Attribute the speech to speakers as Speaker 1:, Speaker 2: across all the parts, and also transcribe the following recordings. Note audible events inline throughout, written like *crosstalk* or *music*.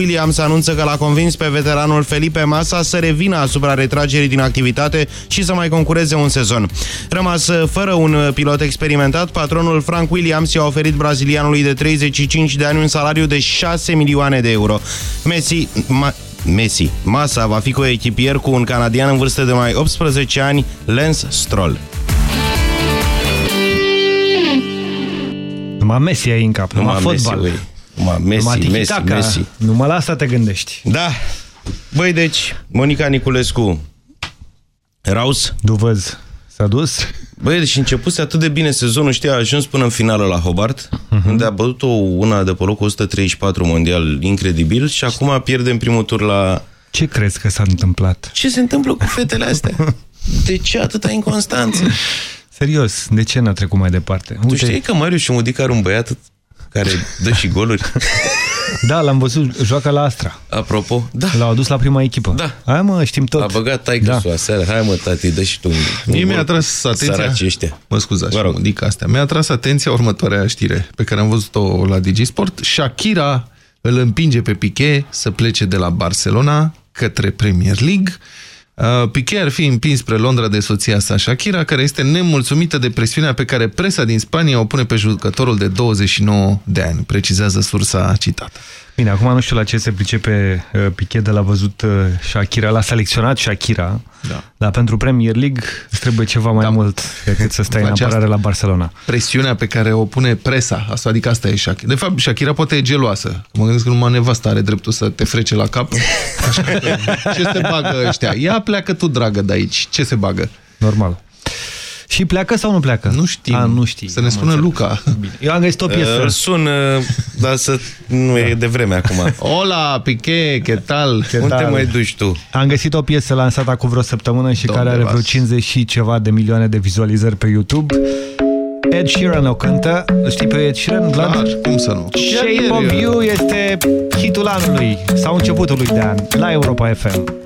Speaker 1: Williams anunță că l-a convins pe veteranul Felipe Massa să revină asupra retragerii din activitate și să mai concureze un sezon. Rămas fără un pilot experimentat, patronul Frank Williams i-a oferit brazilianului de 35 de ani un salariu de 6 milioane de euro. Messi... Ma Messi. Massa va fi coechipier cu un canadian în vârstă de mai 18 ani, Lance Stroll.
Speaker 2: Numai Messi ai în cap, numai, numai fotbal. Messi,
Speaker 1: numai Messi, numai Messi, Messi.
Speaker 2: Numai la asta te gândești.
Speaker 1: Da. Băi, deci, Monica Niculescu, Raus?
Speaker 2: Duvăz. S-a dus?
Speaker 1: Băi, deci începuse atât de bine sezonul, știi, a ajuns până în finală la Hobart, uh mhm. -huh. unde a bătut-o una de pe locul 134 mondial, incredibil, și acum pierdem primul tur la...
Speaker 2: Ce crezi că s-a întâmplat?
Speaker 1: Ce se întâmplă cu fetele astea? De ce atâta inconstanță?
Speaker 2: Serios, de ce n-a trecut mai departe?
Speaker 1: Tu Uite... știi că Marius și Mudic are un băiat care dă și goluri? *laughs*
Speaker 2: Da, l-am văzut, joacă la Astra.
Speaker 1: Apropo, da.
Speaker 2: L-au adus la prima echipă.
Speaker 1: Da.
Speaker 2: Hai mă, știm tot.
Speaker 1: A băgat taică da. aseară. Hai mă, tati, dă și tu.
Speaker 3: Mie mi-a atras atenția...
Speaker 1: ăștia.
Speaker 3: Mă scuzați, mă dic astea. Mi-a atras atenția următoarea știre pe care am văzut-o la Digisport. Shakira îl împinge pe Piqué să plece de la Barcelona către Premier League. Uh, Piqué ar fi împins spre Londra de soția sa Shakira, care este nemulțumită de presiunea pe care presa din Spania o pune pe jucătorul de 29 de ani, precizează sursa citată.
Speaker 2: Bine, acum nu știu la ce se pricepe uh, Piquet de la văzut uh, Shakira, l-a selecționat Shakira, da. dar pentru Premier League trebuie ceva mai da. mult decât să stai în apărare asta. la Barcelona.
Speaker 3: Presiunea pe care o pune presa, asta, adică asta e Shakira. De fapt, Shakira poate e geloasă. Mă gândesc că numai nevasta are dreptul să te frece la cap. *laughs* Așa că, ce se bagă ăștia? Ia pleacă tu, dragă, de aici. Ce se bagă?
Speaker 2: Normal. Și pleacă sau nu pleacă?
Speaker 3: Nu știm. A, nu știi. Să ne spună Luca.
Speaker 2: Bine. Eu am găsit o piesă. Uh,
Speaker 1: sună, dar să nu e de vreme acum.
Speaker 3: Hola, Piqué, ce tal? Ce
Speaker 1: Unde tal? mai duci tu?
Speaker 2: Am găsit o piesă lansată acum vreo săptămână și Domne care are vreo 50 și ceva de milioane de vizualizări pe YouTube. Ed Sheeran o cântă. Știi pe Ed Sheeran,
Speaker 3: Vlad? Clar, cum să nu?
Speaker 2: Shape of You este hitul anului sau începutului de an la Europa FM.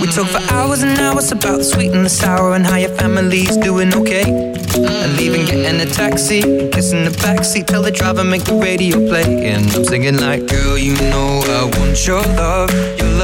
Speaker 2: We talk for hours and hours about the sweet and the sour and how your family's doing okay. And leaving, getting a taxi, kissing the backseat, tell the driver make the radio play. And I'm singing like, girl, you know I want your love. Your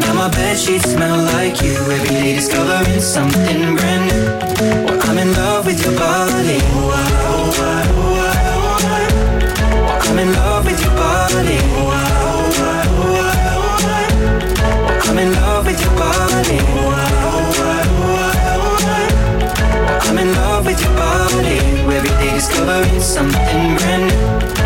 Speaker 2: Now my bed sheets smell like you. Every day discovering something brand new. Well, I'm in love with your body. Oh, oh, oh, oh. I'm in love with your body. Oh, I, oh, I, oh, I, oh, I. I'm in love with your body. I'm in love with your body. Every day discovering something brand new.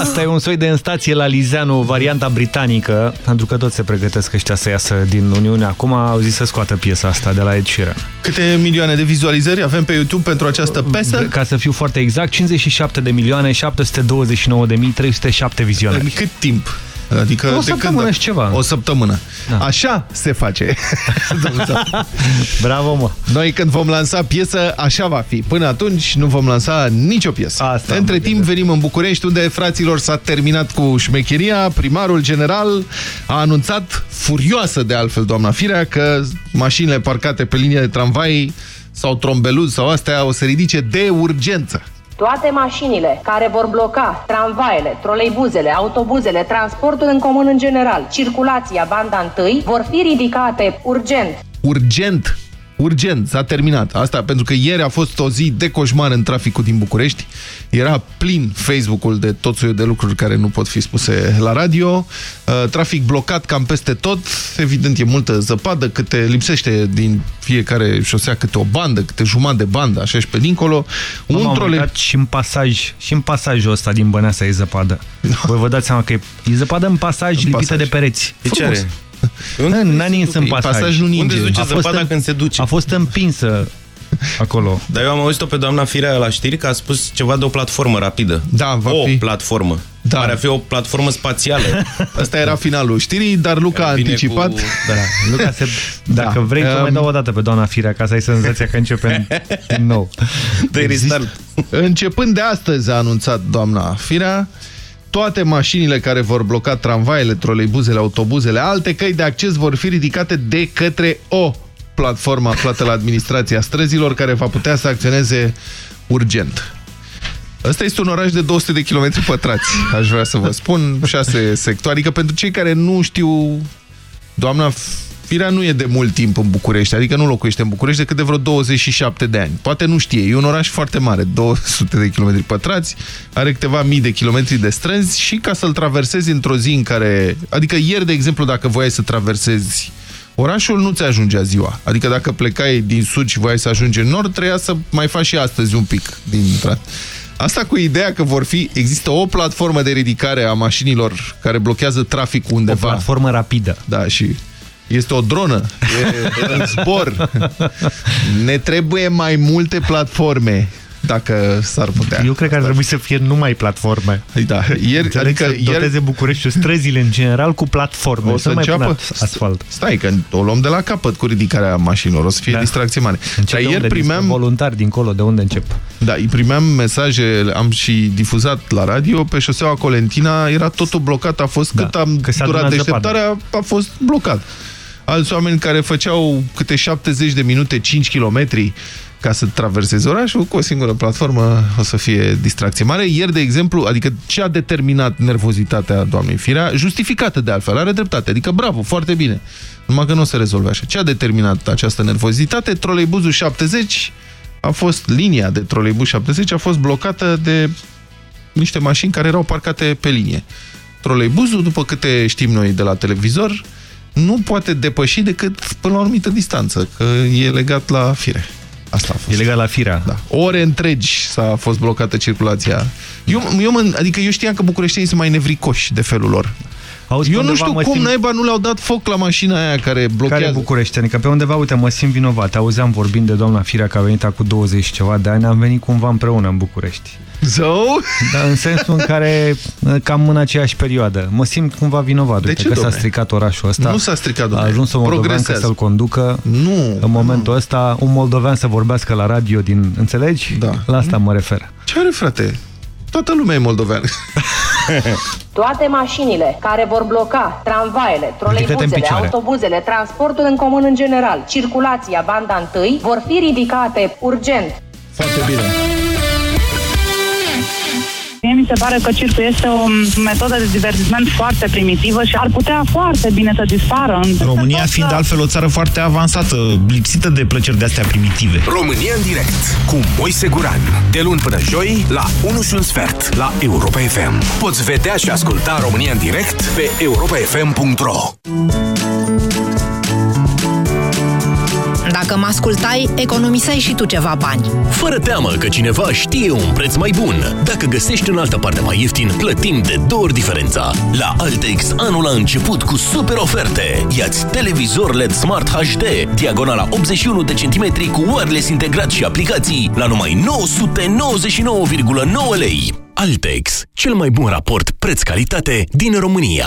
Speaker 4: Asta e un soi de în stație la Lizeanu, varianta britanică, pentru că toți se pregătesc ăștia să iasă din Uniune. Acum au zis să scoată piesa asta de la Ed Sheeran.
Speaker 3: Câte milioane de vizualizări avem pe YouTube pentru această piesă?
Speaker 4: Ca să fiu foarte exact, 57 de milioane 729 de mii 307 vizionări.
Speaker 3: Cât timp? Adică
Speaker 4: o săptămână când... și ceva.
Speaker 3: O săptămână. Da. Așa se face. *laughs*
Speaker 4: Bravo, mă.
Speaker 3: Noi când vom lansa piesă, așa va fi. Până atunci nu vom lansa nicio piesă.
Speaker 4: Asta
Speaker 3: Între timp venim în București, unde fraților s-a terminat cu șmecheria. Primarul general a anunțat, furioasă de altfel doamna Firea, că mașinile parcate pe linie de tramvai sau trombeluz sau astea o să ridice de urgență.
Speaker 5: Toate mașinile care vor bloca tramvaiele, troleibuzele, autobuzele, transportul în comun în general, circulația banda întâi, vor fi ridicate urgent.
Speaker 3: Urgent! Urgent, s-a terminat. Asta pentru că ieri a fost o zi de coșmar în traficul din București. Era plin Facebook-ul de tot soiul de lucruri care nu pot fi spuse la radio. Uh, trafic blocat cam peste tot. Evident, e multă zăpadă, câte lipsește din fiecare șosea câte o bandă, câte jumătate de bandă, așa și pe dincolo.
Speaker 4: Un trole... și în pasaj, și în pasajul ăsta din Băneasa e zăpadă. Da. Voi vă dați seama că e, e zăpadă în pasaj în lipită pasaj. de pereți.
Speaker 1: De ce are?
Speaker 4: N-a nins în pasaj.
Speaker 3: pasaj nu ninge.
Speaker 1: Unde duce zăpada când se duce?
Speaker 4: A fost împinsă acolo.
Speaker 1: Dar eu am auzit-o pe doamna Firea la știri că a spus ceva de o platformă rapidă.
Speaker 3: Da, va
Speaker 1: o
Speaker 3: fi.
Speaker 1: platformă. Da. Ar fi o platformă spațială. *laughs*
Speaker 3: Asta era finalul știrii, dar Luca a anticipat. Cu...
Speaker 4: Da. Luca se... Dacă da. vrei, um... mai dau o dată pe doamna Firea, ca să ai senzația că începem *laughs* din nou.
Speaker 1: De restart.
Speaker 3: Începând de astăzi, a anunțat doamna Firea, toate mașinile care vor bloca tramvaiele, troleibuzele, autobuzele, alte căi de acces vor fi ridicate de către o platformă aflată la administrația străzilor care va putea să acționeze urgent. Ăsta este un oraș de 200 de km pătrați, aș vrea să vă spun, șase sectoare. Adică pentru cei care nu știu, doamna Firea nu e de mult timp în București, adică nu locuiește în București decât de vreo 27 de ani. Poate nu știe, e un oraș foarte mare, 200 de kilometri pătrați, are câteva mii de kilometri de străzi și ca să-l traversezi într-o zi în care... Adică ieri, de exemplu, dacă voiai să traversezi orașul, nu ți ajungea ziua. Adică dacă plecai din sud și voiai să ajungi în nord, treia să mai faci și astăzi un pic din intrat. Asta cu ideea că vor fi, există o platformă de ridicare a mașinilor care blochează traficul undeva.
Speaker 4: O platformă rapidă.
Speaker 3: Da, și este o dronă, e în zbor. Ne trebuie mai multe platforme dacă s-ar putea.
Speaker 4: Eu cred că ar trebui să fie numai platforme.
Speaker 3: Da, ieri, adică
Speaker 4: să doteze ieri... și străzile în general cu platforme.
Speaker 3: O să, să mai înceapă
Speaker 4: asfalt.
Speaker 3: Stai, că o luăm de la capăt cu ridicarea mașinilor, o să fie da. distracție mare.
Speaker 4: Dar ieri primeam... Voluntari dincolo, de unde încep?
Speaker 3: Da, îi primeam mesaje, am și difuzat la radio, pe șoseaua Colentina era totul blocat, a fost da, cât am durat deșteptarea, a fost blocat alți oameni care făceau câte 70 de minute, 5 km ca să traverseze orașul, cu o singură platformă o să fie distracție mare. Ieri, de exemplu, adică ce a determinat nervozitatea doamnei Firea, justificată de altfel, are dreptate, adică bravo, foarte bine. Numai că nu se rezolve așa. Ce a determinat această nervozitate? Troleibuzul 70 a fost, linia de troleibuz 70 a fost blocată de niște mașini care erau parcate pe linie. Troleibuzul, după câte știm noi de la televizor, nu poate depăși decât până la o anumită distanță, că e legat la fire. Asta a fost.
Speaker 4: E legat la firea.
Speaker 3: Da. Ore întregi s-a fost blocată circulația. Eu, eu mă, adică eu știam că bucureștenii sunt mai nevricoși de felul lor. Auzi, eu nu știu cum simt... naiba nu le-au dat foc la mașina aia care blochează.
Speaker 4: Care București? Adică pe undeva, uite, mă simt vinovat. Auzeam vorbind de doamna Firea că a venit acum 20 ceva de ani, am venit cumva împreună în București.
Speaker 3: Zău?
Speaker 4: Dar în sensul în care cam în aceeași perioadă. Mă simt cumva vinovat. De ce, că s-a stricat orașul ăsta.
Speaker 3: Nu s-a stricat, domnule.
Speaker 4: A ajuns un moldovean să-l conducă.
Speaker 3: Nu.
Speaker 4: În momentul nu. ăsta, un moldovean să vorbească la radio din... Înțelegi?
Speaker 3: Da.
Speaker 4: La asta mă refer.
Speaker 3: Ce are, frate? Toată lumea e moldovean. *laughs*
Speaker 5: Toate mașinile care vor bloca tramvaiele, troleibuzele, autobuzele, transportul în comun în general, circulația banda întâi, vor fi ridicate urgent.
Speaker 3: Foarte bine.
Speaker 6: Mie mi se pare că circul este o metodă de divertisment foarte primitivă și ar putea foarte bine să dispară.
Speaker 7: În România fiind altfel o țară foarte avansată, lipsită de plăceri de-astea primitive.
Speaker 8: România în direct cu Moise Guran. De luni până joi la 1 și un sfert la Europa FM. Poți vedea și asculta România în direct pe europafm.ro
Speaker 9: dacă mă ascultai, economiseai și tu ceva bani.
Speaker 10: Fără teamă că cineva știe un preț mai bun. Dacă găsești în altă parte mai ieftin, plătim de două ori diferența. La Altex, anul a început cu super oferte. Iați televizor LED Smart HD, diagonala 81 de centimetri cu wireless integrat și aplicații la numai 999,9 lei. Altex, cel mai bun raport preț-calitate din România.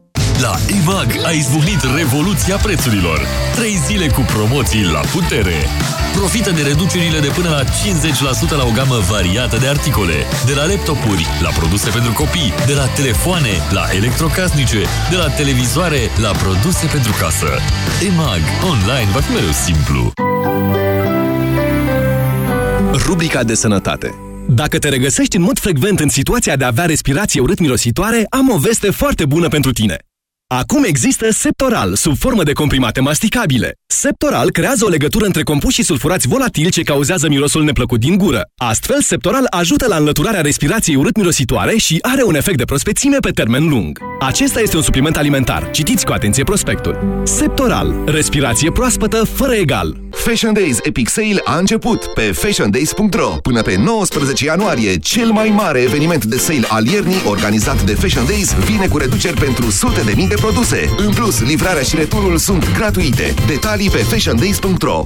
Speaker 10: La EMAG a izbucnit revoluția prețurilor. Trei zile cu promoții la putere. Profită de reducerile de până la 50% la o gamă variată de articole. De la laptopuri, la produse pentru copii, de la telefoane, la electrocasnice, de la televizoare, la produse pentru casă. EMAG. Online va fi mereu simplu.
Speaker 11: Rubrica de sănătate dacă te regăsești în mod frecvent în situația de a avea respirație urât-mirositoare, am o veste foarte bună pentru tine. Acum există Septoral, sub formă de comprimate masticabile. Septoral creează o legătură între compuși sulfurați volatili ce cauzează mirosul neplăcut din gură. Astfel, Septoral ajută la înlăturarea respirației urât-mirositoare și are un efect de prospețime pe termen lung. Acesta este un supliment alimentar. Citiți cu atenție prospectul. Septoral. Respirație proaspătă fără egal.
Speaker 12: Fashion Days Epic Sale a început pe fashiondays.ro. Până pe 19 ianuarie, cel mai mare eveniment de sale al iernii organizat de Fashion Days vine cu reduceri pentru sute de mii de produse. În plus, livrarea și returul sunt gratuite. Detalii pe fashiondays.ro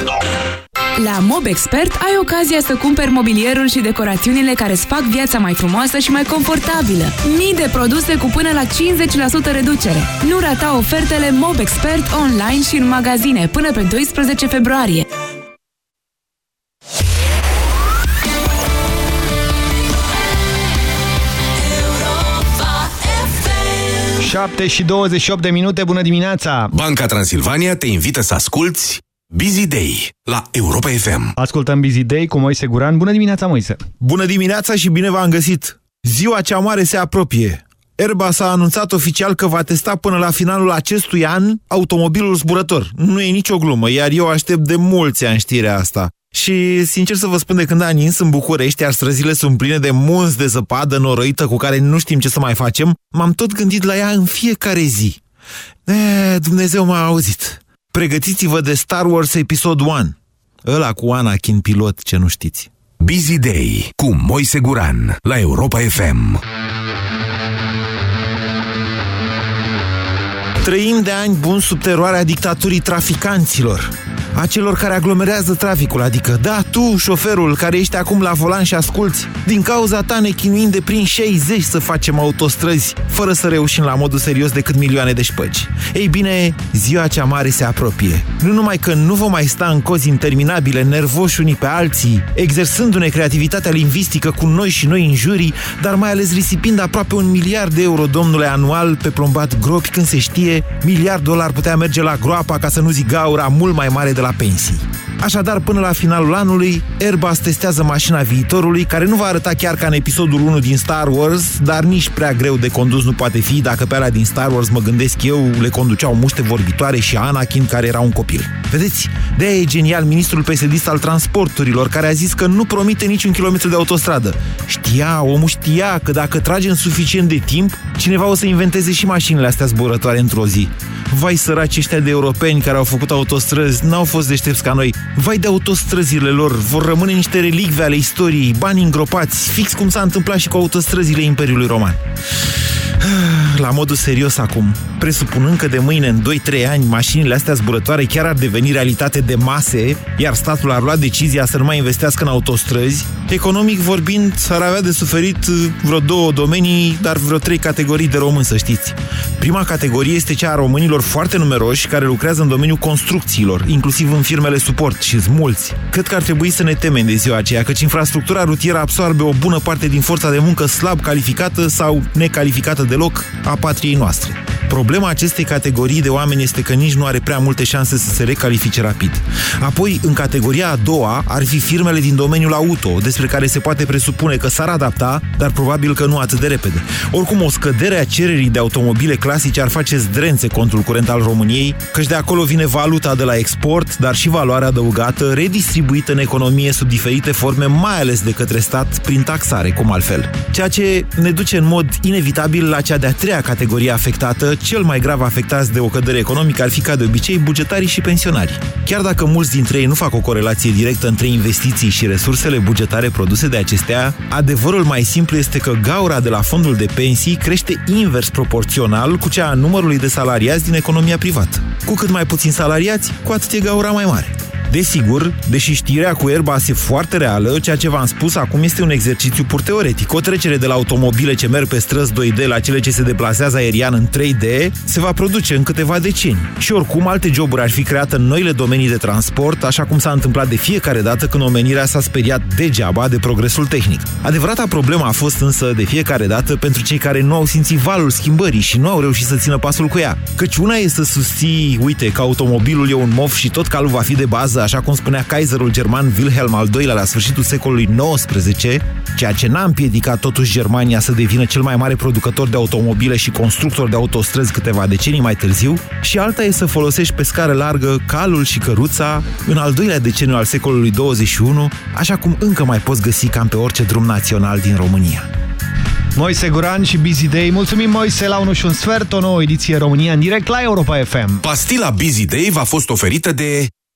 Speaker 13: La MobExpert ai ocazia să cumperi mobilierul și decorațiunile care îți fac viața mai frumoasă și mai confortabilă. Mii de produse cu până la 50% reducere. Nu rata ofertele MobExpert online și în magazine până pe 12 februarie.
Speaker 4: 7 și 28 de minute, bună dimineața!
Speaker 8: Banca Transilvania te invită să asculti Busy Day la Europa FM.
Speaker 4: Ascultăm Busy Day cu Moise Guran. Bună dimineața, Moise!
Speaker 7: Bună dimineața și bine v-am găsit! Ziua cea mare se apropie. Airbus a anunțat oficial că va testa până la finalul acestui an automobilul zburător. Nu e nicio glumă, iar eu aștept de mulți ani știrea asta. Și, sincer să vă spun, de când a nins în București, iar străzile sunt pline de munți de zăpadă noroită cu care nu știm ce să mai facem, m-am tot gândit la ea în fiecare zi. E, Dumnezeu m-a auzit. Pregătiți-vă de Star Wars Episod 1. Ăla cu Anakin pilot, ce nu știți.
Speaker 8: Busy Day cu Moise Guran la Europa FM.
Speaker 7: Trăim de ani buni sub teroarea dictaturii traficanților. A celor care aglomerează traficul, adică da, tu, șoferul care ești acum la volan și asculți, din cauza ta ne chinuim de prin 60 să facem autostrăzi, fără să reușim la modul serios decât milioane de șpăgi. Ei bine, ziua cea mare se apropie. Nu numai că nu vom mai sta în cozi interminabile, nervoși unii pe alții, exersându-ne creativitatea lingvistică cu noi și noi în jurii, dar mai ales risipind aproape un miliard de euro, domnule, anual pe plombat gropi, când se știe, miliardul ar putea merge la groapa, ca să nu zic gaura, mult mai mare de la pensii. Așadar, până la finalul anului, Airbus testează mașina viitorului, care nu va arăta chiar ca în episodul 1 din Star Wars, dar nici prea greu de condus nu poate fi, dacă pe alea din Star Wars, mă gândesc eu, le conduceau muște vorbitoare și Anakin, care era un copil. Vedeți? de e genial ministrul psd al transporturilor, care a zis că nu promite niciun kilometru de autostradă. Știa, omul știa că dacă tragem suficient de timp, cineva o să inventeze și mașinile astea zburătoare într-o zi. Vai săraci ăștia de europeni care au făcut autostrăzi, n-au fost deștepți ca noi. Vai de autostrăzile lor, vor rămâne niște relicve ale istoriei, bani îngropați, fix cum s-a întâmplat și cu autostrăzile Imperiului Roman. La modul serios acum, presupunând că de mâine în 2-3 ani mașinile astea zburătoare chiar ar deveni realitate de mase, iar statul ar lua decizia să nu mai investească în autostrăzi, economic vorbind, ar avea de suferit vreo două domenii, dar vreo trei categorii de români, să știți. Prima categorie este cea a românilor foarte numeroși care lucrează în domeniul construcțiilor, inclusiv în firmele suport și mulți. Cred că ar trebui să ne temem de ziua aceea, căci infrastructura rutieră absorbe o bună parte din forța de muncă slab calificată sau necalificată deloc a patriei noastre. Problema acestei categorii de oameni este că nici nu are prea multe șanse să se recalifice rapid. Apoi, în categoria a doua, ar fi firmele din domeniul auto, despre care se poate presupune că s-ar adapta, dar probabil că nu atât de repede. Oricum, o scădere a cererii de automobile clasice ar face zdrențe contul curent al României, căci de acolo vine valuta de la export, dar și valoarea adăugată, redistribuită în economie sub diferite forme, mai ales de către stat, prin taxare, cum altfel. Ceea ce ne duce în mod inevitabil la cea de-a treia categorie afectată, cel mai grav afectați de o cădere economică ar fi ca de obicei bugetarii și pensionari. Chiar dacă mulți dintre ei nu fac o corelație directă între investiții și resursele bugetare produse de acestea, adevărul mai simplu este că gaura de la fondul de pensii crește invers proporțional cu cea a numărului de salariați din economia privată. Cu cât mai puțin salariați, cu atât e gaura mai mare. Desigur, deși știrea cu Airbus e foarte reală, ceea ce v-am spus acum este un exercițiu pur teoretic. O trecere de la automobile ce merg pe străzi 2D la cele ce se deplasează aerian în 3D se va produce în câteva decenii. Și oricum, alte joburi ar fi create în noile domenii de transport, așa cum s-a întâmplat de fiecare dată când omenirea s-a speriat degeaba de progresul tehnic. Adevărata problemă a fost însă de fiecare dată pentru cei care nu au simțit valul schimbării și nu au reușit să țină pasul cu ea. Căci una e să susții, uite, că automobilul e un mof și tot calul va fi de bază așa cum spunea Kaiserul german Wilhelm al II-lea la sfârșitul secolului XIX, ceea ce n-a împiedicat totuși Germania să devină cel mai mare producător de automobile și constructor de autostrăzi câteva decenii mai târziu, și alta e să folosești pe scară largă calul și căruța în al doilea deceniu al secolului 21, așa cum încă mai poți găsi cam pe orice drum național din România.
Speaker 14: Moise Guran și Busy Day. Mulțumim, Moise, la 1 și un sfert, o nouă ediție România în direct la Europa FM.
Speaker 8: Pastila Busy Day v-a fost oferită de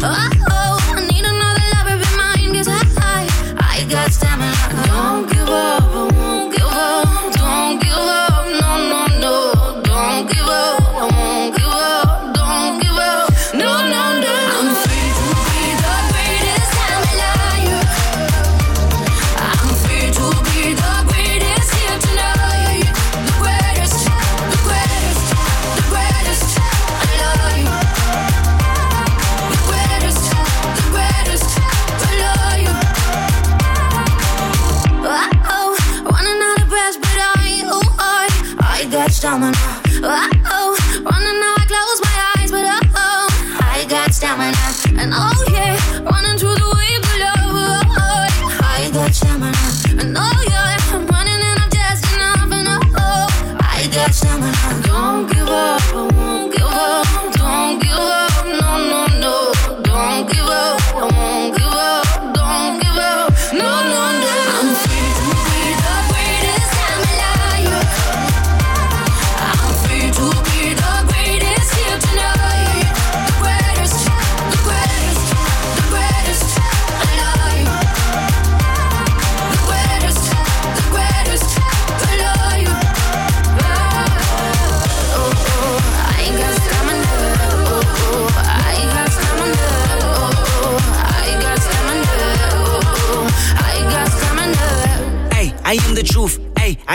Speaker 15: Oh. I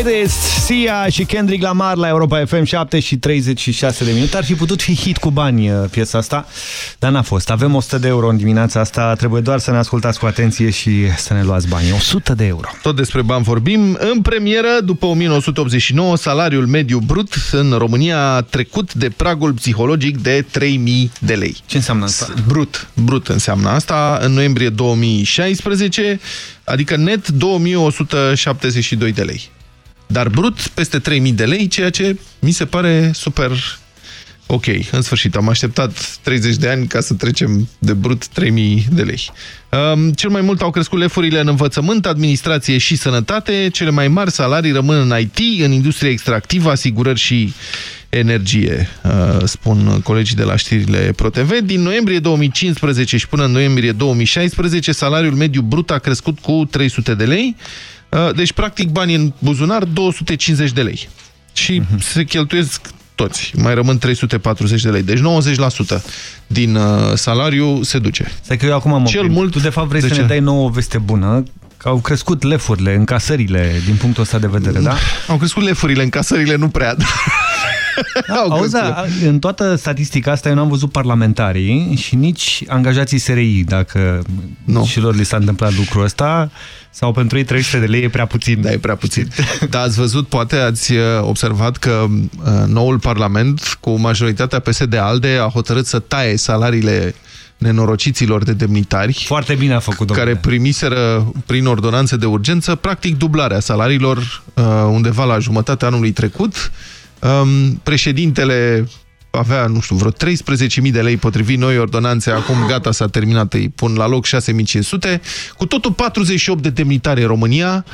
Speaker 16: The Greatest,
Speaker 4: Sia și Kendrick Lamar la Europa FM 7 și 36 de minute. Ar fi putut fi hit cu bani uh, piesa asta, dar n-a fost. Avem 100 de euro în dimineața asta, trebuie doar să ne ascultați cu atenție și să ne luați bani. 100 de euro.
Speaker 3: Tot despre bani vorbim. În premieră, după 1989, salariul mediu brut în România a trecut de pragul psihologic de 3000 de lei.
Speaker 4: Ce înseamnă asta?
Speaker 3: Brut. Brut înseamnă asta. În noiembrie 2016, adică net 2172 de lei. Dar brut peste 3000 de lei, ceea ce mi se pare super ok. În sfârșit, am așteptat 30 de ani ca să trecem de brut 3000 de lei. Um, cel mai mult au crescut lefurile în învățământ, administrație și sănătate. Cele mai mari salarii rămân în IT, în industria extractivă, asigurări și energie, uh, spun colegii de la știrile ProTV. Din noiembrie 2015 și până în noiembrie 2016, salariul mediu brut a crescut cu 300 de lei. Uh, Deci, practic, banii în buzunar, 250 de lei. Și se cheltuiesc toți. Mai rămân 340 de lei. Deci 90% din uh, salariu se duce.
Speaker 4: Stai că eu acum mă
Speaker 3: Cel
Speaker 4: prind.
Speaker 3: mult...
Speaker 4: Tu de fapt vrei
Speaker 3: De
Speaker 4: să
Speaker 3: ce?
Speaker 4: ne dai nouă veste bună, că au crescut lefurile, încasările din punctul ăsta de vedere, da?
Speaker 3: Au crescut lefurile, încasările nu prea. Au
Speaker 4: Auzi,
Speaker 3: crescut.
Speaker 4: da, în toată statistica asta eu n-am văzut parlamentarii și nici angajații SRI, dacă
Speaker 3: Nu.
Speaker 4: și lor li s-a întâmplat lucrul ăsta, sau pentru ei 300 de lei e prea puțin.
Speaker 3: Da, e prea puțin. Dar ați văzut, poate ați uh, observat că uh, noul Parlament, cu majoritatea PSD-ALDE, a hotărât să taie salariile nenorociților de demnitari.
Speaker 4: Foarte bine a făcut, domnule.
Speaker 3: Care primiseră prin ordonanțe de urgență, practic dublarea salariilor uh, undeva la jumătatea anului trecut. Um, președintele avea, nu știu, vreo 13.000 de lei potrivit noi ordonanțe, acum gata, s-a terminat, îi pun la loc 6.500, cu totul 48 de demnitari în România,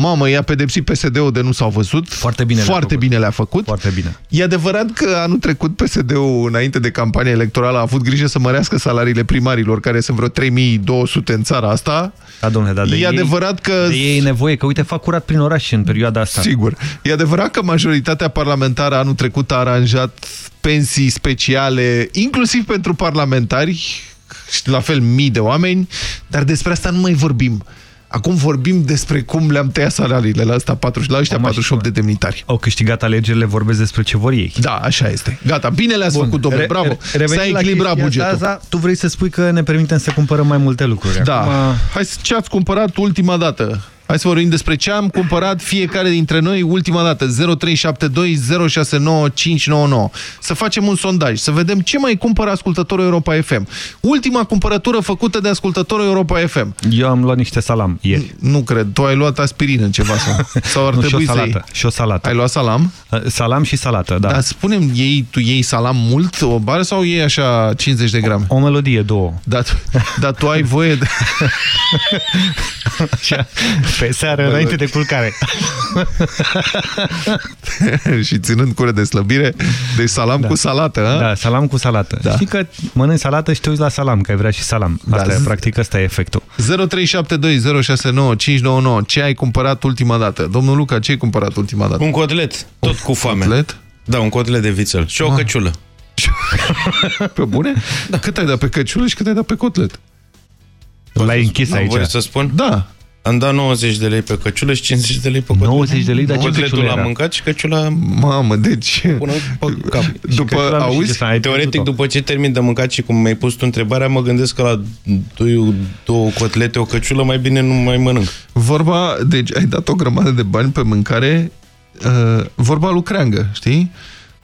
Speaker 3: Mamă, i-a pedepsit PSD-ul de nu s-au văzut.
Speaker 4: Foarte bine
Speaker 3: Foarte
Speaker 4: le-a
Speaker 3: bine le-a făcut.
Speaker 4: Foarte bine.
Speaker 3: E adevărat că anul trecut PSD-ul, înainte de campania electorală, a avut grijă să mărească salariile primarilor, care sunt vreo 3200 în țara asta.
Speaker 4: Da, domnule, dar de
Speaker 3: E
Speaker 4: ei,
Speaker 3: adevărat că...
Speaker 4: De ei e nevoie, că uite, fac curat prin oraș în perioada asta.
Speaker 3: Sigur. E adevărat că majoritatea parlamentară anul trecut a aranjat pensii speciale, inclusiv pentru parlamentari, și la fel mii de oameni, dar despre asta nu mai vorbim. Acum vorbim despre cum le-am tăiat salariile la, asta 40, la ăștia 48 de demnitari.
Speaker 4: Au câștigat alegerile, vorbesc despre ce vor ei.
Speaker 3: Da, așa este. Gata, bine le-ați făcut, domnule,
Speaker 4: Re-
Speaker 3: bravo.
Speaker 4: re- revenind
Speaker 3: S-a
Speaker 4: la
Speaker 3: echilibrat
Speaker 4: chestia
Speaker 3: bugetul.
Speaker 4: Asta, tu vrei să spui că ne permitem să cumpărăm mai multe lucruri.
Speaker 3: Da.
Speaker 4: Acum,
Speaker 3: Hai să ce ați cumpărat ultima dată? Hai să vorbim despre ce am cumpărat fiecare dintre noi ultima dată. 0372 069 599. Să facem un sondaj, să vedem ce mai cumpără ascultătorul Europa FM. Ultima cumpărătură făcută de ascultătorul Europa FM.
Speaker 4: Eu am luat niște salam ieri.
Speaker 3: Nu cred. Tu ai luat aspirină ceva sau, *laughs* sau ar
Speaker 4: Nu, și o
Speaker 3: trebui să
Speaker 4: salată.
Speaker 3: iei.
Speaker 4: Și o salată.
Speaker 3: Ai luat salam?
Speaker 4: Salam și salată, da.
Speaker 3: Dar spune-mi, iei, tu iei salam mult, o bară sau iei așa 50 de grame?
Speaker 4: O melodie, două.
Speaker 3: Dar, dar tu ai voie de... *laughs* *laughs*
Speaker 4: Așa, pe seară, înainte de culcare. *laughs*
Speaker 3: și ținând cură de slăbire, deci salam
Speaker 4: Da.
Speaker 3: cu salată, a?
Speaker 4: Da, salam cu salată.
Speaker 3: Da.
Speaker 4: Știi că mănânci salată și te uiți la salam, că ai vrea și salam. Asta
Speaker 3: Da,
Speaker 4: e,
Speaker 3: zi-
Speaker 4: practic, ăsta e efectul.
Speaker 3: 0372069599. Ce ai cumpărat ultima dată? Domnul Luca, ce ai cumpărat ultima dată?
Speaker 1: Un cotlet, tot cu foame.
Speaker 3: Cotlet?
Speaker 1: Da, un cotlet de vițel. Și o
Speaker 3: Ah.
Speaker 1: căciulă. *laughs*
Speaker 3: Pe bune? Da. Cât ai dat pe căciulă și cât ai dat pe cotlet?
Speaker 4: L-ai închis
Speaker 1: Nu,
Speaker 4: aici.
Speaker 1: Vreți să spun?
Speaker 3: Da.
Speaker 1: Am dat 90 de lei pe căciulă și 50 de lei pe cotlet.
Speaker 4: 90 de lei, dar ce
Speaker 1: Cotletul
Speaker 4: căciulă
Speaker 1: l-am
Speaker 4: era?
Speaker 1: mâncat și căciula...
Speaker 3: Mamă, deci...
Speaker 1: Până pe cap.
Speaker 3: După,
Speaker 4: căciula nu știu
Speaker 3: auzi?
Speaker 4: ce să ai
Speaker 1: Teoretic,
Speaker 4: pierdut-o.
Speaker 1: după ce termin de mâncat și cum mi-ai pus tu întrebarea, mă gândesc că la două, două cotlete, o căciulă, mai bine nu mai mănânc.
Speaker 3: Vorba, deci ai dat o grămadă de bani pe mâncare, uh, vorba lucreangă, știi?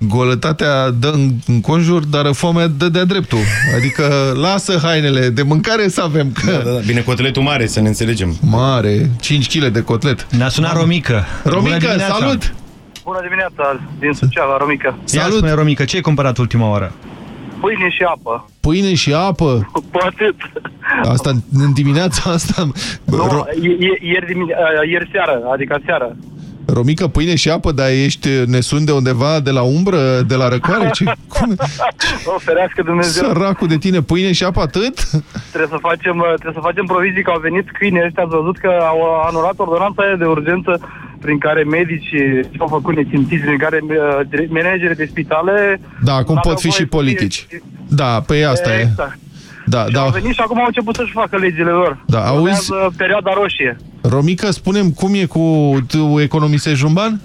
Speaker 3: Golătatea dă în, în conjur, dar foamea dă de-a dreptul. Adică lasă hainele de mâncare să avem. Că...
Speaker 1: Da, da, da. Bine, cotletul mare, să ne înțelegem.
Speaker 3: Mare, 5 kg de cotlet.
Speaker 4: Ne-a sunat Romică. Bună
Speaker 3: Romică,
Speaker 4: dimineața.
Speaker 3: salut!
Speaker 17: Bună dimineața, din Suceava, Romică.
Speaker 4: Ia spune, Romică, ce ai cumpărat ultima oară?
Speaker 17: Pâine și apă.
Speaker 3: Pâine și apă.
Speaker 17: Poate.
Speaker 3: Asta în dimineața asta.
Speaker 17: Nu, e- e- ieri, dimine- uh, ieri seară, adică seară.
Speaker 3: Romică, pâine și apă, dar ești nesun de undeva, de la umbră, de la răcoare? Ce? Cum?
Speaker 17: O ferească Dumnezeu.
Speaker 3: Săracul de tine, pâine și apă atât?
Speaker 17: Trebuie să facem, uh, trebuie să facem provizii că au venit câinii ăștia, ați văzut că au anulat ordonanța aia de urgență prin care medicii ce-au făcut nesimțiți, prin care uh, dire- managerii de spitale...
Speaker 3: Da, acum
Speaker 17: n-aveau
Speaker 3: pot fi
Speaker 17: voie
Speaker 3: și
Speaker 17: să fie-
Speaker 3: politici. Da, pe asta e.
Speaker 17: Exact.
Speaker 3: Da,
Speaker 17: Și
Speaker 3: da.
Speaker 17: au venit și acum au început să-și facă legile lor.
Speaker 3: Da, auzi?
Speaker 17: Urmează perioada roșie.
Speaker 3: Romică, spunem cum e cu... Tu economisești un ban?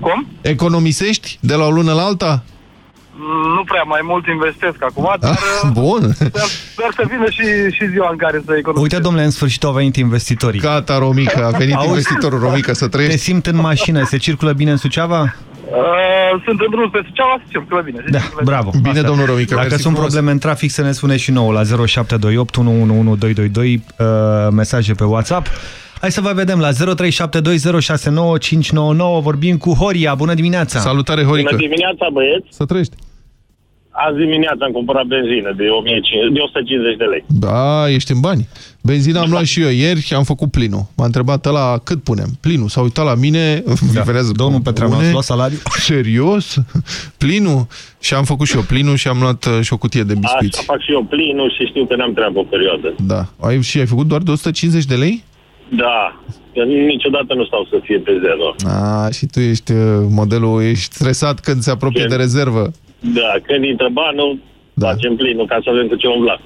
Speaker 17: Cum?
Speaker 3: Economisești de la o lună la alta?
Speaker 17: Mm, Nu prea, mai mult investesc acum, dar
Speaker 3: Ah, *laughs* bun.
Speaker 17: sper, sper să vină și, și ziua în care să economisesc.
Speaker 4: Uite, domnule, în sfârșit au venit investitorii.
Speaker 3: Gata, Romică, a venit
Speaker 4: Auzi?
Speaker 3: investitorul Romică să
Speaker 4: Te
Speaker 3: trăiești.
Speaker 4: simt în mașină, se circulă bine în Suceava?
Speaker 17: Uh, sunt în drum pe Suceava, să circulă bine.
Speaker 4: Da, bravo.
Speaker 3: Bine,
Speaker 4: Asta.
Speaker 3: domnul Romică,
Speaker 4: Dacă
Speaker 3: mersi
Speaker 4: sunt
Speaker 3: frumos.
Speaker 4: probleme în trafic, să ne spune și nouă la 0728 111222 uh, mesaje pe WhatsApp. Hai să vă vedem la 0372069599. Vorbim cu Horia. Bună dimineața!
Speaker 3: Salutare, Horică!
Speaker 18: Bună dimineața, băieți!
Speaker 3: Să trăiești!
Speaker 18: Azi dimineața am cumpărat benzină de, 1500, de 150 de lei.
Speaker 3: Da, ești în bani. Benzina am luat și eu ieri și am făcut plinul. M-a întrebat ăla cât punem. Plinul. S-a uitat la mine. Da.
Speaker 4: Domnul Petreanu, ați luat salariu? *laughs*
Speaker 3: Serios? Plinul? Și am făcut și eu plinul și am luat uh, și o cutie de biscuiți.
Speaker 18: Așa fac și eu plinul și știu că n-am treabă o perioadă.
Speaker 3: Da. Ai, și ai făcut doar de 150 de lei?
Speaker 18: Da, că niciodată nu stau să fie pe zero.
Speaker 3: A, și tu ești uh, modelul, ești stresat când se apropie de rezervă.
Speaker 18: Da, când intră banul, da. facem plinul ca să avem cu ce umbla.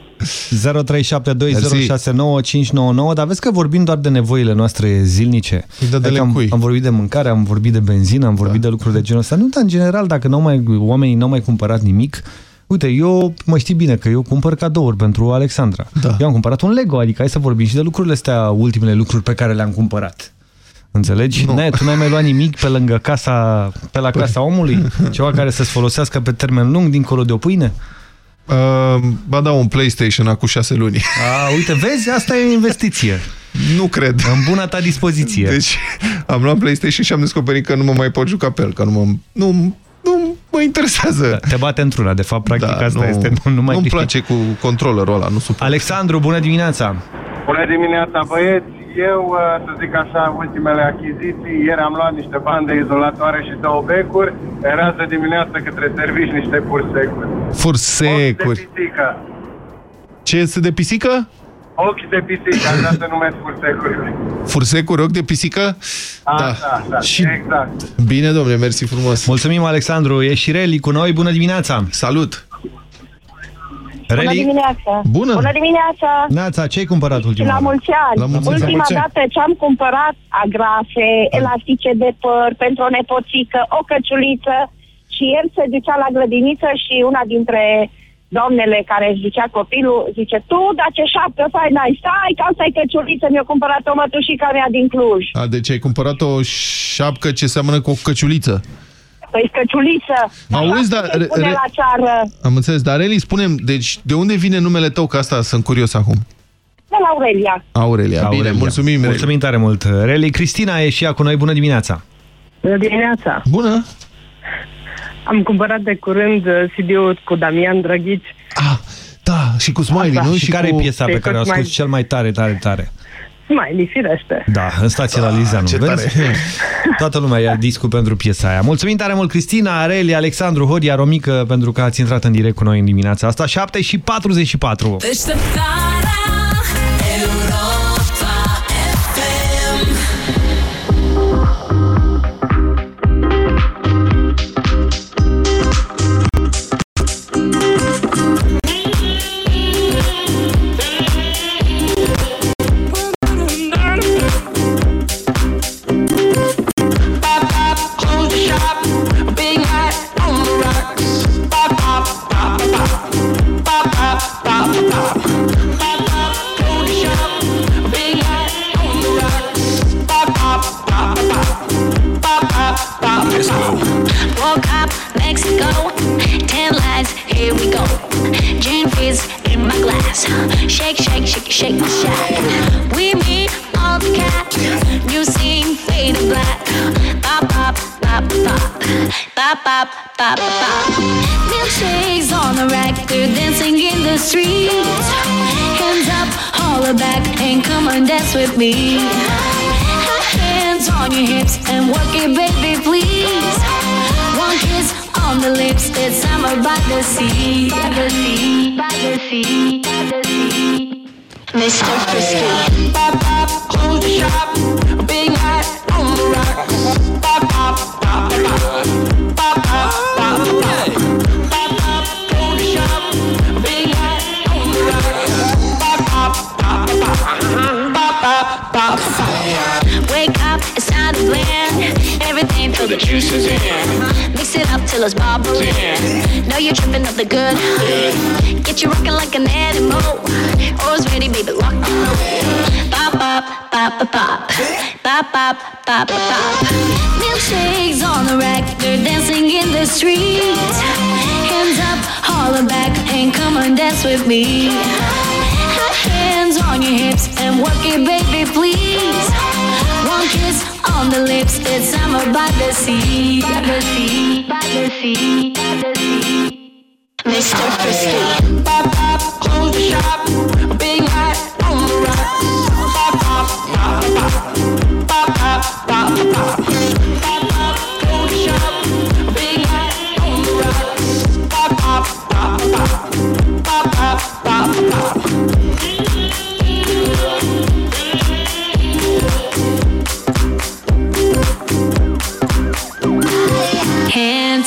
Speaker 4: 0372069599, dar vezi că vorbim doar de nevoile noastre zilnice.
Speaker 3: Da, de
Speaker 4: Adică am, am vorbit de mâncare, am vorbit de benzină, am vorbit da. de lucruri de genul ăsta. Nu, dar în general, dacă n-au mai, oamenii n-au mai cumpărat nimic, Uite, eu mă știi bine că eu cumpăr cadouri pentru Alexandra. Da. Eu am cumpărat un Lego, adică hai să vorbim și de lucrurile astea, ultimele lucruri pe care le-am cumpărat. Înțelegi? Nu. Tu n-ai mai luat nimic pe lângă casa, pe la casa omului? Ceva care să-ți folosească pe termen lung, dincolo de o pâine?
Speaker 3: Uh, ba da, un PlayStation acum șase luni.
Speaker 4: A, uite, vezi? Asta e o investiție.
Speaker 3: Nu cred.
Speaker 4: În bună ta dispoziție.
Speaker 3: Deci am luat PlayStation și am descoperit că nu mă mai pot juca pe el, că nu mă, nu, nu mă interesează. Da,
Speaker 4: te bate într-una, de fapt, practic
Speaker 3: da,
Speaker 4: asta
Speaker 3: nu,
Speaker 4: este. Nu, nu mai
Speaker 3: Nu-mi
Speaker 4: câștigi.
Speaker 3: place cu controllerul ăla, nu suport.
Speaker 4: Alexandru, bună dimineața!
Speaker 19: Bună dimineața, băieți! Eu, uh, să zic așa, ultimele achiziții, ieri am luat niște bani de izolatoare și două becuri, era de dimineață către servici niște fursecuri.
Speaker 3: Fursecuri.
Speaker 19: De pisică.
Speaker 3: Ce este de pisică?
Speaker 19: Ochi de pisică, așa se numesc fursecurile.
Speaker 3: Fursecuri, ochi de pisică?
Speaker 19: Da, da, da,
Speaker 3: Și-
Speaker 19: exact.
Speaker 3: Bine, domnule, mersi frumos.
Speaker 4: Mulțumim, Alexandru. E și Reli cu noi. Bună dimineața!
Speaker 3: Salut!
Speaker 20: Bună
Speaker 4: Reli?
Speaker 20: dimineața!
Speaker 4: Bună!
Speaker 20: Bună dimineața!
Speaker 4: Neața, ce ai cumpărat
Speaker 20: Și
Speaker 4: ultima
Speaker 20: la
Speaker 4: oară?
Speaker 20: mulți ani!
Speaker 4: La mulți ani. La
Speaker 20: Ultima
Speaker 4: mulți ani.
Speaker 20: dată ce am cumpărat agrafe, elastice de păr pentru o nepoțică, o căciuliță și el se ducea la grădiniță și una dintre doamnele care își ducea copilul zice Tu, dar ce șapcă faină ai! Stai, că asta e căciuliță, mi-a cumpărat o mătușica mea din Cluj.
Speaker 3: A, deci ai cumpărat o șapcă ce seamănă cu o căciuliță.
Speaker 20: Păi căciuliță!
Speaker 3: Auzi, dar...
Speaker 20: Se pune la țară
Speaker 3: Am înțeles, dar Reli, spunem, deci de unde vine numele tău? Că asta sunt curios acum.
Speaker 20: de la Aurelia.
Speaker 3: Aurelia, Aurelia. bine, mulțumim, Reli.
Speaker 4: Mulțumim tare mult. Reli, Cristina e și ea cu noi. Bună dimineața!
Speaker 21: Bună dimineața!
Speaker 3: Bună!
Speaker 21: Am cumpărat de curând uh, CD-ul cu Damian Drăghici.
Speaker 3: Da, și cu Smiley,
Speaker 21: Asta.
Speaker 3: nu?
Speaker 4: Și care e piesa pe
Speaker 21: Pe
Speaker 4: care o
Speaker 21: cât
Speaker 4: asculti
Speaker 21: mai-
Speaker 4: cel mai tare, tare, tare?
Speaker 21: Smiley, firește.
Speaker 4: Da, în stație la Lizanu,
Speaker 21: ce
Speaker 4: vezi? *laughs* Toată lumea ia discul pentru piesa aia. Mulțumim tare mult, Cristina, Areli, Alexandru, Horia, Romică, pentru că ați intrat în direct cu noi în dimineața asta. 7 și 44.
Speaker 15: Deșteptarea and lies, here we go. Gin fizz in my glass. Shake, shake, shake, shake shack. We meet all the cats. New scene, fade to black. Pop, pop, pop, pop. Pop, pop, pop, pop. Milkshakes on the rack. They're dancing in the streets. Hands up, holler back, and come and dance with me. Hands on your hips and work it, baby, please. The lips, it's summer by the sea, by the sea, by the sea, by the sea. Mr. Frisky. Pop, pop, close the shop. Till the juice is in. Mix it up till it's bubbling. Know you're tripping up the good. Get you rocking like an animal. Always ready, baby, lock and roll. Pop, pop, pop, pop, pop. Pop, pop, pop, pop, pop. Milkshakes on the rack, they're dancing in the streets. Hands up, holler back, and come and dance with me. Hands on your hips and work it, baby, please. Kiss on the lips, it's summer by the sea, by the sea, by the sea, by the sea. Mr. Frisky. Pop, pop, close the shop.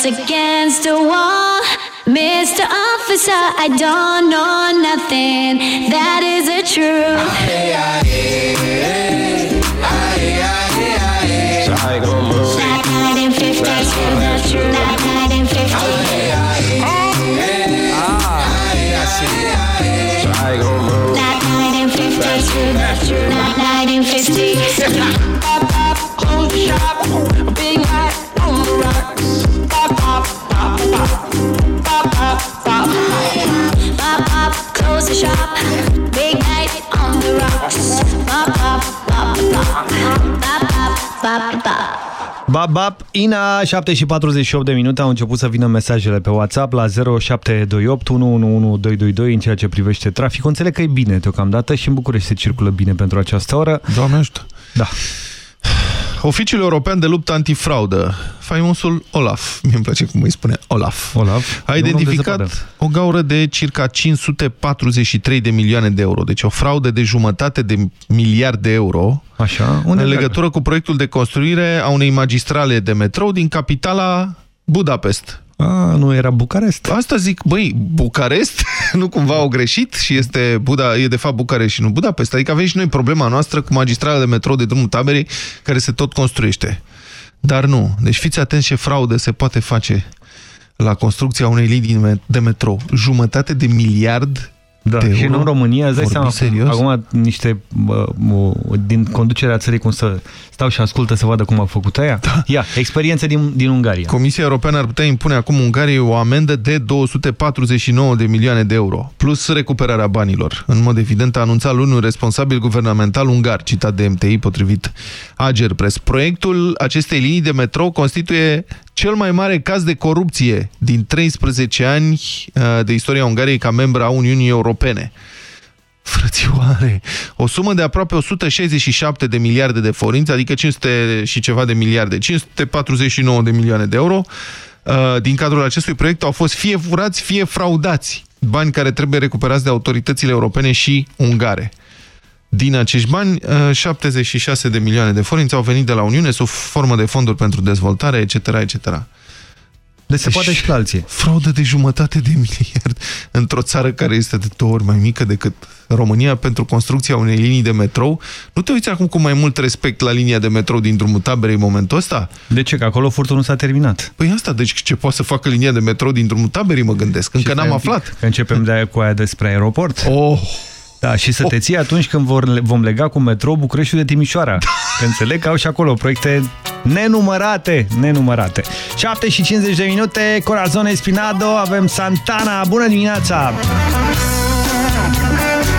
Speaker 15: Against the wall, Mr. Officer. I don't know nothing. That is the truth. That night in 50 to the truth. That night in 50. That night in 50 to the truth. That night in 50. Pop, pop, close the
Speaker 14: Bap, bap, Ina, 7 și 48 de minute au început să vină mesajele pe WhatsApp la 0728 111222 în ceea ce privește traficul. Înțeleg că e bine deocamdată și în București se circulă bine pentru această oră.
Speaker 3: Doamne ajută!
Speaker 14: Da.
Speaker 3: Oficiul European de Luptă Antifraudă, faimosul Olaf, mi îmi place cum îi spune Olaf,
Speaker 14: Olaf
Speaker 3: a
Speaker 14: E un om de
Speaker 3: identificat
Speaker 14: zăpadă.
Speaker 3: o gaură de circa 543 de milioane de euro, deci o fraudă de jumătate de miliard de euro
Speaker 14: Așa, unde
Speaker 3: în
Speaker 14: pleacă?
Speaker 3: legătură cu proiectul de construire a unei magistrale de metrou din capitala Budapest.
Speaker 14: A, nu era Bucarest?
Speaker 3: Asta zic, băi, Bucarest? *laughs* nu cumva au greșit și este Buda, e de fapt Bucarest și nu Budapest? Adică avem și noi problema noastră cu magistrala de metrou de drumul taberei care se tot construiește. Dar nu. Deci fiți atenți ce fraudă se poate face la construcția unei linii de metrou. Jumătate de miliard
Speaker 14: Da,
Speaker 3: de
Speaker 14: și
Speaker 3: euro?
Speaker 14: nu în România, îți dai
Speaker 3: Vorbiți
Speaker 14: seama,
Speaker 3: serios?
Speaker 14: acum niște bă, o, din conducerea țării cum să stau și ascultă să vadă cum a făcut aia. Da. Ia, experiențe din, din Ungaria.
Speaker 3: Comisia Europeană ar putea impune acum Ungariei o amendă de 249 de milioane de euro, plus recuperarea banilor. În mod evident a anunțat luni un responsabil guvernamental ungar, citat de MTI, potrivit Ager Press. Proiectul acestei linii de metrou constituie cel mai mare caz de corupție din 13 ani uh, de istoria Ungariei ca membra a Uniunii Europene. Frățioare, o sumă de aproape 167 de miliarde de forinți, adică 500 și ceva de miliarde, 549 de milioane de euro, uh, din cadrul acestui proiect au fost fie furați, fie fraudați. Bani care trebuie recuperați de autoritățile europene și ungare. Din acești bani, uh, 76 de milioane de forinți au venit de la Uniune sub formă de fonduri pentru dezvoltare, etc., etc.
Speaker 14: Deci se poate și la alții.
Speaker 3: Fraudă de jumătate de miliard *laughs* într-o țară care este de două ori mai mică decât România pentru construcția unei linii de metrou. Nu te uiți acum cu mai mult respect la linia de metrou din drumul taberei în momentul ăsta?
Speaker 14: De ce? Că acolo furtul nu s-a terminat.
Speaker 3: Păi asta, deci ce poate să facă linia de metrou din drumul taberii, mă gândesc. Încă
Speaker 14: Și
Speaker 3: n-am
Speaker 14: stai un pic,
Speaker 3: aflat.
Speaker 14: Că începem de aia cu aia despre aeroport.
Speaker 3: Oh,
Speaker 4: Da, și să te ții atunci când vor, vom lega cu metrou Bucureștiul de Timișoara. *laughs* Că înțeleg că au și acolo proiecte nenumărate, nenumărate. 7 și 50 de minute, Corazon Espinado, avem Santana, bună dimineața!
Speaker 22: Esa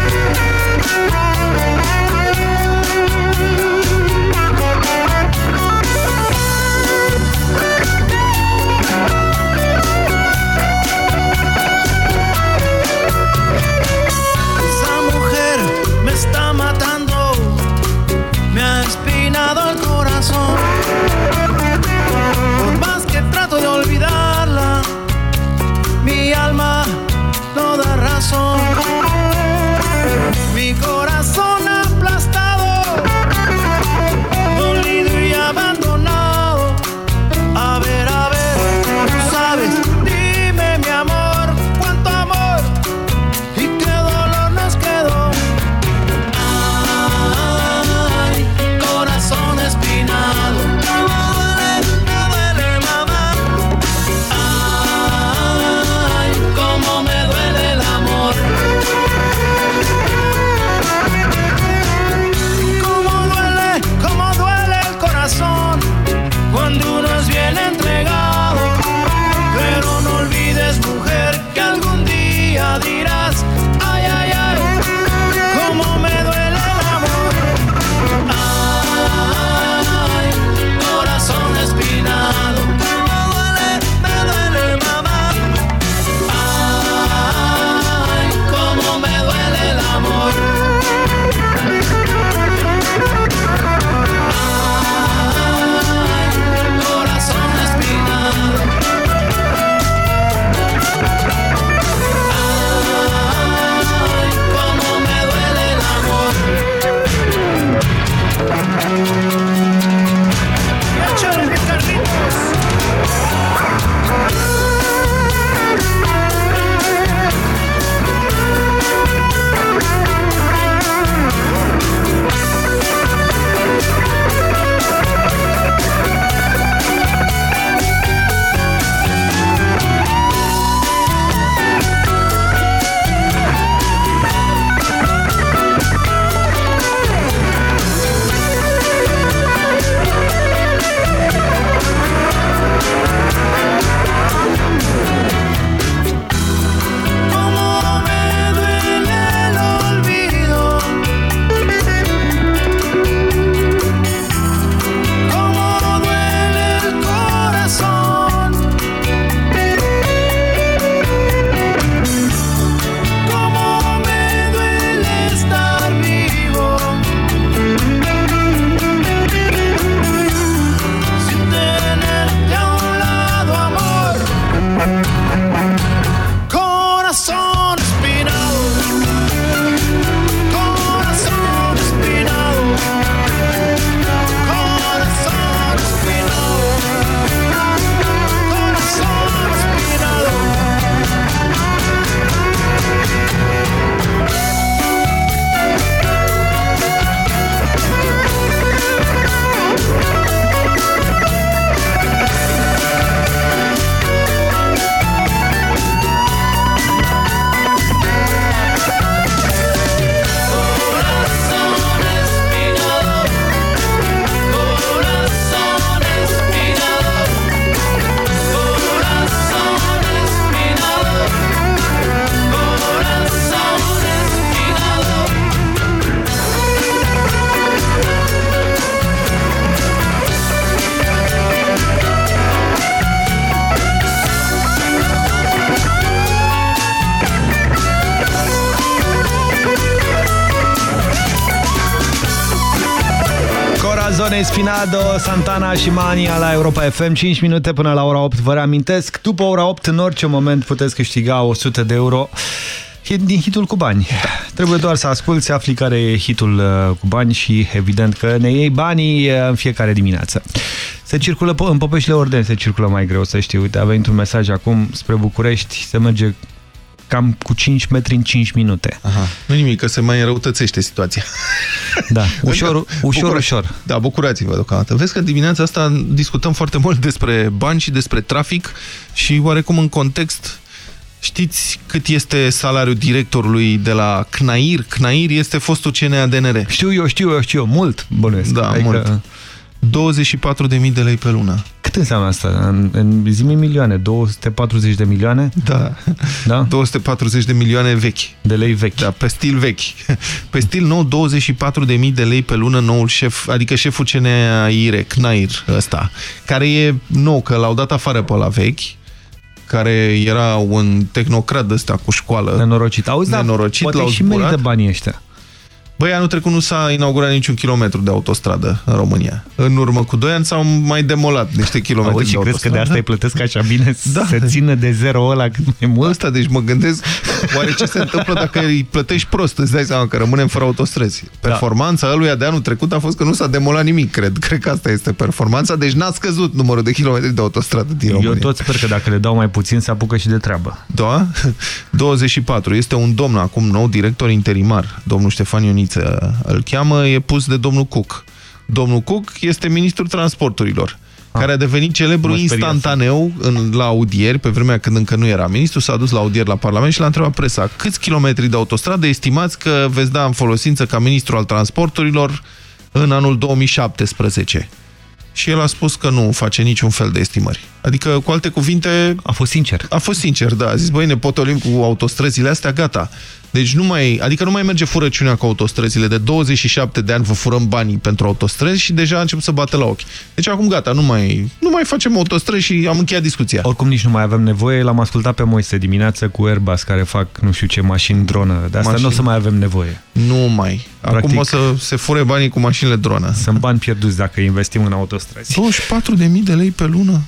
Speaker 4: Corazon Espinado, Santana și Mania la Europa FM 5 minute până la ora 8 Vă reamintesc, după ora 8 în orice moment puteți câștiga 100 de euro Hit din hitul cu bani. Trebuie doar să asculti, să afli care e hitul uh, cu bani Și evident că ne iei banii uh, în fiecare dimineață. Se circulă, po- în Popeșile Orden se circulă mai greu, să știu Uite, a venit un mesaj acum spre București Se merge cam cu 5 metri în 5 minute.
Speaker 3: Aha. Nu nimic, că se mai înrăutățește situația.
Speaker 4: Da, ușor,
Speaker 3: Încă-
Speaker 4: ușor,
Speaker 3: bucura-
Speaker 4: ușor.
Speaker 3: Da, bucurați-vă deocamdată. Vezi că dimineața asta discutăm foarte *laughs* mult despre bani și despre trafic și oarecum în context Știți cât este salariul directorului de la CNAIR? CNAIR este fostul CNADNR.
Speaker 14: Știu eu, știu eu, știu eu, mult bănuiesc.
Speaker 3: Da, adică... mult. 24.000 de lei pe lună.
Speaker 14: Cât înseamnă asta? În, în zi milioane? 240 de milioane?
Speaker 3: Da. da. 240 de milioane vechi.
Speaker 14: De lei vechi.
Speaker 3: Da, pe stil vechi. Pe stil nou, 24.000 de lei pe lună noul șef, adică șeful CNAIR, CNAIR ăsta, care e nou, că l-au dat afară pe la vechi, care era un tehnocrat de ăsta cu școală.
Speaker 14: Nenorocit. Auzi,
Speaker 3: nenorocit,
Speaker 14: da, poate și merită banii ăștia.
Speaker 3: Băi, anul trecut nu s-a inaugurat niciun kilometru de autostradă în România. În urmă cu 2 ani s-au mai demolat niște kilometri
Speaker 14: Auzi,
Speaker 3: de
Speaker 14: și crezi că de asta îi plătesc așa bine *laughs* da. să țină de zero ăla cât mai mult?
Speaker 3: Asta, deci mă gândesc, oare ce se întâmplă dacă îi plătești prost? Îți dai seama că rămânem fără autostrăzi. Da. Performanța da. ăluia de anul trecut a fost că nu s-a demolat nimic, cred. Cred că asta este performanța, deci n-a scăzut numărul de kilometri de autostradă din România.
Speaker 14: Eu tot sper că dacă le dau mai puțin se apucă și de treabă.
Speaker 3: Da? 24. Este un domn acum nou, director interimar, domnul Ștefan Ioniță îl cheamă, e pus de domnul Cook. Domnul Cook este ministrul transporturilor, ah. care a devenit celebru instantaneu în, la audieri, pe vremea când încă nu era ministru, s-a dus la audieri la Parlament și l-a întrebat presa câți kilometri de autostradă estimați că veți da în folosință ca ministru al transporturilor în anul 2017 și el a spus că nu face niciun fel de estimări. Adică, cu alte cuvinte...
Speaker 14: A fost sincer.
Speaker 3: A fost sincer, da. A zis, băi, ne potolim cu autostrăzile astea, gata. Deci nu mai, adică nu mai merge furăciunea cu autostrăzile. De 27 de ani vă furăm banii pentru autostrăzi și deja a început să bată la ochi. Deci acum gata, nu mai, nu mai facem autostrăzi și am încheiat discuția.
Speaker 14: Oricum nici nu mai avem nevoie. L-am ascultat pe Moise dimineață cu Airbus care fac nu știu ce mașini dronă. De asta mașini. nu o să mai avem nevoie.
Speaker 3: Nu mai. Practic, acum o să se fure banii cu mașinile dronă.
Speaker 14: Sunt bani pierduți dacă investim în autostrăzi.
Speaker 3: 24.000 de lei pe lună?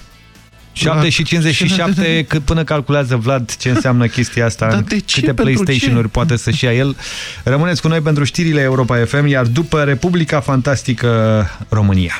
Speaker 14: 7 și 57, *laughs* cât până calculează Vlad ce înseamnă chestia asta,
Speaker 3: Dar de ce?
Speaker 14: câte PlayStation-uri poate să-și ia el. Rămâneți cu noi pentru știrile Europa FM, iar după Republica Fantastică România.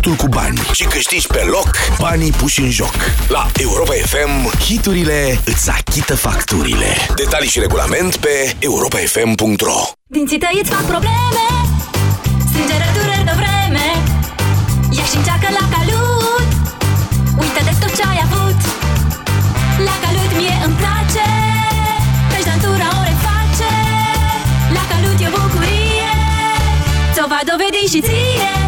Speaker 8: hitul cu bani. Și câștigi pe loc banii puși în joc. La Europa FM, hiturile îți achită facturile. Detalii și regulament pe europafm.ro
Speaker 15: Dinții tăi îți fac probleme Strângere, dureri de vreme. Ia și încearcă la calut Uită de tot ce ai avut. La calut mie îmi place Pești dantura o reface. La calut e bucurie Ți-o va dovedi și ție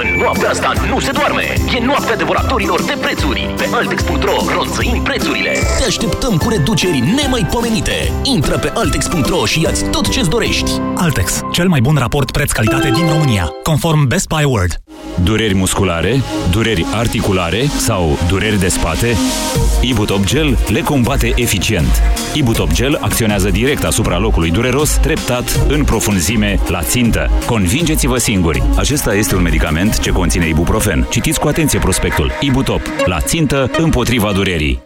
Speaker 10: În noaptea asta nu se doarme! E noaptea devoratorilor de prețuri! Pe Altex.ro ronțăim prețurile! Te așteptăm cu reduceri nemaipomenite! Intră pe Altex.ro și ia tot ce-ți dorești!
Speaker 23: Altex, cel mai bun raport preț-calitate din România, conform Best Buy Award.
Speaker 24: Dureri musculare, dureri articulare sau dureri de spate? Ibutop Gel le combate eficient. Ibutop Gel acționează direct asupra locului dureros, treptat, în profunzime, la țintă. Convingeți-vă singuri! Acesta este un medicament ce conține ibuprofen. Citiți cu atenție prospectul. Ibutop. La țintă, împotriva durerii.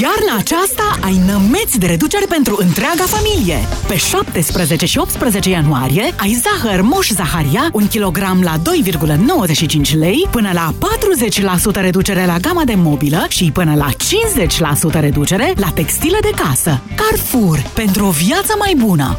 Speaker 25: Iarna aceasta ai nămeți de reducere pentru întreaga familie. Pe 17 și 18 ianuarie ai zahăr Moș Zaharia, 1 kg la 2,95 lei, până la 40% reducere la gama de mobilă și până la 50% reducere la textile de casă. Carrefour, pentru o viață mai bună!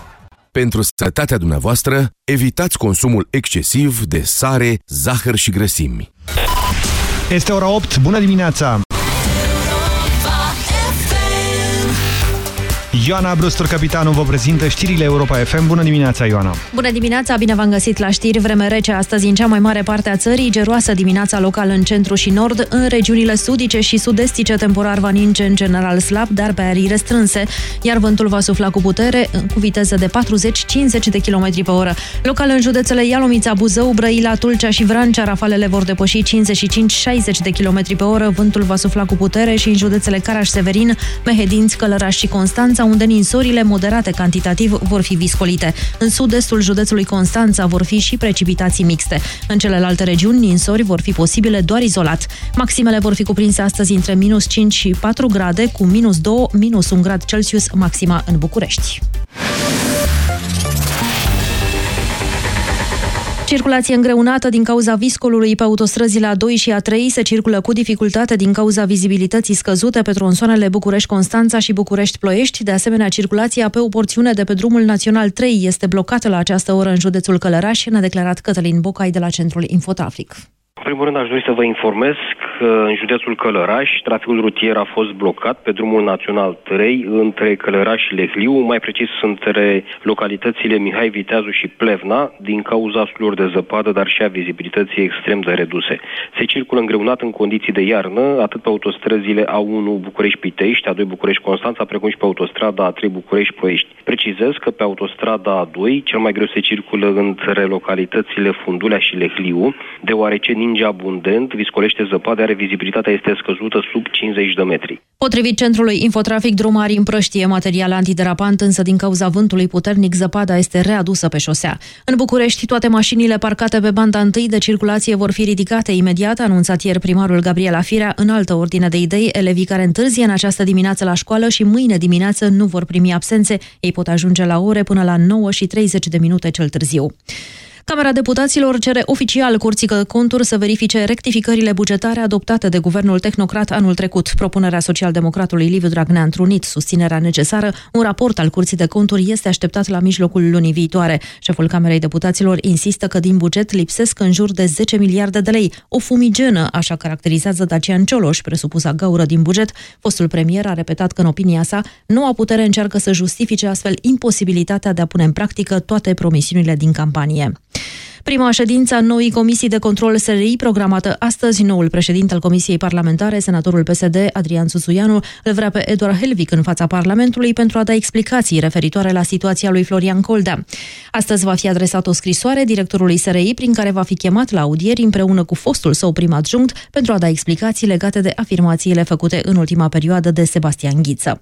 Speaker 8: Pentru sănătatea dumneavoastră, evitați consumul excesiv de sare, zahăr și grăsimi.
Speaker 14: Este ora 8, bună dimineața! Ioana Brustur, capitanul, vă prezintă știrile Europa FM. Bună dimineața, Ioana!
Speaker 26: Bună dimineața, bine v-am găsit la știri. Vreme rece astăzi în cea mai mare parte a țării, geroasă dimineața local în centru și nord, în regiunile sudice și sud-estice temporar va ninge în general slab, dar pe arii restrânse, iar vântul va sufla cu putere cu viteză de 40-50 de km pe oră. Local în județele Ialomița, Buzău, Brăila, Tulcea și Vrancea, rafalele vor depăși 55-60 de km pe oră, vântul va sufla cu putere și în județele Caraș-Severin, Mehedinți, Călăraș și Constanța, unde ninsorile moderate cantitativ vor fi viscolite. În sud-estul județului Constanța vor fi și precipitații mixte. În celelalte regiuni, ninsori vor fi posibile doar izolat. Maximele vor fi cuprinse astăzi între minus 5 și 4 grade, cu minus 2, minus 1 grad Celsius maxima în București. Circulație îngreunată din cauza viscolului pe autostrăzile A2 și A3 se circulă cu dificultate din cauza vizibilității scăzute pe tronsoanele București-Constanța și București-Ploiești. De asemenea, circulația pe o porțiune de pe drumul național 3 este blocată la această oră în județul Călăraș, ne-a declarat Cătălin Bocai de la Centrul Infotrafic.
Speaker 27: În primul rând aș dori să vă informez că în județul Călăraș traficul rutier a fost blocat pe drumul național 3 între Călăraș și Lehliu, mai precis între localitățile Mihai Viteazu și Plevna, din cauza sulurilor de zăpadă, dar și a vizibilității extrem de reduse. Se circulă îngreunat în condiții de iarnă, atât pe autostrăzile A1 București-Pitești, A2 București-Constanța, precum și pe autostrada A3 București-Ploiești. Precizez că pe autostrada A2 cel mai greu se circulă între localitățile Fundulea și Lehliu, deoarece ninge abundent, viscolește zăpadă, are vizibilitatea este scăzută sub 50 de metri.
Speaker 26: Potrivit centrului Infotrafic, drumari împrăștie material antiderapant, însă din cauza vântului puternic, zăpada este readusă pe șosea. În București, toate mașinile parcate pe banda întâi de circulație vor fi ridicate imediat, a anunțat ieri primarul Gabriela Firea. În altă ordine de idei, elevii care întârzie în această dimineață la școală și mâine dimineață nu vor primi absențe. Ei pot ajunge la ore până la 9 și 30 de minute cel târziu. Camera Deputaților cere oficial Curții de Conturi să verifice rectificările bugetare adoptate de guvernul tehnocrat anul trecut. Propunerea socialdemocratului Liviu Dragnea a întrunit susținerea necesară. Un raport al Curții de Conturi este așteptat la mijlocul lunii viitoare. Șeful Camerei Deputaților insistă că din buget lipsesc în jur de 10 miliarde de lei. O fumigenă, așa caracterizează Dacian Cioloș, presupusa gaură din buget. Fostul premier a repetat că, în opinia sa, noua putere încearcă să justifice astfel imposibilitatea de a pune în practică toate promisiunile din campanie. Prima ședință a noii comisii de control SRI, programată astăzi, noul președinte al Comisiei Parlamentare, senatorul PSD, Adrian Susuianu, îl vrea pe Eduard Helvic în fața Parlamentului pentru a da explicații referitoare la situația lui Florian Coldea. Astăzi va fi adresat o scrisoare directorului SRI prin care va fi chemat la audieri împreună cu fostul său prim adjunct pentru a da explicații legate de afirmațiile făcute în ultima perioadă de Sebastian Ghiță.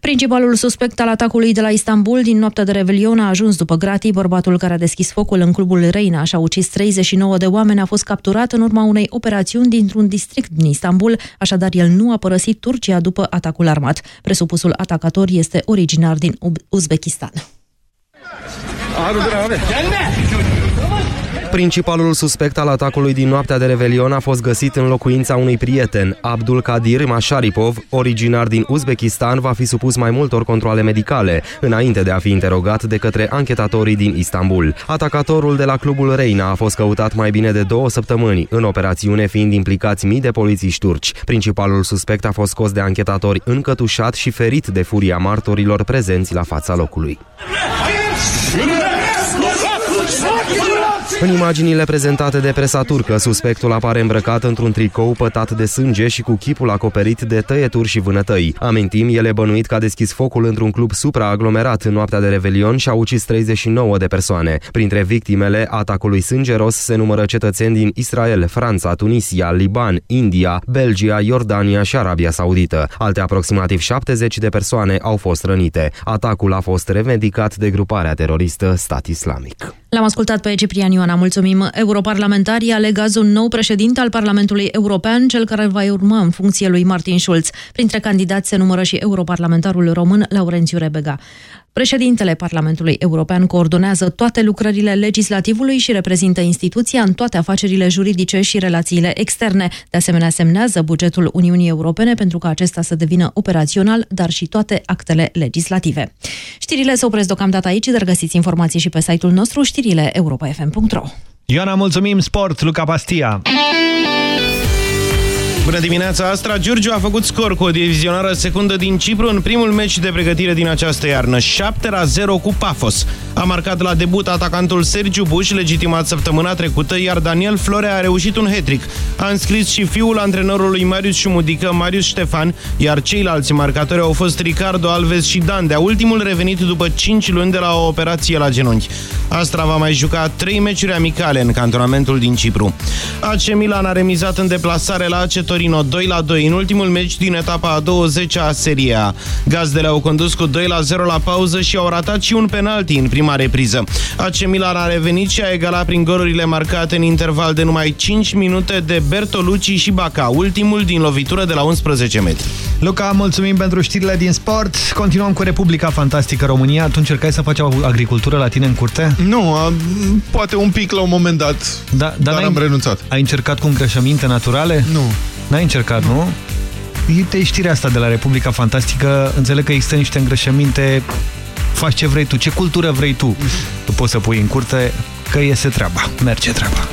Speaker 26: Principalul suspect al atacului de la Istanbul din noaptea de Revelion a ajuns după gratii. Bărbatul care a deschis focul în clubul Reina și a ucis 39 de oameni a fost capturat în urma unei operațiuni dintr-un district din Istanbul, așadar el nu a părăsit Turcia după atacul armat. Presupusul atacator este originar din Uzbekistan.
Speaker 28: Principalul suspect al atacului din noaptea de Revelion a fost găsit în locuința unui prieten. Abdul Kadir Masharipov, originar din Uzbekistan, va fi supus mai multor controle medicale, înainte de a fi interogat de către anchetatorii din Istanbul. Atacatorul de la clubul Reina a fost căutat mai bine de două săptămâni, în operațiune fiind implicați mii de polițiști turci. Principalul suspect a fost scos de anchetatori încătușat și ferit de furia martorilor prezenți la fața locului. În imaginile prezentate de presa turcă, suspectul apare îmbrăcat într-un tricou pătat de sânge și cu chipul acoperit de tăieturi și vânătăi. Amintim, el e bănuit că a deschis focul într-un club supraaglomerat în noaptea de Revelion și a ucis 39 de persoane. Printre victimele atacului sângeros se numără cetățeni din Israel, Franța, Tunisia, Liban, India, Belgia, Iordania și Arabia Saudită. Alte aproximativ 70 de persoane au fost rănite. Atacul a fost revendicat de gruparea teroristă Stat Islamic.
Speaker 26: L-am ascultat pe Ciprian Ioana, mulțumim. Europarlamentarii aleg azi un nou președinte al Parlamentului European, cel care va urma în funcție lui Martin Schulz. Printre candidați se numără și europarlamentarul român Laurențiu Rebega. Președintele Parlamentului European coordonează toate lucrările legislativului și reprezintă instituția în toate afacerile juridice și relațiile externe. De asemenea, semnează bugetul Uniunii Europene pentru ca acesta să devină operațional, dar și toate actele legislative. Știrile se opresc deocamdată aici, dar găsiți informații și pe site-ul nostru știrile europa.fm.ro
Speaker 14: Ioana, mulțumim! Sport, Luca Pastia!
Speaker 1: Bună dimineața, Astra Giurgiu a făcut scor cu o divizionară secundă din Cipru în primul meci de pregătire din această iarnă, 7 la 0 cu Pafos. A marcat la debut atacantul Sergiu Buș, legitimat săptămâna trecută, iar Daniel Florea a reușit un hat-trick. A înscris și fiul antrenorului Marius Șumudică, Marius Ștefan, iar ceilalți marcatori au fost Ricardo Alves și Dandea, ultimul revenit după 5 luni de la o operație la genunchi. Astra va mai juca 3 meciuri amicale în cantonamentul din Cipru. AC Milan a remizat în deplasare la AC Torino 2 la 2 în ultimul meci din etapa a 20-a a Serie A. Gazdele au condus cu 2 la 0 la pauză și au ratat și un penalti în prima repriză. AC Milan a revenit și a egalat prin golurile marcate în interval de numai 5 minute de Bertolucci și Baca, ultimul din lovitură de la 11 metri.
Speaker 4: Luca, mulțumim pentru știrile din sport. Continuăm cu Republica Fantastică România. Tu încercai să faci agricultură la tine în curte?
Speaker 3: Nu, a, poate un pic la un moment dat, da, dar, dar am renunțat.
Speaker 4: Ai încercat cu îngrășăminte naturale?
Speaker 3: Nu.
Speaker 4: N-ai încercat, nu? nu? Uite știrea asta de la Republica Fantastică. Înțeleg că există niște îngrășăminte faci ce vrei tu, ce cultură vrei tu. Tu poți să pui în curte că iese treaba, merge treaba.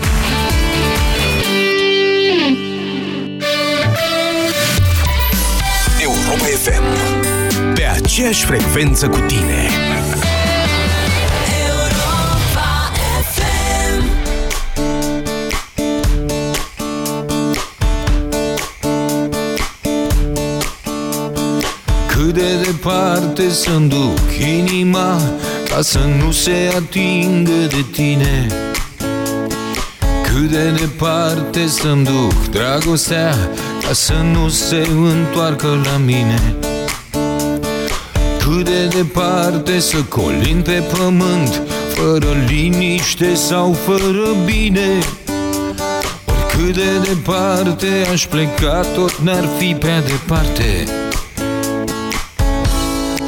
Speaker 8: Europa FM Pe aceeași frecvență cu tine
Speaker 29: de departe să-mi duc inima Ca să nu se atingă de tine. Cât de departe să-mi duc dragostea Ca să nu se întoarcă la mine. Cât de departe să colin pe pământ Fără liniște sau fără bine. Oricât de departe aș pleca Tot n-ar fi prea departe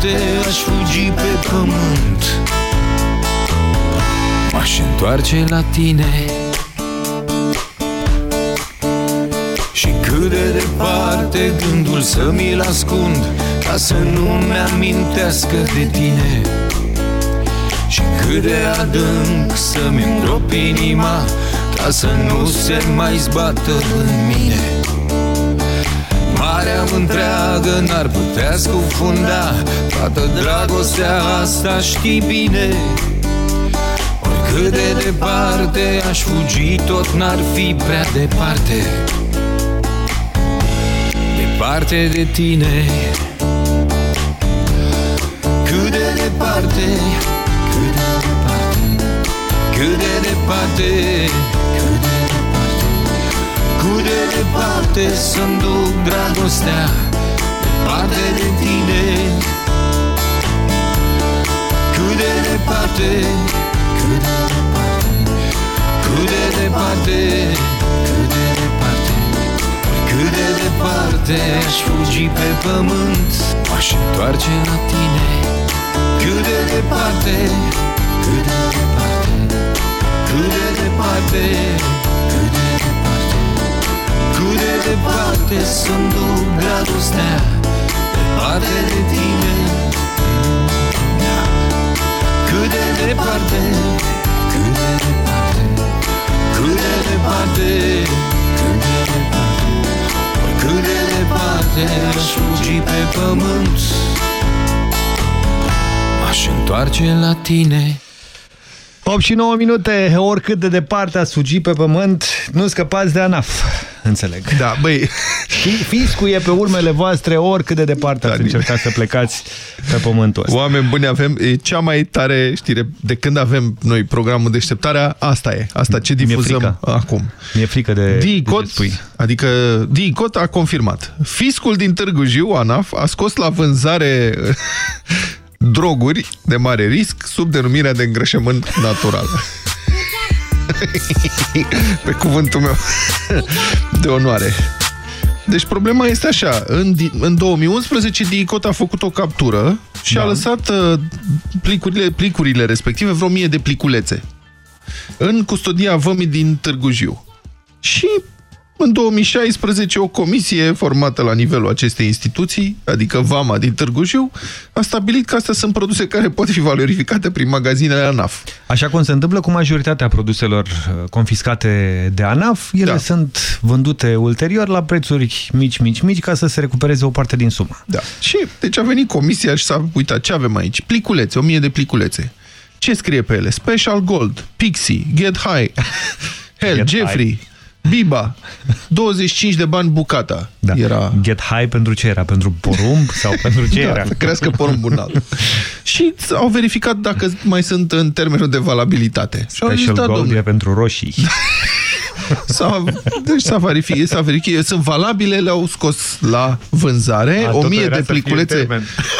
Speaker 29: departe aș fugi pe pământ. M-aș întoarce la tine. Și cât de departe gândul să mi-l ascund Ca să nu-mi amintească de tine. Și cât de adânc să-mi îngrop inima Ca să nu se mai zbată în mine Marea întreagă n-ar putea scufunda Toată dragostea asta știi bine. Oricât de departe aș fugi Tot n-ar fi prea departe. Departe de tine. Cât de departe Cât de departe Cât de departe Cât de departe Cât de departe Să-mi duc dragostea Departe de tine. Cât de departe Cât de departe Cât de departe Cât de departe Cât de departe Aș fugi pe pământ. M-aș întoarce la tine. Cât de departe Cât de departe Cât de departe departe Să-mi duc dragostea Departe de tine. Cât de departe Cât de departe Cât de departe Cât de departe Cât de departe Aș fugi pe pământ. M-aș întoarce la tine.
Speaker 4: 8 și 9 minute, oricât de departe ați fugi pe pământ, nu scăpați de ANAF, înțeleg.
Speaker 3: Da, băi...
Speaker 4: Fiscul e pe urmele voastre oricât de departe da, ați încercat să plecați pe pământul ăsta.
Speaker 3: Oameni buni, avem e cea mai tare știre de când avem noi programul Deșteptarea, asta e, asta ce difuzăm acum.
Speaker 4: Mi-e frică de,
Speaker 3: DICOT, de spui. Adică DICOT a confirmat. Fiscul din Târgu Jiu, ANAF, a scos la vânzare *laughs* droguri de mare risc sub denumirea de îngrășământ natural. *laughs* Pe cuvântul meu de onoare. Deci problema este așa, în, în 2011 DICOT a făcut o captură și da. a lăsat uh, plicurile, plicurile respective, vreo mie de pliculețe, în custodia vămii din Târgu Jiu. Și în 2016, o comisie formată la nivelul acestei instituții, adică VAMA din Târgu Jiu, a stabilit că astea sunt produse care pot fi valorificate prin magazinele ANAF.
Speaker 4: Așa cum se întâmplă cu majoritatea produselor uh, confiscate de ANAF, ele da. sunt vândute ulterior la prețuri mici, mici, mici, ca să se recupereze o parte din sumă.
Speaker 3: Da. Și deci a venit comisia și s-a uitat ce avem aici. Pliculețe, o mie de pliculețe. Ce scrie pe ele? Special Gold, Pixie, Get High, *laughs* Hell, Get Jeffrey, high. Biba, 25 de bani bucata.
Speaker 4: Da. Era... Get high pentru ce era? Pentru porumb sau pentru ce *laughs*
Speaker 3: da,
Speaker 4: era?
Speaker 3: crească porumbul înalt. și au verificat dacă mai sunt în termenul de valabilitate.
Speaker 4: Special gold domnule. e pentru roșii. *laughs*
Speaker 3: S-a, deci s-a verificat, s-a verificat, sunt valabile, le-au scos la vânzare, A, o mie de pliculețe,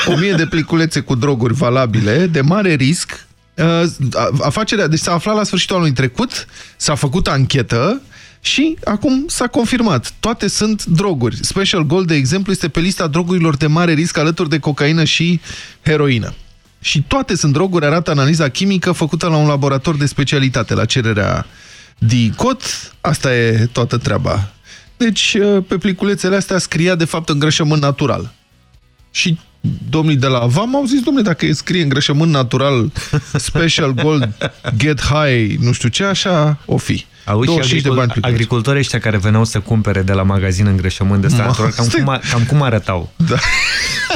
Speaker 3: o mie de pliculețe cu droguri valabile, de mare risc, uh, afacerea, deci s-a aflat la sfârșitul anului trecut, s-a făcut anchetă și acum s-a confirmat. Toate sunt droguri. Special Gold, de exemplu, este pe lista drogurilor de mare risc alături de cocaină și heroină. Și toate sunt droguri, arată analiza chimică făcută la un laborator de specialitate, la cererea DICOT. Asta e toată treaba. Deci, pe pliculețele astea scria, de fapt, îngrășământ natural. Și domnii de la VAM au zis, domnule, dacă scrie îngrășământ natural, special gold, get high, nu știu ce, așa o fi.
Speaker 4: Auzi, și agricul, de bani agricultorii ăștia care veneau să cumpere de la magazin îngrășământ de stat, cam, cum, cam cum arătau?
Speaker 3: Da.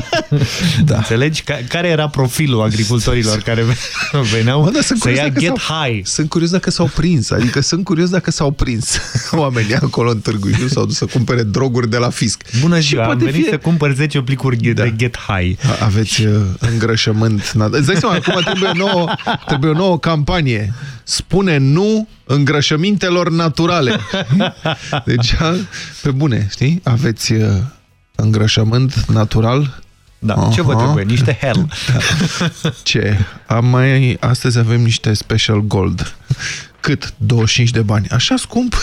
Speaker 3: *laughs*
Speaker 4: da. Înțelegi? Ca, care era profilul agricultorilor care *laughs* veneau mă, da, să ia get high?
Speaker 3: Sunt curios dacă s-au prins. Adică sunt curios dacă s-au prins *laughs* oamenii acolo în Târgu Jiu s-au dus să cumpere droguri de la fisc.
Speaker 4: Bună ziua, am venit fie... să cumpăr 10 plicuri da. de get high.
Speaker 3: Aveți uh, îngrășământ. Îți dai seama, acum trebuie o nouă, trebuie o nouă campanie. Spune nu îngrășămintelor naturale. Deci, pe bune, știi? Aveți uh, îngrășământ natural
Speaker 4: da, Aha. ce vă trebuie? Niște hell. *laughs*
Speaker 3: Da. Ce? Am mai, astăzi avem niște special gold. Cât? 25 de bani. Așa scump? *laughs*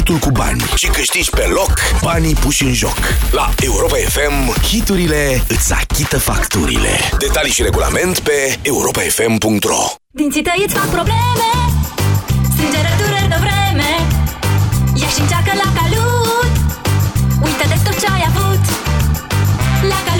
Speaker 8: hitul cu bani. Și câștigi pe loc banii puși în joc. La Europa FM, hiturile îți achită facturile. Detalii și regulament pe europafm.ro
Speaker 15: Dinții tăi îți fac probleme Strângerătură de vreme. Ia și încearcă la calut. Uită de tot ce ai avut. La calut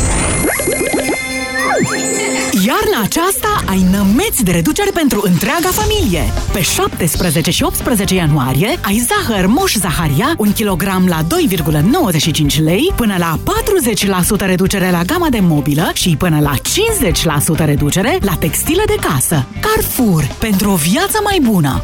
Speaker 25: Iarna aceasta ai nămeți de reducere pentru întreaga familie. Pe 17 și 18 ianuarie ai zahăr Moș Zaharia, 1 kg la 2,95 lei, până la 40% reducere la gama de mobilă și până la 50% reducere la textile de casă. Carrefour, pentru o viață mai bună!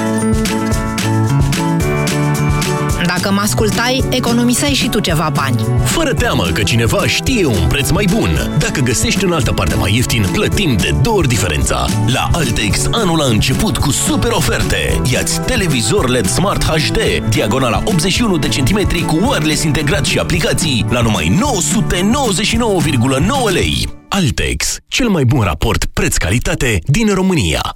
Speaker 30: Dacă mă ascultai, economiseai și tu ceva bani.
Speaker 10: Fără teamă că cineva știe un preț mai bun. Dacă găsești în altă parte mai ieftin, plătim de două ori diferența. La Altex, anul a început cu super oferte. Iați televizor LED Smart HD, diagonala 81 de centimetri cu wireless integrat și aplicații la numai 999,9 lei. Altex, cel mai bun raport preț-calitate din România.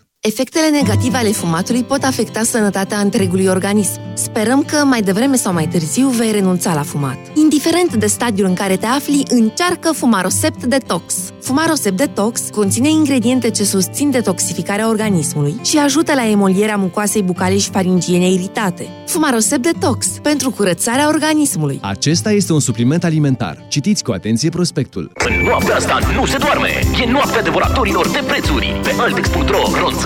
Speaker 31: Efectele negative ale fumatului pot afecta sănătatea întregului organism. Sperăm că mai devreme sau mai târziu vei renunța la fumat. Indiferent de stadiul în care te afli, încearcă Fumarosept Detox. Fumarosept Detox conține ingrediente ce susțin detoxificarea organismului și ajută la emolierea mucoasei bucale și faringiene iritate. Fumarosept Detox, pentru curățarea organismului.
Speaker 32: Acesta este un supliment alimentar. Citiți cu atenție prospectul.
Speaker 10: În noaptea asta nu se doarme. E noaptea devoratorilor de prețuri. Pe Altex.ro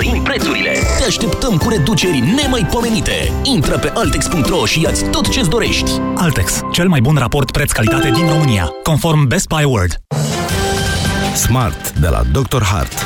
Speaker 10: ronțăim prețurile. Te așteptăm cu reduceri nemaipomenite. Intră pe Altex.ro și iați tot ce-ți dorești.
Speaker 23: Altex, cel mai bun raport preț-calitate din România, conform Best Buy Award.
Speaker 33: Smart de la Dr. Hart.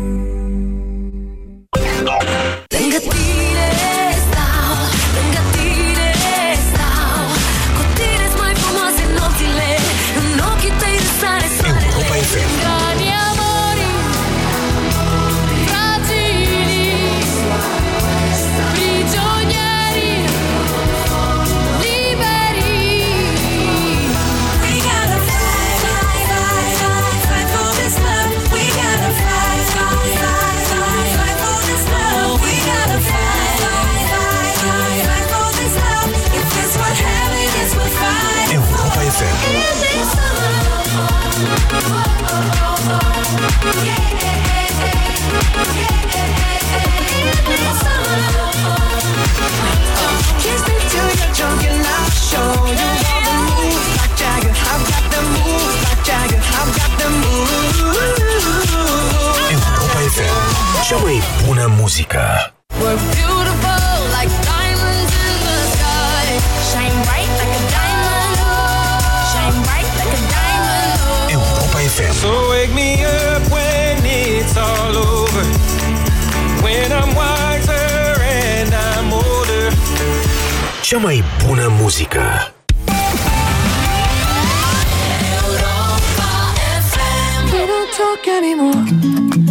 Speaker 8: Cea mai bună muzică.
Speaker 15: We're beautiful like diamonds in the sky. Shine bright like a diamond. Shine bright like a diamond.
Speaker 8: FM.
Speaker 34: So wake me up when it's all over. When I'm wiser and I'm older.
Speaker 8: Cea mai bună muzică.
Speaker 34: We don't talk anymore.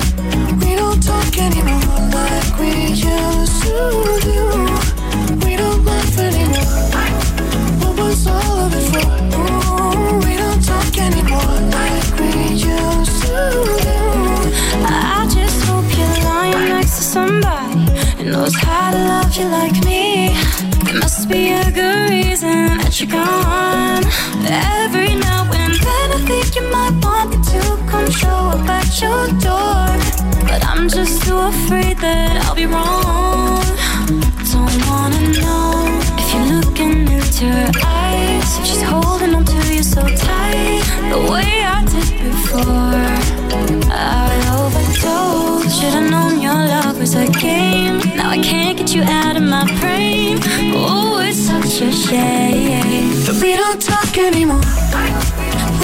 Speaker 34: We don't talk anymore like we used to do. We don't laugh anymore. What was all of it for? We don't talk anymore like we used to do.
Speaker 15: I just hope you're lying next to somebody who knows how to love you like me. There must be a good reason that you're gone. Every now and then I think you might want me to come show up at your door. But I'm just too afraid that I'll be wrong. Don't wanna know if you're looking into her eyes. She's holding on to you so tight, the way I did before. I overdosed. Should've known your love was a game. Now I can't get you out of my brain. Oh, it's such a shame
Speaker 34: that we don't talk anymore.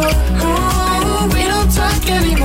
Speaker 34: All of it for? Oh, we don't talk anymore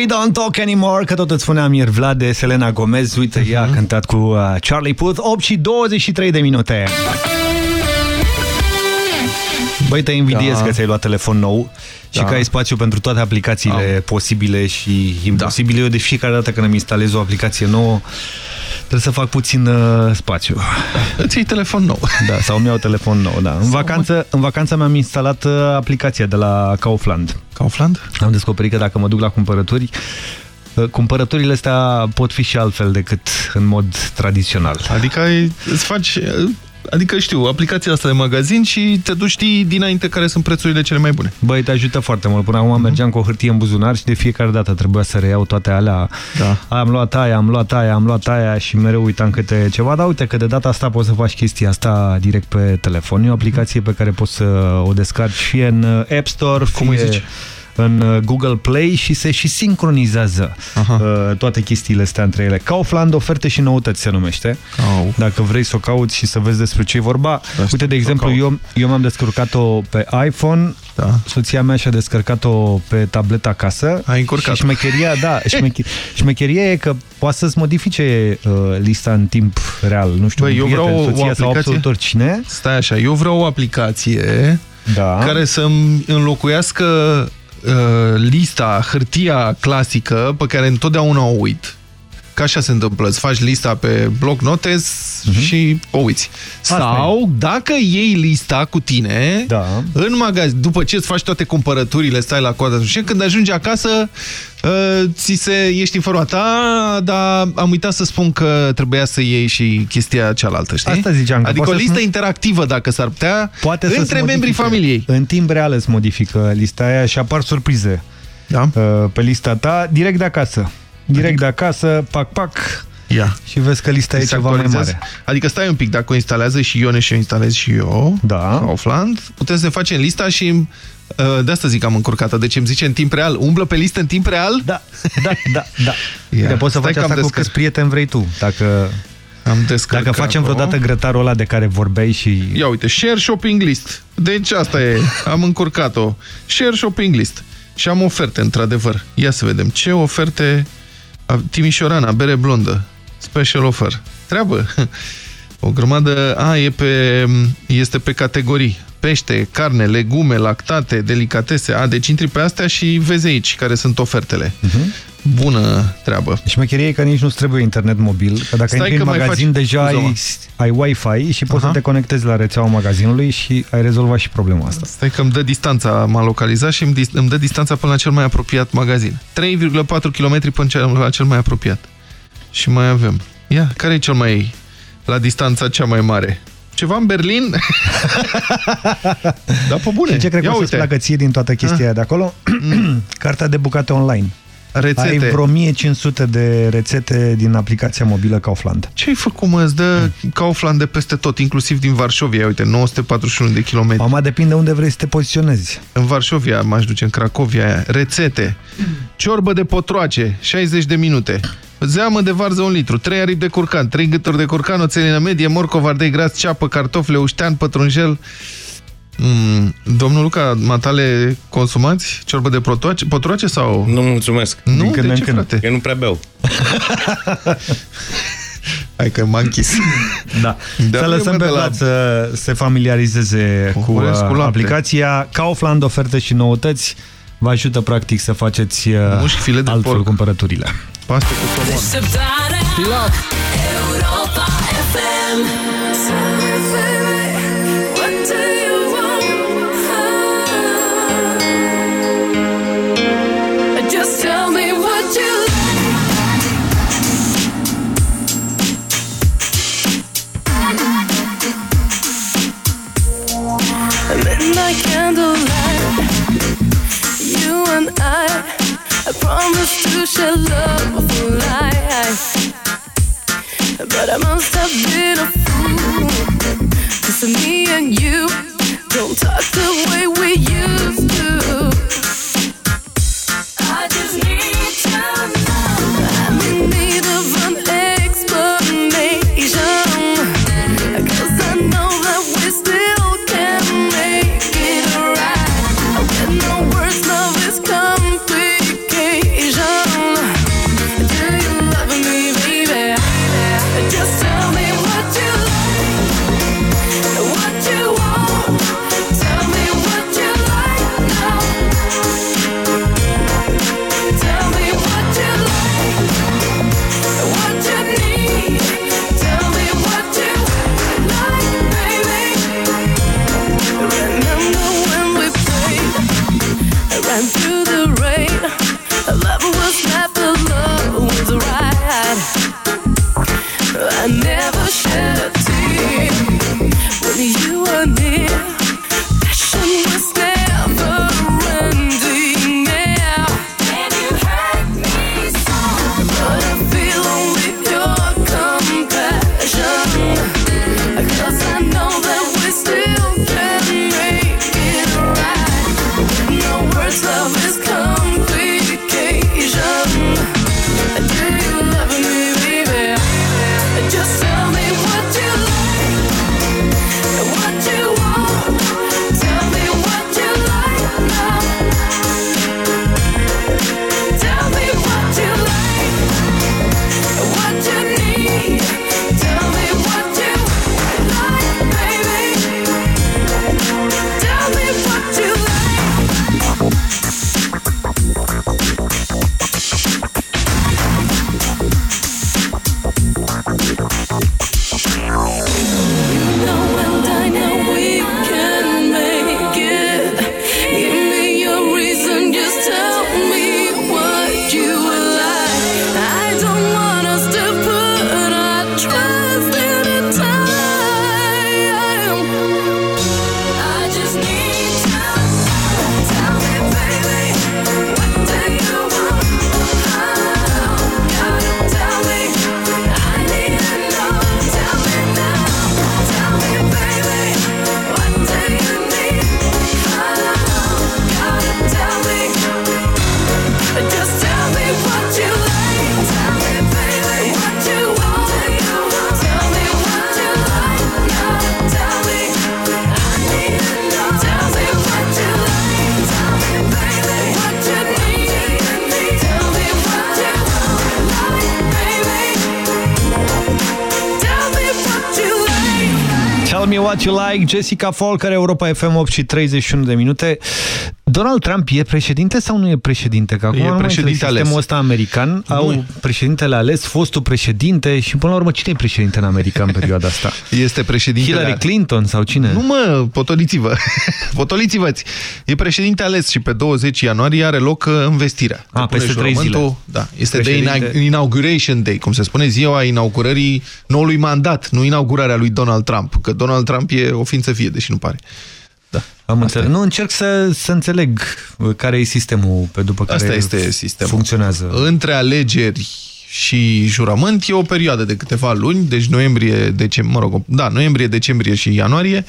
Speaker 34: We don't talk anymore,
Speaker 4: că tot îți spuneam ieri Vlad de Selena Gomez. Uite, ea a cântat cu uh, Charlie Puth. 8 și 23 de minute. Băi, te invidiez
Speaker 3: Da.
Speaker 4: că ți-ai luat telefon nou și
Speaker 3: Da.
Speaker 4: că ai spațiu pentru toate aplicațiile posibile și imposibile. Eu de fiecare dată când îmi instalez o aplicație nouă, trebuie să fac puțin uh, spațiu.
Speaker 3: Îți iei telefon nou.
Speaker 4: Da, sau îmi iau telefon nou, da. În vacanță, în vacanță mi-am instalat uh, aplicația de la Kaufland.
Speaker 3: Kaufland?
Speaker 4: Am descoperit că dacă mă duc la cumpărături, uh, cumpărăturile astea pot fi și altfel decât în mod tradițional.
Speaker 3: Adică ai, îți faci... Adică știu, aplicația asta de magazin și te duci știi dinainte care sunt prețurile cele mai bune.
Speaker 4: Băi, te ajută foarte mult. Până acum mergeam cu o hârtie în buzunar și de fiecare dată trebuia să reiau toate alea.
Speaker 3: Da.
Speaker 4: Am luat aia, am luat aia, am luat aia și mereu uitam câte ceva. Dar uite că de data asta poți să faci chestia asta direct pe telefon. E o aplicație pe care poți să o descarci fie în uh, App Store,
Speaker 3: Cum
Speaker 4: fie
Speaker 3: îi zici?
Speaker 4: În uh, Google Play și se și sincronizează uh, toate chestiile astea între ele. Kaufland oferte și noutăți se numește.
Speaker 3: Au.
Speaker 4: Dacă vrei să o cauți și să vezi despre ce e vorba.
Speaker 3: Da,
Speaker 4: Uite, de exemplu, eu, eu m-am descurcat-o pe iPhone,
Speaker 3: da.
Speaker 4: soția mea și-a descărcat-o pe tableta acasă.
Speaker 3: Ai încurcat.
Speaker 4: Și șmecheria, da, *laughs* șmeche, șmecheria e că poate să-ți modifice uh, lista în timp real. Nu știu,
Speaker 3: Băi, eu
Speaker 4: un prieten,
Speaker 3: vreau o
Speaker 4: soția sau
Speaker 3: aplicație-
Speaker 4: absolut oricine.
Speaker 3: Stai așa, eu vreau o aplicație
Speaker 4: da.
Speaker 3: care să-mi înlocuiască uh, lista, hârtia clasică pe care întotdeauna o uit. Că așa se întâmplă, îți faci lista pe bloc notes
Speaker 4: Mhm.
Speaker 3: și o uiți. Sau, dacă iei lista cu tine,
Speaker 4: da.
Speaker 3: în magazin, după ce îți faci toate cumpărăturile, stai la coadă și când ajungi acasă, uh, ți se, ești informat, "A, dar am uitat să spun că trebuia să iei și chestia cealaltă, știi?
Speaker 4: Asta ziceam, că
Speaker 3: Adică o
Speaker 4: poate
Speaker 3: listă
Speaker 4: să-
Speaker 3: interactivă, dacă s-ar putea,
Speaker 4: Poate să
Speaker 3: între
Speaker 4: se
Speaker 3: membrii
Speaker 4: modifice.
Speaker 3: familiei.
Speaker 4: În timp real îți modifică lista aia și apar surprize
Speaker 3: da?
Speaker 4: pe lista ta, direct de acasă. Direct de acasă, pac, pac,
Speaker 3: Ia.
Speaker 4: și vezi că lista e
Speaker 3: Se
Speaker 4: ceva mai
Speaker 3: actualizează?
Speaker 4: mare.
Speaker 3: Adică stai un pic, dacă o instalează și Ioneș și o instalez și eu,
Speaker 4: da.
Speaker 3: Kaufland, putem să ne facem lista și uh, de asta zic că am încurcat-o. Deci îmi zice în timp real, umblă pe listă în timp real?
Speaker 4: Da, da, da, da. *laughs*
Speaker 3: Ia.
Speaker 4: De poți să
Speaker 3: Stai
Speaker 4: faci
Speaker 3: că am
Speaker 4: asta cu
Speaker 3: descărc-
Speaker 4: câți prieteni vrei tu. Dacă,
Speaker 3: am descărcat
Speaker 4: dacă facem vreodată grătarul ăla de care vorbeai și...
Speaker 3: Ia uite, share shopping list. Deci asta e, am încurcat-o. Share shopping list. Și am oferte, într-adevăr. Ia să vedem. Ce oferte... A, Timișorana, bere blondă. Special offer. Treabă. *laughs* O grămadă... A, e pe, este pe categorii. Pește, carne, legume, lactate, delicatese. A, deci intri pe astea și vezi aici care sunt ofertele.
Speaker 4: Mhm.
Speaker 3: Bună treabă.
Speaker 4: Șmecheria e că nici nu-ți trebuie internet mobil, că dacă
Speaker 3: Stai
Speaker 4: intri
Speaker 3: că
Speaker 4: în
Speaker 3: mai
Speaker 4: magazin
Speaker 3: faci-
Speaker 4: deja ai,
Speaker 3: Scuze-mă.
Speaker 4: ai Wi-Fi și poți
Speaker 3: Aha.
Speaker 4: să te conectezi la rețeaua magazinului și ai rezolvat și problema asta.
Speaker 3: Stai că îmi dă distanța, m-a localizat și îmi, dis- îmi dă distanța până la cel mai apropiat magazin. 3,4 km până cel- la cel mai apropiat. Și mai avem. Ia, care e cel mai la distanța cea mai mare? Ceva în Berlin? *laughs* da, pe bune.
Speaker 4: Și ce cred că
Speaker 3: Ia
Speaker 4: o să-ți
Speaker 3: uite.
Speaker 4: placă ție din toată chestia aia de acolo? *clears throat* Cartea de bucate online.
Speaker 3: Rețete.
Speaker 4: Ai vreo 1500 de rețete din aplicația mobilă Kaufland.
Speaker 3: Ce ai făcut, mă? Îți dă Kaufland de peste tot, inclusiv din Varșovia. Uite, 941 de kilometri.
Speaker 4: Mama depinde unde vrei să te poziționezi.
Speaker 3: În Varșovia m-aș duce, în Cracovia aia. Rețete. Ciorbă de potroace, 60 de minute. Zeamă de varză, un litru. 3 aripi de curcan, 3 gâturi de curcan, oțelină medie, morcov, ardei gras, ceapă, cartofi, leuștean, pătrunjel. Mm, domnul Luca, matale consumați? Ciorbă de potroace, potroace sau...
Speaker 35: Nu mulțumesc.
Speaker 3: Nu? de ce, frate?
Speaker 35: Eu nu prea beau. *laughs*
Speaker 3: Hai că m-a închis.
Speaker 4: Da.
Speaker 3: Da,
Speaker 4: să lăsăm
Speaker 3: mă,
Speaker 4: pe
Speaker 3: de la-
Speaker 4: Vlad să se familiarizeze cu
Speaker 3: Concurenți cu
Speaker 4: uh,
Speaker 3: lapte.
Speaker 4: aplicația. Kaufland, oferte și noutăți vă ajută practic să faceți uh,
Speaker 3: Mușchi, filet de
Speaker 4: altfel
Speaker 3: porc.
Speaker 4: cumpărăturile.
Speaker 3: Paste cu somon.
Speaker 15: Deșteptarea Europa FM candlelight. You and I I promise to share love But I must have been a me and you Don't talk the way we used to. I just need
Speaker 4: Like, Jessica Folker, Europa FM 8 și 31 de minute. Donald Trump e președinte sau nu e președinte? Că acum
Speaker 3: E
Speaker 4: nu
Speaker 3: președinte
Speaker 4: mai înțeleg, sistemul
Speaker 3: ales.
Speaker 4: ăsta american
Speaker 3: Nu
Speaker 4: au
Speaker 3: e.
Speaker 4: președintele ales, fostul președinte și până la urmă cine e președinte în America în perioada asta? *laughs*
Speaker 3: Este președintele...
Speaker 4: Hillary Clinton sau cine?
Speaker 3: Nu mă, potoliți-vă. *laughs* potoliți-vă-ți. E președinte ales și pe 20 ianuarie are loc uh, învestirea.
Speaker 4: A,
Speaker 3: Depune
Speaker 4: peste trei
Speaker 3: jurământul.
Speaker 4: zile.
Speaker 3: Da, este de
Speaker 4: Președinte-
Speaker 3: ina- inauguration day, cum se spune, ziua inaugurării noului mandat, nu inaugurarea lui Donald Trump, că Donald Trump e o ființă vie, deși nu pare. Da.
Speaker 4: Am înțeles. Nu, încerc să, să înțeleg uh, care e sistemul pe după care
Speaker 3: Asta este sistemul.
Speaker 4: funcționează.
Speaker 3: Între alegeri și jurământ e o perioadă de câteva luni, deci noiembrie, decembrie, mă rog, da, noiembrie, decembrie și ianuarie,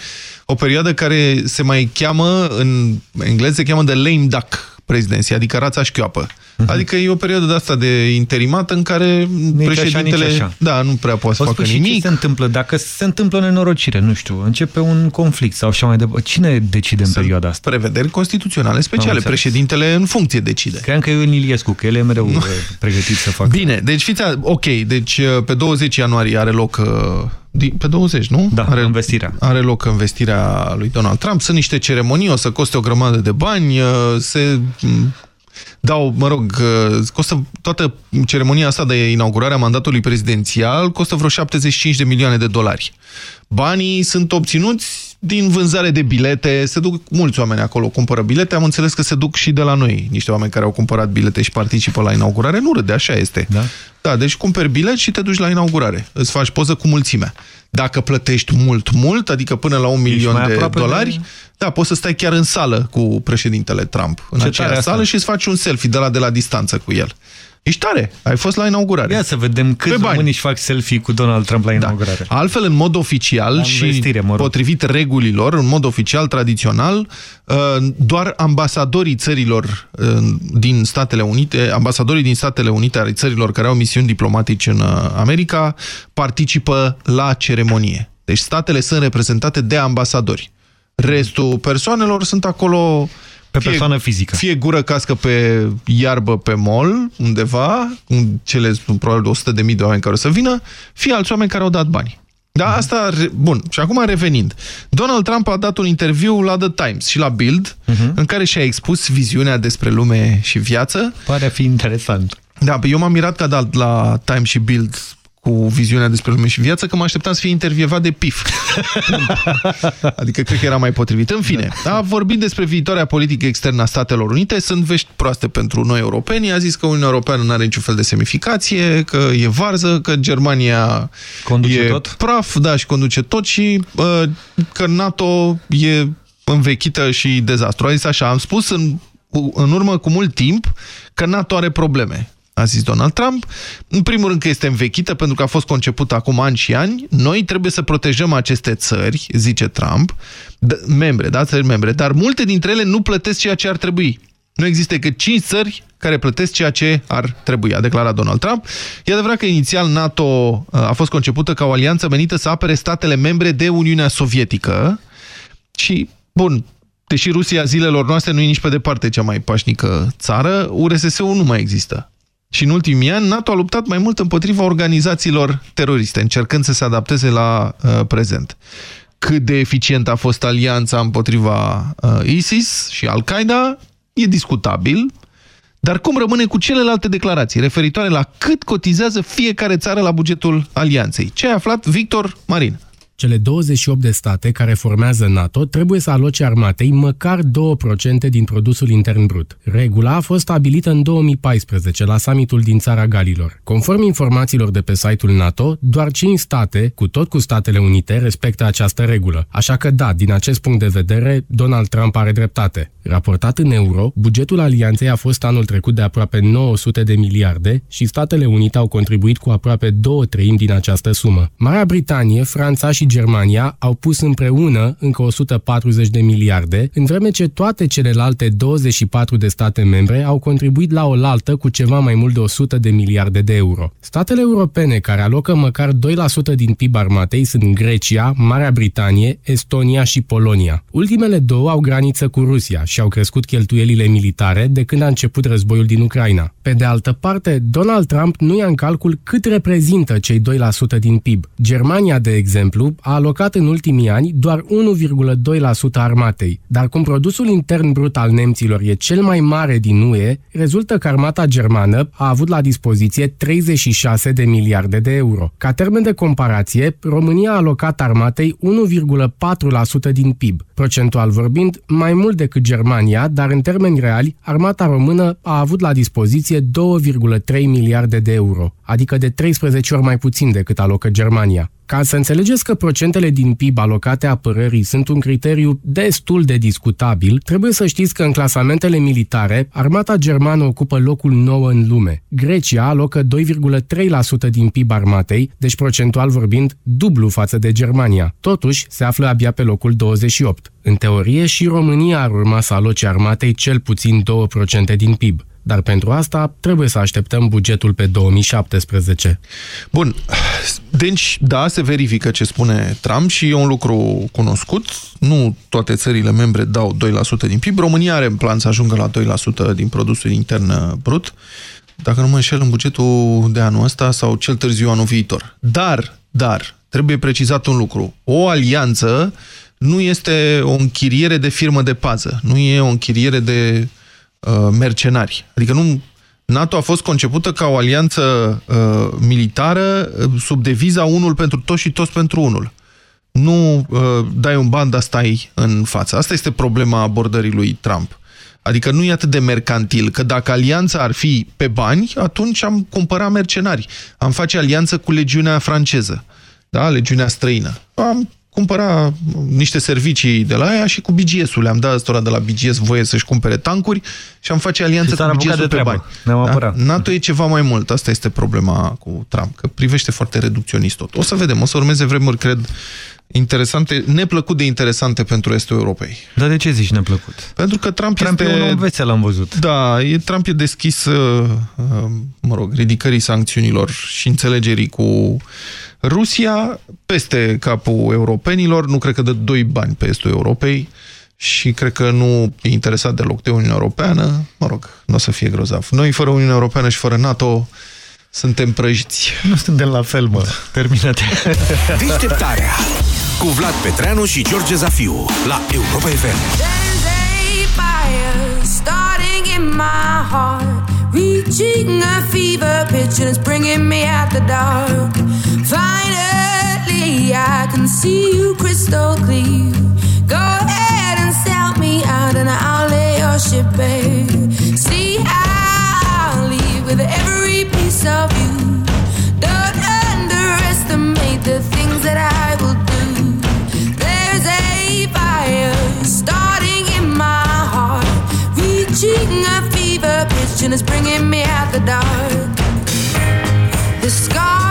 Speaker 3: o perioadă care se mai cheamă, în engleză se cheamă de lame duck presidency, adică rața șchioapă. Adică e o perioadă de asta de interimată în care
Speaker 4: Mhm. Nici așa,
Speaker 3: președintele
Speaker 4: nici așa.
Speaker 3: da, nu prea poate să
Speaker 4: O
Speaker 3: facă
Speaker 4: spui și ce
Speaker 3: nimic.
Speaker 4: se întâmplă? Dacă se întâmplă o nenorocire, nu știu, începe un conflict sau așa mai departe. Cine decide în perioada asta?
Speaker 3: Prevederi constituționale
Speaker 4: Am
Speaker 3: speciale.
Speaker 4: înțeles.
Speaker 3: Președintele în funcție decide.
Speaker 4: Cream că e un Iliescu, că el e mereu uh, pregătit să facă.
Speaker 3: Bine, deci fiți, a- ok, deci uh, pe 20 ianuarie are loc, uh, di- pe 20, nu?
Speaker 4: Da,
Speaker 3: are,
Speaker 4: investirea.
Speaker 3: Are loc investirea lui Donald Trump, sunt niște ceremonii, o să coste o grămadă de bani, uh, se m, dau, mă rog, uh, costă toată ceremonia asta de inaugurare a mandatului prezidențial, costă vreo 75 de milioane de dolari. Banii sunt obținuți din vânzare de bilete, se duc mulți oameni acolo, cumpără bilete, am înțeles că se duc și de la noi, niște oameni care au cumpărat bilete și participă la inaugurare, nu râde, așa este.
Speaker 4: Da?
Speaker 3: Da, deci cumperi bilet și te duci la inaugurare, îți faci poză cu mulțimea. Dacă plătești mult, mult, adică până la un milion
Speaker 4: mai
Speaker 3: de
Speaker 4: aproape
Speaker 3: dolari,
Speaker 4: de-
Speaker 3: da, poți să stai chiar în sală cu președintele Trump, în
Speaker 4: Ce
Speaker 3: aceea
Speaker 4: tare asta.
Speaker 3: sală și îți faci un selfie de la, de la distanță cu el. Ești tare, ai fost la inaugurare.
Speaker 4: Ia să vedem câți
Speaker 3: bani.
Speaker 4: români își fac selfie cu Donald Trump la inaugurare.
Speaker 3: Altfel, în mod oficial
Speaker 4: La
Speaker 3: și
Speaker 4: investire, mă rog.
Speaker 3: potrivit regulilor, în mod oficial, tradițional, uh, doar ambasadorii țărilor uh, din Statele Unite, ambasadorii din Statele Unite ale țărilor care au misiuni diplomatice în uh, America, participă la ceremonie. Deci statele sunt reprezentate de ambasadori. Restul persoanelor sunt acolo
Speaker 4: Pe persoană fizică.
Speaker 3: fie gură cască pe iarbă pe mall, undeva, în cele probabil 100.000 de, de oameni care o să vină, fie alți oameni care au dat bani. Da, asta, re- bun. Și acum revenind. Donald Trump a dat un interviu la The Times și la Bild, în care și-a expus viziunea despre lume și viață.
Speaker 4: Pare a fi interesant.
Speaker 3: Da, eu m-am mirat că a dat la Times și Bild cu viziunea despre lume și viață, că mă așteptam să fie intervievat de PIF. *laughs* adică cred că era mai potrivit. În fine, a vorbit despre viitoarea politică externă a Statelor Unite, sunt vești proaste pentru noi europeni, a zis că Uniunea Europeană nu are niciun fel de semificație, că e varză, că Germania
Speaker 4: Conduce
Speaker 3: e
Speaker 4: tot?
Speaker 3: praf, da, și conduce tot și uh, că NATO e învechită și dezastru. A zis așa, am spus în, cu- în urmă cu mult timp că NATO are probleme a zis Donald Trump. În primul rând că este învechită pentru că a fost concepută acum ani și ani. Noi trebuie să protejăm aceste țări, zice Trump, d- membre, da, țări membre, dar multe dintre ele nu plătesc ceea ce ar trebui. Nu există decât 5 țări care plătesc ceea ce ar trebui, a declarat Donald Trump. E adevărat că inițial NATO uh, a fost concepută ca o alianță menită să apere statele membre de Uniunea Sovietică și, bun, deși Rusia zilelor noastre nu e nici pe departe cea mai pașnică țară, URSS-ul nu mai există. Și în ultimii ani, NATO a luptat mai mult împotriva organizațiilor teroriste, încercând să se adapteze la uh, prezent. Cât de eficient a fost alianța împotriva uh, ISIS și Al-Qaeda e discutabil, dar cum rămâne cu celelalte declarații referitoare la cât cotizează fiecare țară la bugetul alianței? Ce a aflat Victor Marin?
Speaker 35: Cele 28 de state care formează NATO trebuie să aloce armatei măcar 2% din produsul intern brut. Regula a fost stabilită în 2014 la summitul din țara Galilor. Conform informațiilor de pe site-ul NATO, doar 5 state, cu tot cu Statele Unite, respectă această regulă. Așa că da, din acest punct de vedere, Donald Trump are dreptate. Raportat în euro, bugetul alianței a fost anul trecut de aproape 900 de miliarde și Statele Unite au contribuit cu aproape două treimi din această sumă. Marea Britanie, Franța și Germania au pus împreună încă 140 de miliarde, în vreme ce toate celelalte 24 de state membre au contribuit la oaltă cu ceva mai mult de 100 de miliarde de euro. Statele europene care alocă măcar 2% din PIB armatei sunt Grecia, Marea Britanie, Estonia și Polonia. Ultimele două au graniță cu Rusia și au crescut cheltuielile militare de când a început războiul din Ucraina. Pe de altă parte, Donald Trump nu ia în calcul cât reprezintă cei 2% din PIB. Germania, de exemplu, a alocat în ultimii ani doar 1,2% armatei, dar cum produsul intern brut al nemților e cel mai mare din UE, rezultă că armata germană a avut la dispoziție 36 de miliarde de euro. Ca termen de comparație, România a alocat armatei 1,4% din PIB, procentual vorbind mai mult decât Germania, dar în termeni reali, armata română a avut la dispoziție 2,3 miliarde de euro, adică de 13 ori mai puțin decât alocă Germania. Ca să înțelegeți că procentele din PIB alocate apărării sunt un criteriu destul de discutabil, trebuie să știți că în clasamentele militare, armata germană ocupă locul 9 în lume. Grecia alocă 2,3% din PIB armatei, deci procentual vorbind dublu față de Germania. Totuși, se află abia pe locul 28. În teorie, și România ar urma să aloce armatei cel puțin 2% din PIB. Dar pentru asta trebuie să așteptăm bugetul pe 2017.
Speaker 3: Bun, deci da, se verifică ce spune Trump și e un lucru cunoscut. Nu toate țările membre dau 2% din PIB. România are în plan să ajungă la 2% din produsul intern brut, dacă nu mă înșel în bugetul de anul ăsta sau cel târziu anul viitor. Dar, dar, trebuie precizat un lucru. O alianță nu este o închiriere de firmă de pază, nu e o închiriere de uh, mercenari. Adică nu, NATO a fost concepută ca o alianță uh, militară uh, sub deviza unul pentru toți și toți pentru unul. Nu uh, dai un ban, dar stai în față. Asta este problema abordării lui Trump. Adică nu e atât de mercantil, că dacă alianța ar fi pe bani, atunci am cumpărat mercenari. Am face alianță cu legiunea franceză, da? legiunea străină. Am cumpăra niște servicii de la ea și cu BGS-ul. Le-am dat ăstora de la BGS voie să-și cumpere tancuri și am face alianță cu BGS-ul pe bani. Da? NATO e ceva mai mult. Asta este problema cu Trump, că privește foarte reducționist tot. O să vedem, o să urmeze vremuri, cred, interesante, neplăcut de interesante pentru restul Europei.
Speaker 4: Dar de ce zici neplăcut?
Speaker 3: Pentru că Trump,
Speaker 4: Trump
Speaker 3: este...
Speaker 4: e un om vețel, am văzut.
Speaker 3: Da, e, Trump e deschis, uh, mă rog, ridicării sancțiunilor și înțelegerii cu Rusia, peste capul europenilor, nu cred că dă doi bani pe estul Europei și cred că nu e interesat deloc de Uniunea Europeană. Mă rog, nu o să fie grozav. Noi, fără Uniunea Europeană și fără NATO, suntem prăjiți.
Speaker 4: Nu suntem la fel, mă. Terminate. *laughs*
Speaker 8: Deșteptarea cu Vlad Petreanu și George Zafiu la Europa FM.
Speaker 16: starting in my heart, reaching a fever pitch, and it's bringing me out the dark. Finally, I can see you crystal clear. Go ahead and sell me out, and I'll lay your ship bare. See, I'll leave with every and it's bringing me out the dark. The scars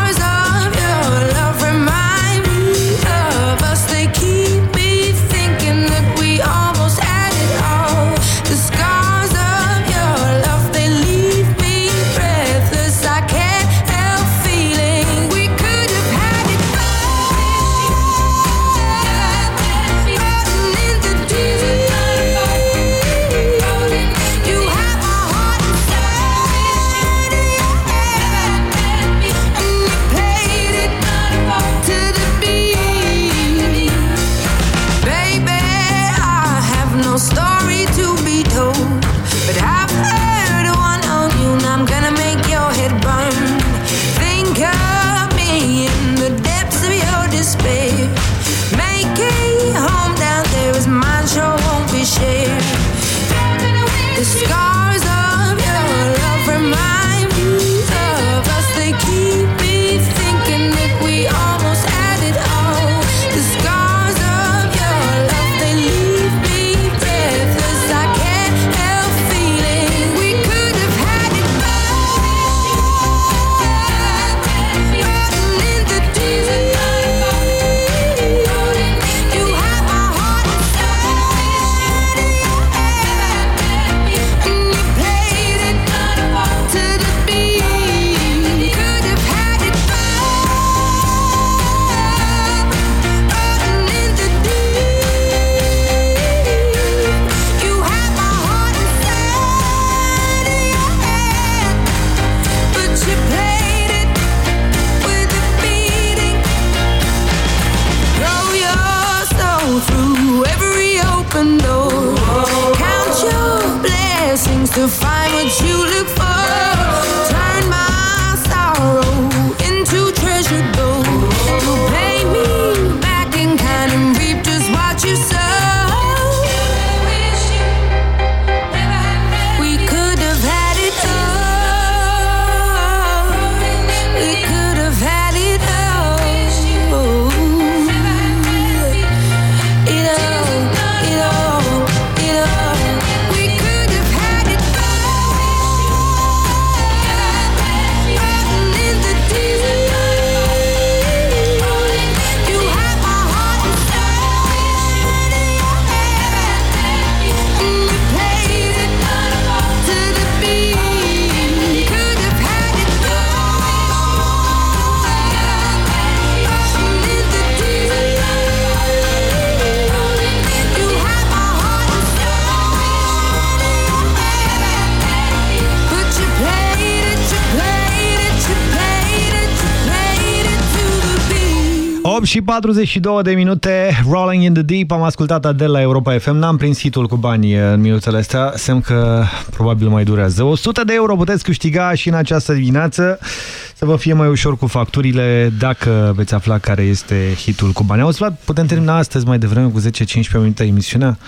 Speaker 4: și 42 de minute, Rolling in the Deep, am ascultat Adele la Europa FM, n-am prins hitul cu bani în minutele astea, semn că probabil mai durează. 100 de euro puteți câștiga și în această dimineață, să vă fie mai ușor cu facturile dacă veți afla care este hitul cu bani. Auzi, Vlad, putem termina astăzi mai devreme cu 10-15 minute emisiunea?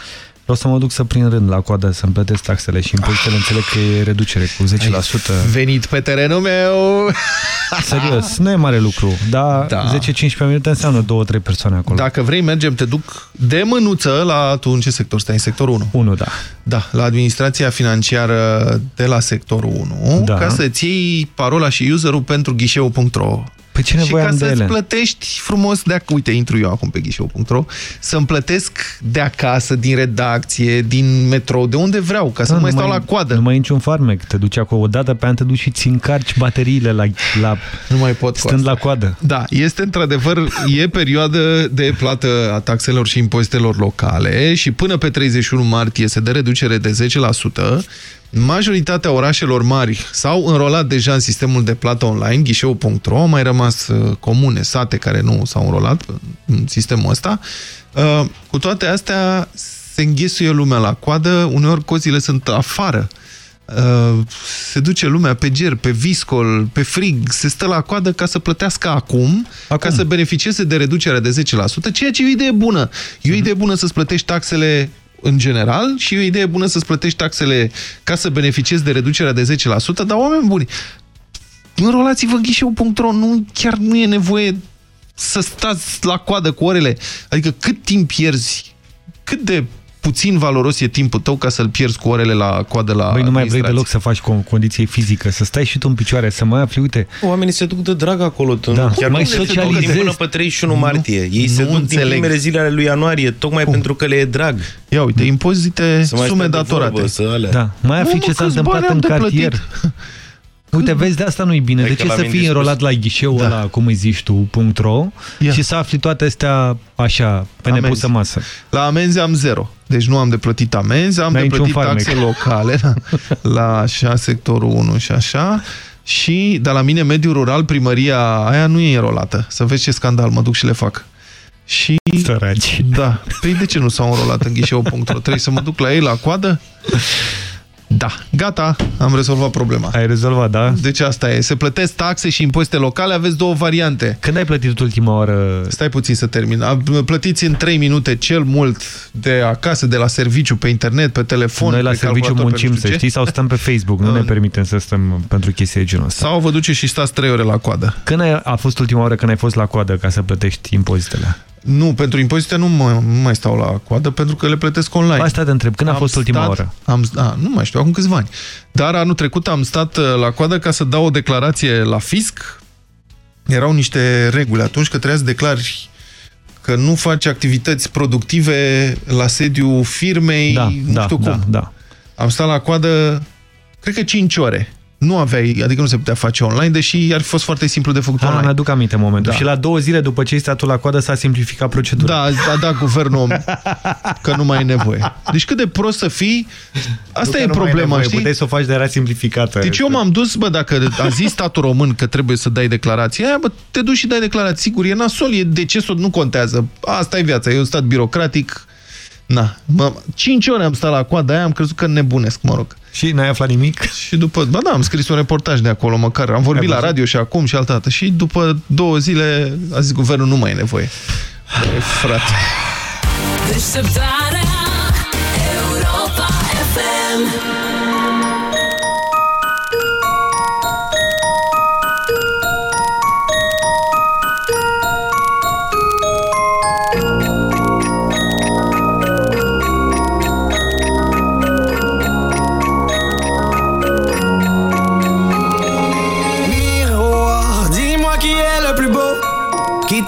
Speaker 4: Vreau să mă duc să prind rând la coadă, să-mi plătesc taxele și impozitele. Înțeleg că e reducere cu 10%.
Speaker 3: Venit pe terenul meu! *laughs*
Speaker 4: Serios, nu e mare lucru, dar
Speaker 3: Da.
Speaker 4: 10-15 minute înseamnă 2-3 persoane acolo.
Speaker 3: Dacă vrei, mergem, te duc de mânuță la... Tu în ce sector stai? În sectorul 1?
Speaker 4: 1, da.
Speaker 3: Da, la administrația financiară de la sectorul 1,
Speaker 4: Da.
Speaker 3: ca să-ți iei parola și userul pentru ghișeu.ro.
Speaker 4: Pe ce
Speaker 3: și
Speaker 4: nevoie
Speaker 3: ca
Speaker 4: am de
Speaker 3: să-ți
Speaker 4: ele?
Speaker 3: plătești frumos de acasă, uite, intru eu acum pe ghișeu.ro, să-mi plătesc de acasă, din redacție, din metrou, de unde vreau, ca să
Speaker 4: Da,
Speaker 3: nu mai
Speaker 4: nu
Speaker 3: stau la coadă.
Speaker 4: Nu mai e niciun farmec. Te duci acolo o dată pe an, te duci și ți încarci bateriile la, la
Speaker 3: nu mai pot
Speaker 4: stând la coadă.
Speaker 3: Da, este într-adevăr, e perioadă de plată a taxelor și impozitelor locale și până pe 31 martie se dă reducere de 10%. Majoritatea orașelor mari s-au înrolat deja în sistemul de plată online, ghișeu.ro, au mai rămas uh, comune, sate care nu s-au înrolat în sistemul ăsta. Uh, Cu toate astea, se înghesuie lumea la coadă, uneori cozile sunt afară. Uh, se duce lumea pe ger, pe viscol, pe frig, se stă la coadă ca să plătească acum, acum. ca să beneficieze de reducerea de 10%, ceea ce e o idee bună. E o idee bună să-ți plătești taxele în general și e o idee bună să-ți plătești taxele ca să beneficiezi de reducerea de 10%, dar oameni buni, înrolați-vă ghișeu.ro, nu, chiar nu e nevoie să stați la coadă cu orele. Adică cât timp pierzi, cât de puțin valoros e timpul tău ca să-l pierzi cu orele la coadă la
Speaker 4: Băi, nu mai vrei
Speaker 3: administrație.
Speaker 4: deloc să faci con condiție fizică, să stai și tu în picioare, să mai afli, uite...
Speaker 36: Oamenii se duc de drag acolo. Tu,
Speaker 4: Da.
Speaker 36: Chiar
Speaker 4: Mai
Speaker 36: nu se duc
Speaker 4: socializezi.
Speaker 36: până pe 31 martie. Ei se
Speaker 3: nu
Speaker 36: duc din
Speaker 3: înțeleg.
Speaker 36: primele zile ale lui ianuarie, tocmai pentru că le e drag.
Speaker 3: Ia uite, impozite,
Speaker 36: Să mai
Speaker 3: sume
Speaker 36: stai de
Speaker 3: datorate.
Speaker 36: vorbă, să alea.
Speaker 4: Da, mai afli
Speaker 3: Nu,
Speaker 4: ce
Speaker 3: mă,
Speaker 4: s-a
Speaker 3: câți
Speaker 4: întâmplat
Speaker 3: bani am
Speaker 4: în
Speaker 3: de
Speaker 4: cartier.
Speaker 3: Plătit?
Speaker 4: Uite, vezi, de asta nu-i bine.
Speaker 36: Hai
Speaker 4: De
Speaker 36: că
Speaker 4: ce
Speaker 36: la
Speaker 4: să
Speaker 36: mine
Speaker 4: fii
Speaker 36: spus.
Speaker 4: înrolat la ghișeul
Speaker 3: Da.
Speaker 4: ăla, cum îi zici tu, .ro
Speaker 3: Ia.
Speaker 4: și să afli toate astea așa, pe
Speaker 3: Amenzi.
Speaker 4: nepusă masă.
Speaker 3: La amenzi am zero. Deci nu am de plătit amenzi, am
Speaker 4: N-ai
Speaker 3: de
Speaker 4: niciun
Speaker 3: plătit
Speaker 4: farmec.
Speaker 3: taxe locale la, *laughs* la așa, sectorul 1 și așa. Și, dar la mine, mediul rural, primăria aia nu e înrolată. Să vezi ce scandal, mă duc și le fac. Și...
Speaker 4: Săraci.
Speaker 3: Da. Păi de ce nu s-au înrolat în ghișeu.ro? Trebuie să mă duc la ei la coadă? Da. Gata, am rezolvat problema.
Speaker 4: Ai rezolvat, da?
Speaker 3: Deci asta e. Se plătesc taxe și impozite locale, aveți două variante.
Speaker 4: Când ai plătit ultima oară?
Speaker 3: Stai puțin să termin. Am- Plătiți în 3 minute cel mult de acasă, de la serviciu, pe internet, pe telefon,
Speaker 4: Noi la
Speaker 3: pe
Speaker 4: serviciu
Speaker 3: calculator, pe
Speaker 4: muncim,
Speaker 3: nu
Speaker 4: să
Speaker 3: știu ce.
Speaker 4: știți, sau stăm pe Facebook. Nu *laughs* ne permitem să stăm pentru chestii de genul ăsta.
Speaker 3: Sau vă duceți și stați 3 ore la coadă.
Speaker 4: Când ai, a fost ultima oară când ai fost la coadă ca să plătești impozitele?
Speaker 3: Nu, pentru impozite nu, mă, nu mai stau la coadă pentru că le plătesc online.
Speaker 4: Asta te întreb. Când a
Speaker 3: Am
Speaker 4: fost ultima
Speaker 3: stat-
Speaker 4: oară?
Speaker 3: Am, a, nu mai știu, acum câțiva ani. Dar anul trecut am stat uh, la coadă ca să dau o declarație la fisc. Erau niște reguli atunci că trebuia să declari că nu faci activități productive la sediu firmei,
Speaker 4: Da,
Speaker 3: nu
Speaker 4: da,
Speaker 3: știu
Speaker 4: da,
Speaker 3: cum.
Speaker 4: da.
Speaker 3: Am stat la coadă, cred că 5 ore. Nu aveai, adică nu se putea face online, deși ar fi fost foarte simplu de făcut
Speaker 4: Da,
Speaker 3: online.
Speaker 4: mi-aduc aminte momentul.
Speaker 3: Da.
Speaker 4: Și la două zile după ce ai stat tu la coadă s-a simplificat procedura.
Speaker 3: Da, a dat guvernul *laughs* că nu mai e nevoie. Deci cât de prost să fii, asta
Speaker 4: Nu
Speaker 3: e
Speaker 4: că nu mai ai
Speaker 3: problema,
Speaker 4: nevoie,
Speaker 3: știi?
Speaker 4: Puteai să o faci de era simplificată.
Speaker 3: Deci eu m-am dus, bă, dacă a zis statul român că trebuie să dai declarația aia, bă, te duci și dai declarații. Sigur, e nasol, e decesul, nu contează. Asta e viața, e un stat birocratic, Na, mă, 5 ore am stat la coada aia, am crezut că nebunesc, mă rog.
Speaker 4: Și n-ai aflat nimic?
Speaker 3: Și după, ba da, am scris un reportaj de acolo, măcar. Am vorbit la radio și acum și altă dată. Și după două zile a zis guvernul nu mai e nevoie. E, frate.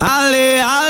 Speaker 4: Ale, ale.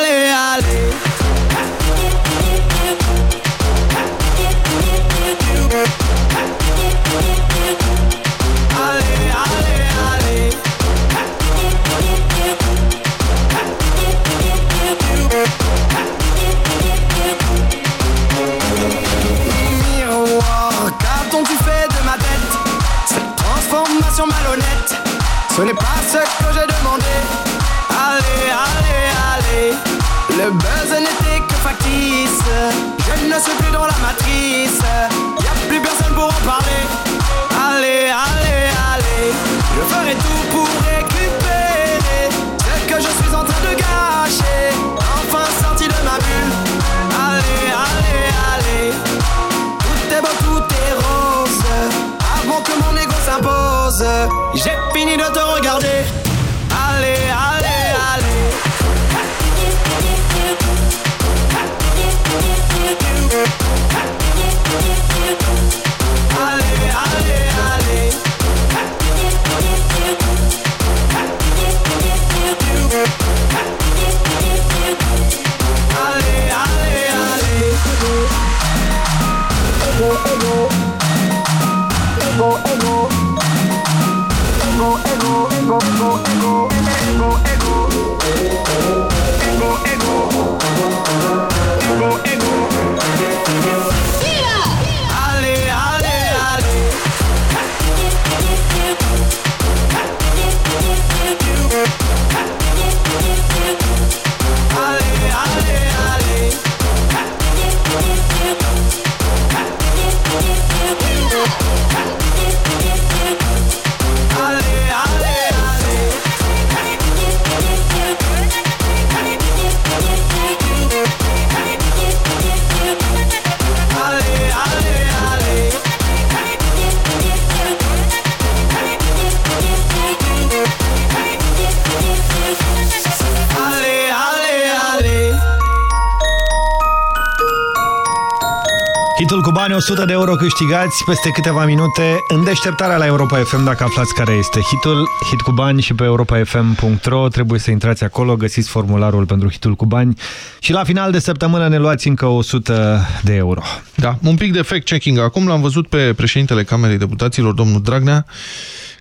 Speaker 4: Euro câștigați peste câteva minute în deșteptarea la Europa FM dacă aflați care este hitul. Hit cu bani și pe europafm.ro trebuie să intrați acolo, găsiți formularul pentru hitul cu bani și la final de săptămână ne luați încă 100 de euro.
Speaker 3: Da, un pic de fact-checking. Acum l-am văzut pe președintele Camerei Deputaților, domnul Dragnea,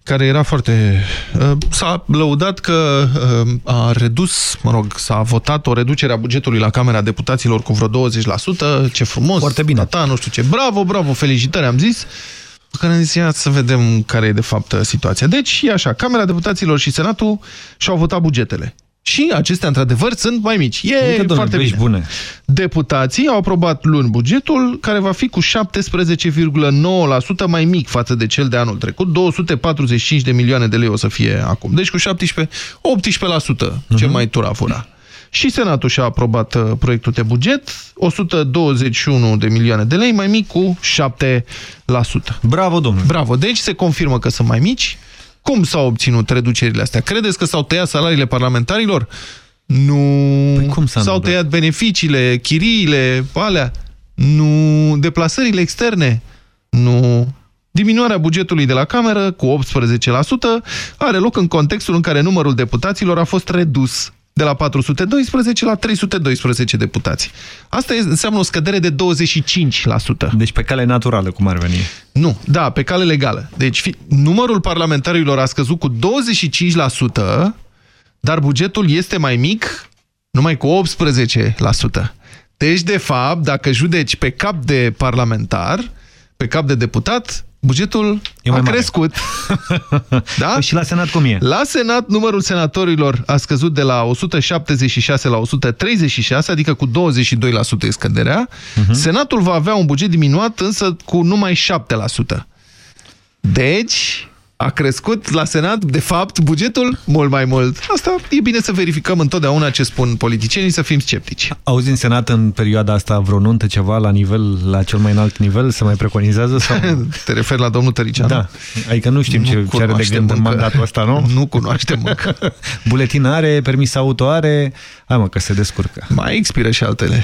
Speaker 3: care era foarte... uh, S-a lăudat că uh, a redus, mă rog, s-a votat o reducere a bugetului la Camera Deputaților cu vreo 20%. Ce frumos! Foarte bine. Ta, nu știu ce. Bravo, bravo, felicitări, am zis. Pe care am zis, ia să vedem care e de fapt situația. Deci, e așa, Camera Deputaților și Senatul și-au votat bugetele. Și acestea, într-adevăr, sunt mai mici. E
Speaker 4: Uite, domnule,
Speaker 3: foarte
Speaker 4: vești
Speaker 3: bine.
Speaker 4: bune.
Speaker 3: Deputații au aprobat luni bugetul, care va fi cu 17,9% mai mic față de cel de anul trecut. 245 de milioane de lei o să fie acum. Deci cu 17, 18%, ce mai tura fura. Și Senatul și-a aprobat uh, proiectul de buget, 121 de milioane de lei, mai mic cu 7%.
Speaker 4: Bravo, domnule!
Speaker 3: Bravo! Deci se confirmă că sunt mai mici. Cum s-au obținut reducerile astea? Credeți că s-au tăiat salariile parlamentarilor? Nu. Păi cum s-au tăiat beneficiile, chiriile, alea? Nu. Deplasările externe? Nu. Diminuarea bugetului de la Cameră cu 18% are loc în contextul în care numărul deputaților a fost redus de la 412 la 312 deputați. Asta înseamnă o scădere de 25%.
Speaker 4: Deci pe cale naturală, cum ar veni?
Speaker 3: Nu, da, pe cale legală. Deci fi, numărul parlamentarilor a scăzut cu 25%, dar bugetul este mai mic, numai cu 18%. Deci, de fapt, dacă judeci pe cap de parlamentar, pe cap de deputat, bugetul
Speaker 4: E mai
Speaker 3: a
Speaker 4: mare.
Speaker 3: crescut. *laughs* da?
Speaker 4: Păi și la Senat cum e?
Speaker 3: La Senat, numărul senatorilor a scăzut de la 176 la 136, adică cu 22% e scăderea.
Speaker 4: Mhm.
Speaker 3: Senatul va avea un buget diminuat, însă cu numai 7%. Deci, a crescut la Senat, de fapt, bugetul mult mai mult. Asta e bine să verificăm întotdeauna ce spun politicienii, să fim sceptici.
Speaker 4: Auzi în Senat în perioada asta vreo nuntă ceva la nivel, la cel mai înalt nivel, se mai preconizează? Sau... *laughs*
Speaker 3: Te referi la domnul Tăricianu?
Speaker 4: Da, adică nu știm ce, ce are de
Speaker 3: cunoaștem
Speaker 4: gând în
Speaker 3: încă.
Speaker 4: mandatul ăsta, nu? *laughs*
Speaker 3: Nu cunoaștem încă. *laughs*
Speaker 4: Buletin are, permis auto are, hai mă că se descurcă.
Speaker 3: Mai expiră și altele.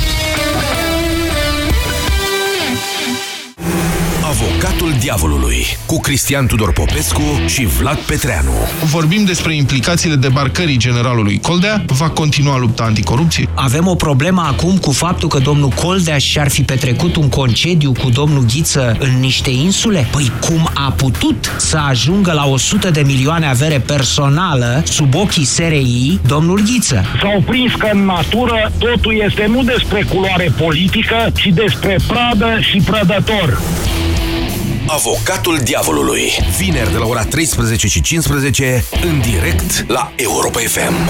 Speaker 8: Avocatul diavolului cu Cristian Tudor Popescu și Vlad Petreanu.
Speaker 3: Vorbim despre implicațiile debarcării generalului Coldea. Va continua lupta anticorupție?
Speaker 7: Avem o problemă acum cu faptul că domnul Coldea și-ar fi petrecut un concediu cu domnul Ghiță în niște insule? Păi cum a putut să ajungă la 100 de milioane avere personală sub ochii SRI domnul Ghiță?
Speaker 37: S-au prins că în natură totul este nu despre culoare politică, ci despre pradă și prădător.
Speaker 8: Avocatul diavolului. Vineri de la ora 13 și 15 în direct la Europa FM.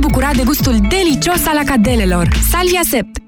Speaker 16: bucura de gustul delicios al acadelelor. Salvia Sept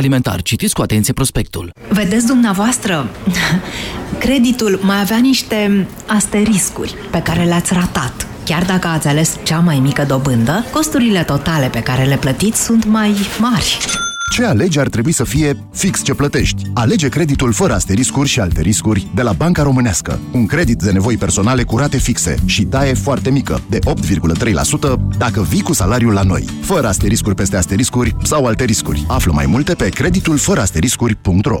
Speaker 38: alimentar. Citiți cu atenție prospectul.
Speaker 9: Vedeți dumneavoastră, *laughs* creditul mai avea niște asteriscuri pe care le-ați ratat. Chiar dacă ați ales cea mai mică dobândă, costurile totale pe care le plătiți sunt mai mari.
Speaker 39: Ce alegi ar trebui să fie fix ce plătești. Alege creditul fără asteriscuri și alte riscuri de la Banca Românească. Un credit de nevoi personale cu rate fixe și taie foarte mică, de 8,3% dacă vii cu salariul la noi. Fără asteriscuri peste asteriscuri sau alte riscuri. Află mai multe pe creditul fără asteriscuri.ro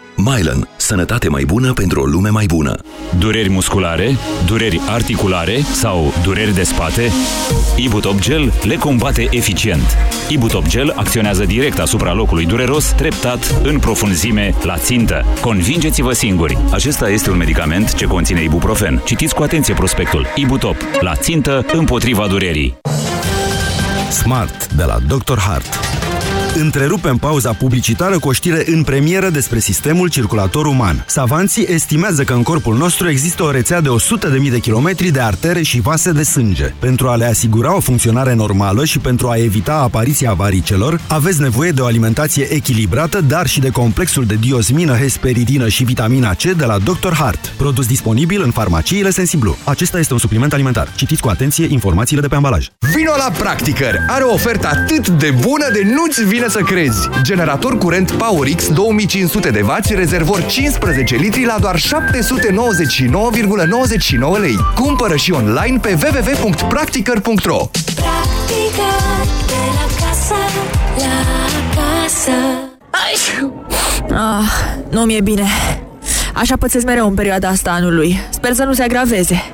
Speaker 40: Mylan. Sănătate mai bună pentru o lume mai bună.
Speaker 24: Dureri musculare, dureri articulare sau dureri de spate? Ibutop Gel le combate eficient. Ibutop Gel acționează direct asupra locului dureros, treptat, în profunzime, la țintă. Convingeți-vă singuri. Acesta este un medicament ce conține ibuprofen. Citiți cu atenție prospectul. Ibutop. La țintă, împotriva durerii.
Speaker 41: Smart de la Dr. Hart.
Speaker 33: Întrerupem pauza publicitară cu o știre în premieră despre sistemul circulator uman. Savanții estimează că în corpul nostru există o rețea de 100.000 de kilometri de artere și vase de sânge. Pentru a le asigura o funcționare normală și pentru a evita apariția varicelor, aveți nevoie de o alimentație echilibrată, dar și de complexul de diosmină, hesperidină și vitamina C de la Dr. Hart. Produs disponibil în farmaciile Sensiblu. Acesta este un supliment alimentar. Citiți cu atenție informațiile de pe ambalaj.
Speaker 39: Vino la Practicăr! Are o ofertă atât de bună de nu-ți vine să crezi! Generator curent PowerX 2500 de W, rezervor 15 litri la doar 799,99 lei. Cumpără și online pe www.practicăr.ro
Speaker 15: Practică de la casă, la casă.
Speaker 16: Ah, nu mi-e bine. Așa pățesc mereu în perioada asta anului. Sper să nu se agraveze.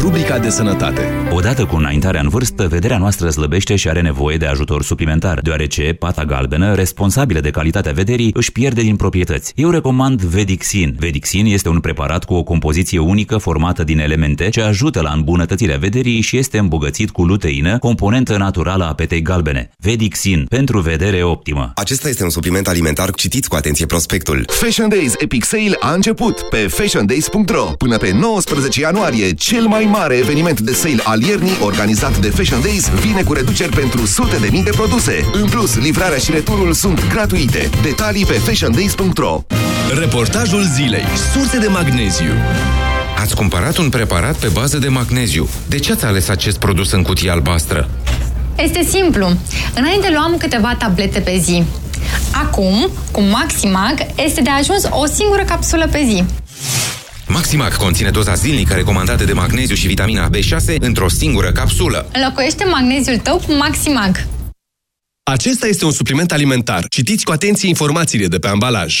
Speaker 11: Rubrica de sănătate.
Speaker 24: Odată cu înaintarea în vârstă, vederea noastră slăbește și are nevoie de ajutor suplimentar, deoarece pata galbenă, responsabilă de calitatea vederii, își pierde din proprietăți. Eu recomand Vedixin. Vedixin este un preparat cu o compoziție unică formată din elemente ce ajută la îmbunătățirea vederii și este îmbogățit cu luteină, componentă naturală a petei galbene. Vedixin, pentru vedere optimă.
Speaker 39: Acesta este un supliment alimentar. Citiți cu atenție prospectul. Fashion Days Epic Sale a început pe fashiondays.ro. Până pe 19 ianuarie, cel mai mare eveniment de sale al iernii organizat de Fashion Days vine cu reduceri pentru sute de mii de produse. În plus, livrarea și returul sunt gratuite. Detalii pe fashiondays.ro.
Speaker 11: Reportajul zilei. Surse de magneziu.
Speaker 42: Ați cumpărat un preparat pe bază de magneziu. De ce ați ales acest produs în cutie albastră?
Speaker 43: Este simplu. Înainte luam câteva tablete pe zi. Acum, cu Maximag, este de ajuns o singură capsulă pe zi.
Speaker 42: Maximac conține doza zilnică recomandată de magneziu și vitamina B6 într-o singură capsulă.
Speaker 43: Înlocuiește magneziul tău cu Maximag.
Speaker 11: Acesta este un supliment alimentar. Citiți cu atenție informațiile de pe ambalaj.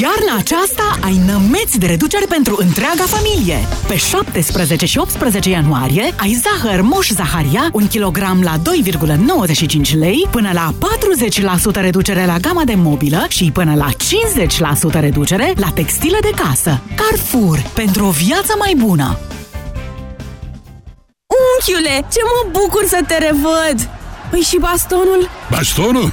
Speaker 25: Iarna aceasta ai nămeți de reducere pentru întreaga familie. Pe 17 și 18 ianuarie ai zahăr Moș Zaharia, 1 kg la 2,95 lei, până la 40% reducere la gama de mobilă și până la 50% reducere la textile de casă. Carrefour, pentru o viață mai bună!
Speaker 16: Unchiule, ce mă bucur să te revăd! Păi și bastonul?
Speaker 44: Bastonul?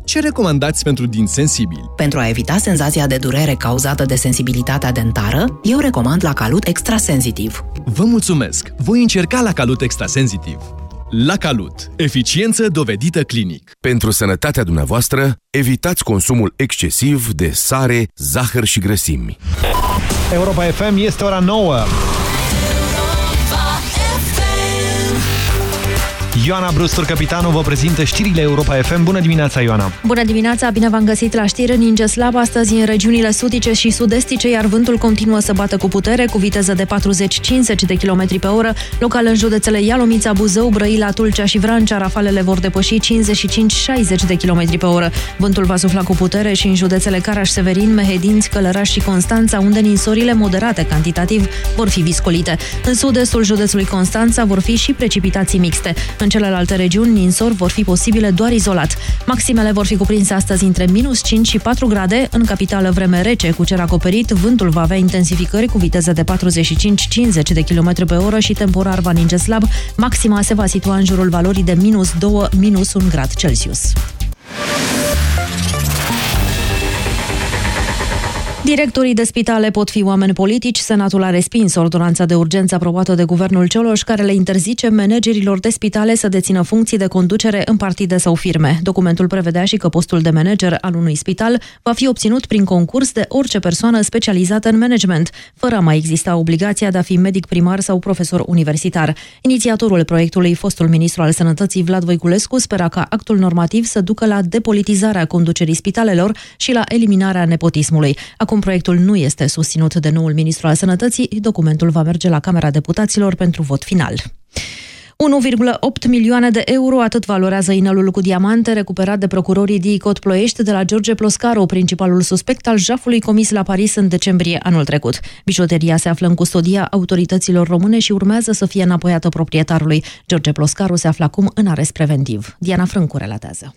Speaker 11: ce recomandați pentru din sensibili?
Speaker 45: Pentru a evita senzația de durere cauzată de sensibilitatea dentară, eu recomand la Calut Extrasensitiv.
Speaker 11: Vă mulțumesc! Voi încerca la Calut Extrasensitiv. La Calut. Eficiență dovedită clinic.
Speaker 39: Pentru sănătatea dumneavoastră, evitați consumul excesiv de sare, zahăr și grăsimi.
Speaker 4: Europa FM este ora 9. Ioana Brustur, capitanul, vă prezintă știrile Europa FM. Bună dimineața, Ioana!
Speaker 26: Bună dimineața, bine v-am găsit la știri. Ninge slab astăzi în regiunile sudice și sud-estice, iar vântul continuă să bată cu putere, cu viteză de 40-50 de km pe oră. Local în județele Ialomița, Buzău, Brăila, Tulcea și Vrancea, rafalele vor depăși 55-60 de km pe oră. Vântul va sufla cu putere și în județele Caraș-Severin, Mehedinți, Călăraș și Constanța, unde ninsorile moderate cantitativ vor fi viscolite. În sud-estul județului Constanța vor fi și precipitații mixte. În celelalte regiuni, ninsori vor fi posibile doar izolat. Maximele vor fi cuprinse astăzi între minus 5 și 4 grade. În capitală vreme rece, cu cer acoperit, vântul va avea intensificări cu viteză de 45-50 de km pe oră și temporar va ninge slab. Maxima se va situa în jurul valorii de minus 2, minus 1 grad Celsius. Directorii de spitale pot fi oameni politici. Senatul a respins ordonanța de urgență aprobată de guvernul Cioloș, care le interzice managerilor de spitale să dețină funcții de conducere în partide sau firme. Documentul prevedea și că postul de manager al unui spital va fi obținut prin concurs de orice persoană specializată în management, fără a mai exista obligația de a fi medic primar sau profesor universitar. Inițiatorul proiectului, fostul ministru al sănătății Vlad Voiculescu, spera ca actul normativ să ducă la depolitizarea conducerii spitalelor și la eliminarea nepotismului. Acum proiectul nu este susținut de noul ministru al sănătății, documentul va merge la Camera Deputaților pentru vot final. 1,8 milioane de euro, atât valorează inelul cu diamante recuperat de procurorii DICOT Ploiești de la George Ploscaru, principalul suspect al jafului comis la Paris în decembrie anul trecut. Bijuteria se află în custodia autorităților române și urmează să fie înapoiată proprietarului. George Ploscaru se află acum în arest preventiv. Diana Frâncu relatează.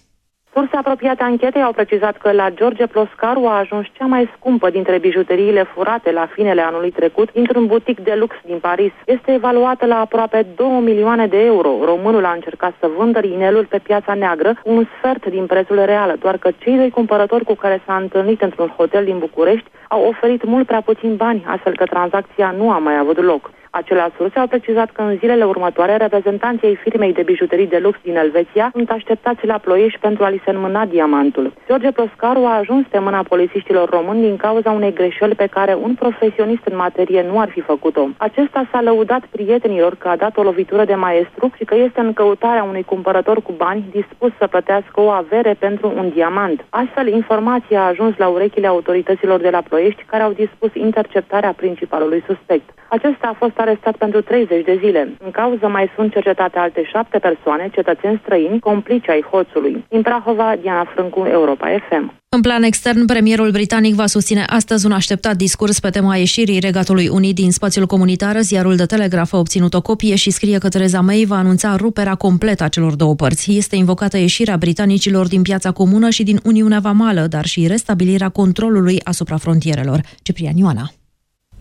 Speaker 46: Surse apropiate anchetei au precizat că la George Ploscaru a ajuns cea mai scumpă dintre bijuteriile furate la finele anului trecut dintr-un butic de lux din Paris. Este evaluată la aproape 2 milioane de euro. Românul a încercat să vândă inelul pe piața neagră un sfert din prețul real, doar că cei doi cumpărători cu care s-a întâlnit într-un hotel din București au oferit mult prea puțin bani, astfel că tranzacția nu a mai avut loc. Acelea surse au precizat că în zilele următoare reprezentanții ai firmei de bijuterii de lux din Elveția sunt așteptați la ploiești pentru a li se înmâna diamantul. George Proscaru a ajuns pe mâna polițiștilor români din cauza unei greșeli pe care un profesionist în materie nu ar fi făcut-o. Acesta s-a lăudat prietenilor că a dat o lovitură de maestru și că este în căutarea unui cumpărător cu bani dispus să plătească o avere pentru un diamant. Astfel, informația a ajuns la urechile autorităților de la Ploiești, care au dispus interceptarea principalului suspect. Acesta a fost arestat pentru 30 de zile. În cauză mai sunt cercetate alte șapte persoane, cetățeni străini, complici ai hoțului. Din Prahova, Diana Frâncu, Europa FM.
Speaker 26: În plan extern, premierul britanic va susține astăzi un așteptat discurs pe tema ieșirii Regatului Unit din spațiul comunitar. Ziarul de Telegraf a obținut o copie și scrie că Theresa May va anunța ruperea completă a celor două părți. Este invocată ieșirea britanicilor din piața comună și din Uniunea Vamală, dar și restabilirea controlului asupra frontierelor. Ciprian Ioana.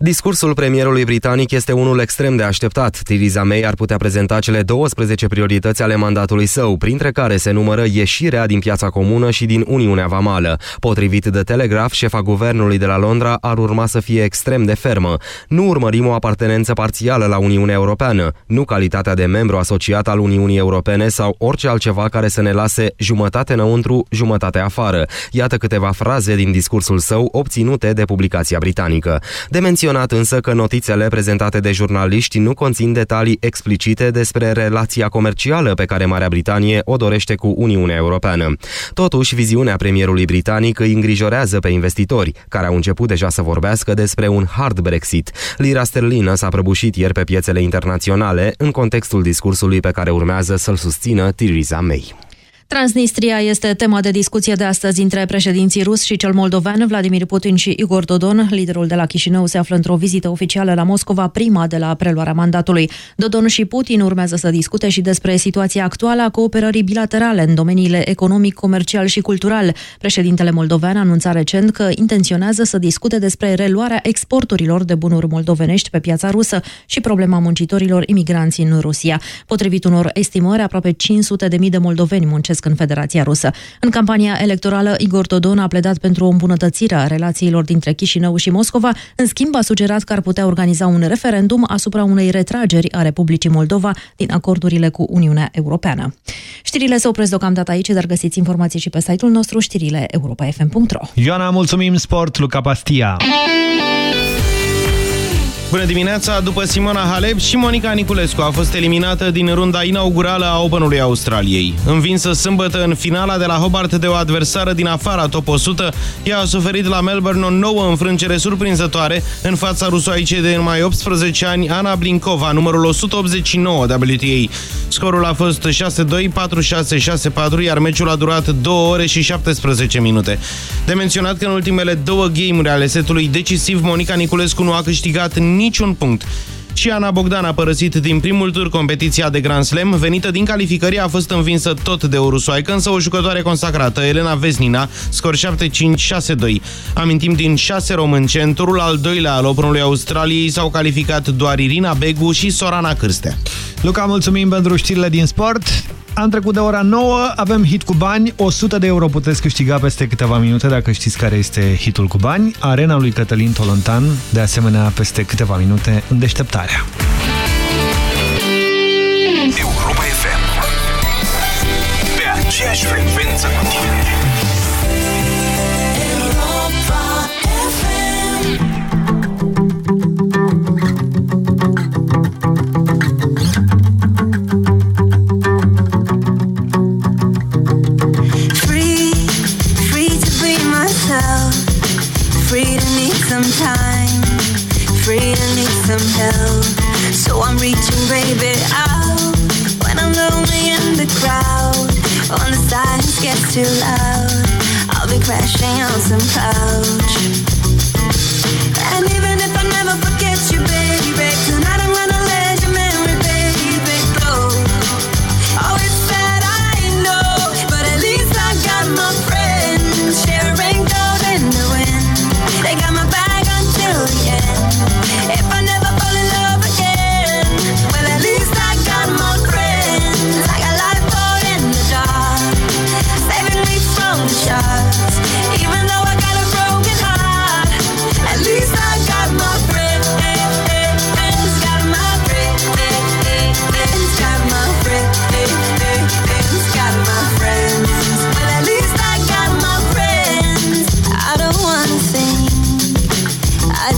Speaker 28: Discursul premierului britanic este unul extrem de așteptat. Theresa May ar putea prezenta cele 12 priorități ale mandatului său, printre care se numără ieșirea din piața comună și din Uniunea Vamală. Potrivit de Telegraph, șefa guvernului de la Londra ar urma să fie extrem de fermă. Nu urmărim o apartenență parțială la Uniunea Europeană, nu calitatea de membru asociat al Uniunii Europene sau orice altceva care să ne lase jumătate înăuntru, jumătate afară. Iată câteva fraze din discursul său obținute de publicația britanică. De menționat însă că notițele prezentate de jurnaliști nu conțin detalii explicite despre relația comercială pe care Marea Britanie o dorește cu Uniunea Europeană. Totuși, viziunea premierului britanic îi îngrijorează pe investitori, care au început deja să vorbească despre un hard Brexit. Lira sterlină s-a prăbușit ieri pe piețele internaționale în contextul discursului pe care urmează să-l susțină Theresa May.
Speaker 26: Transnistria este tema de discuție de astăzi între președinții rus și cel moldovean Vladimir Putin și Igor Dodon. Liderul de la Chișinău se află într-o vizită oficială la Moscova, prima de la preluarea mandatului. Dodon și Putin urmează să discute și despre situația actuală a cooperării bilaterale în domeniile economic, comercial și cultural. Președintele moldovean anunța recent că intenționează să discute despre reluarea exporturilor de bunuri moldovenești pe piața rusă și problema muncitorilor imigranți în Rusia. Potrivit unor estimări, aproape 500 de mii de moldoveni muncesc în Federația Rusă. În campania electorală, Igor Dodon a pledat pentru o îmbunătățire a relațiilor dintre Chișinău și Moscova, în schimb a sugerat că ar putea organiza un referendum asupra unei retrageri a Republicii Moldova din acordurile cu Uniunea Europeană. Știrile se opresc deocamdată aici, dar găsiți informații și pe site-ul nostru știrile europa.fm.ro
Speaker 4: Ioana, mulțumim, sport, Luca Pastia!
Speaker 1: Bună dimineața! După Simona Halep și Monica Niculescu a fost eliminată din runda inaugurală a Openului Australiei. Învinsă sâmbătă în finala de la Hobart de o adversară din afara top 100, ea a suferit la Melbourne o nouă înfrângere surprinzătoare în fața rusoaicei de numai 18 ani, Ana Blinkova, numărul 189 WTA. Scorul a fost 6-2, 4-6, 6-4, iar meciul a durat 2 ore și 17 minute. De menționat că în ultimele două game-uri ale setului decisiv, Monica Niculescu nu a câștigat nici niciun punct. Și Ana Bogdan a părăsit din primul tur competiția de Grand Slam, venită din calificări a fost învinsă tot de o rusoaică, însă o jucătoare consacrată, Elena Vesnina, scor 7-5-6-2. Amintim din șase români, centrul al doilea al Openului Australiei s-au calificat doar Irina Begu și Sorana Cârstea.
Speaker 4: Luca, mulțumim pentru știrile din sport. Am trecut de ora 9, avem hit cu bani, 100 de euro puteți câștiga peste câteva minute dacă știți care este hitul cu bani. Arena lui Cătălin Tolontan, de asemenea peste câteva minute în deșteptarea.
Speaker 8: Europa FM Pe aceeași frecvență
Speaker 15: So I'm reaching, baby, out. When I'm lonely in the crowd. When the silence gets too loud. I'll be crashing on some couch.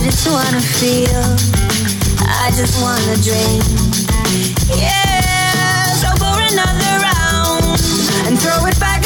Speaker 15: Just wanna feel. I just wanna dream. Yeah, so for another round and throw it back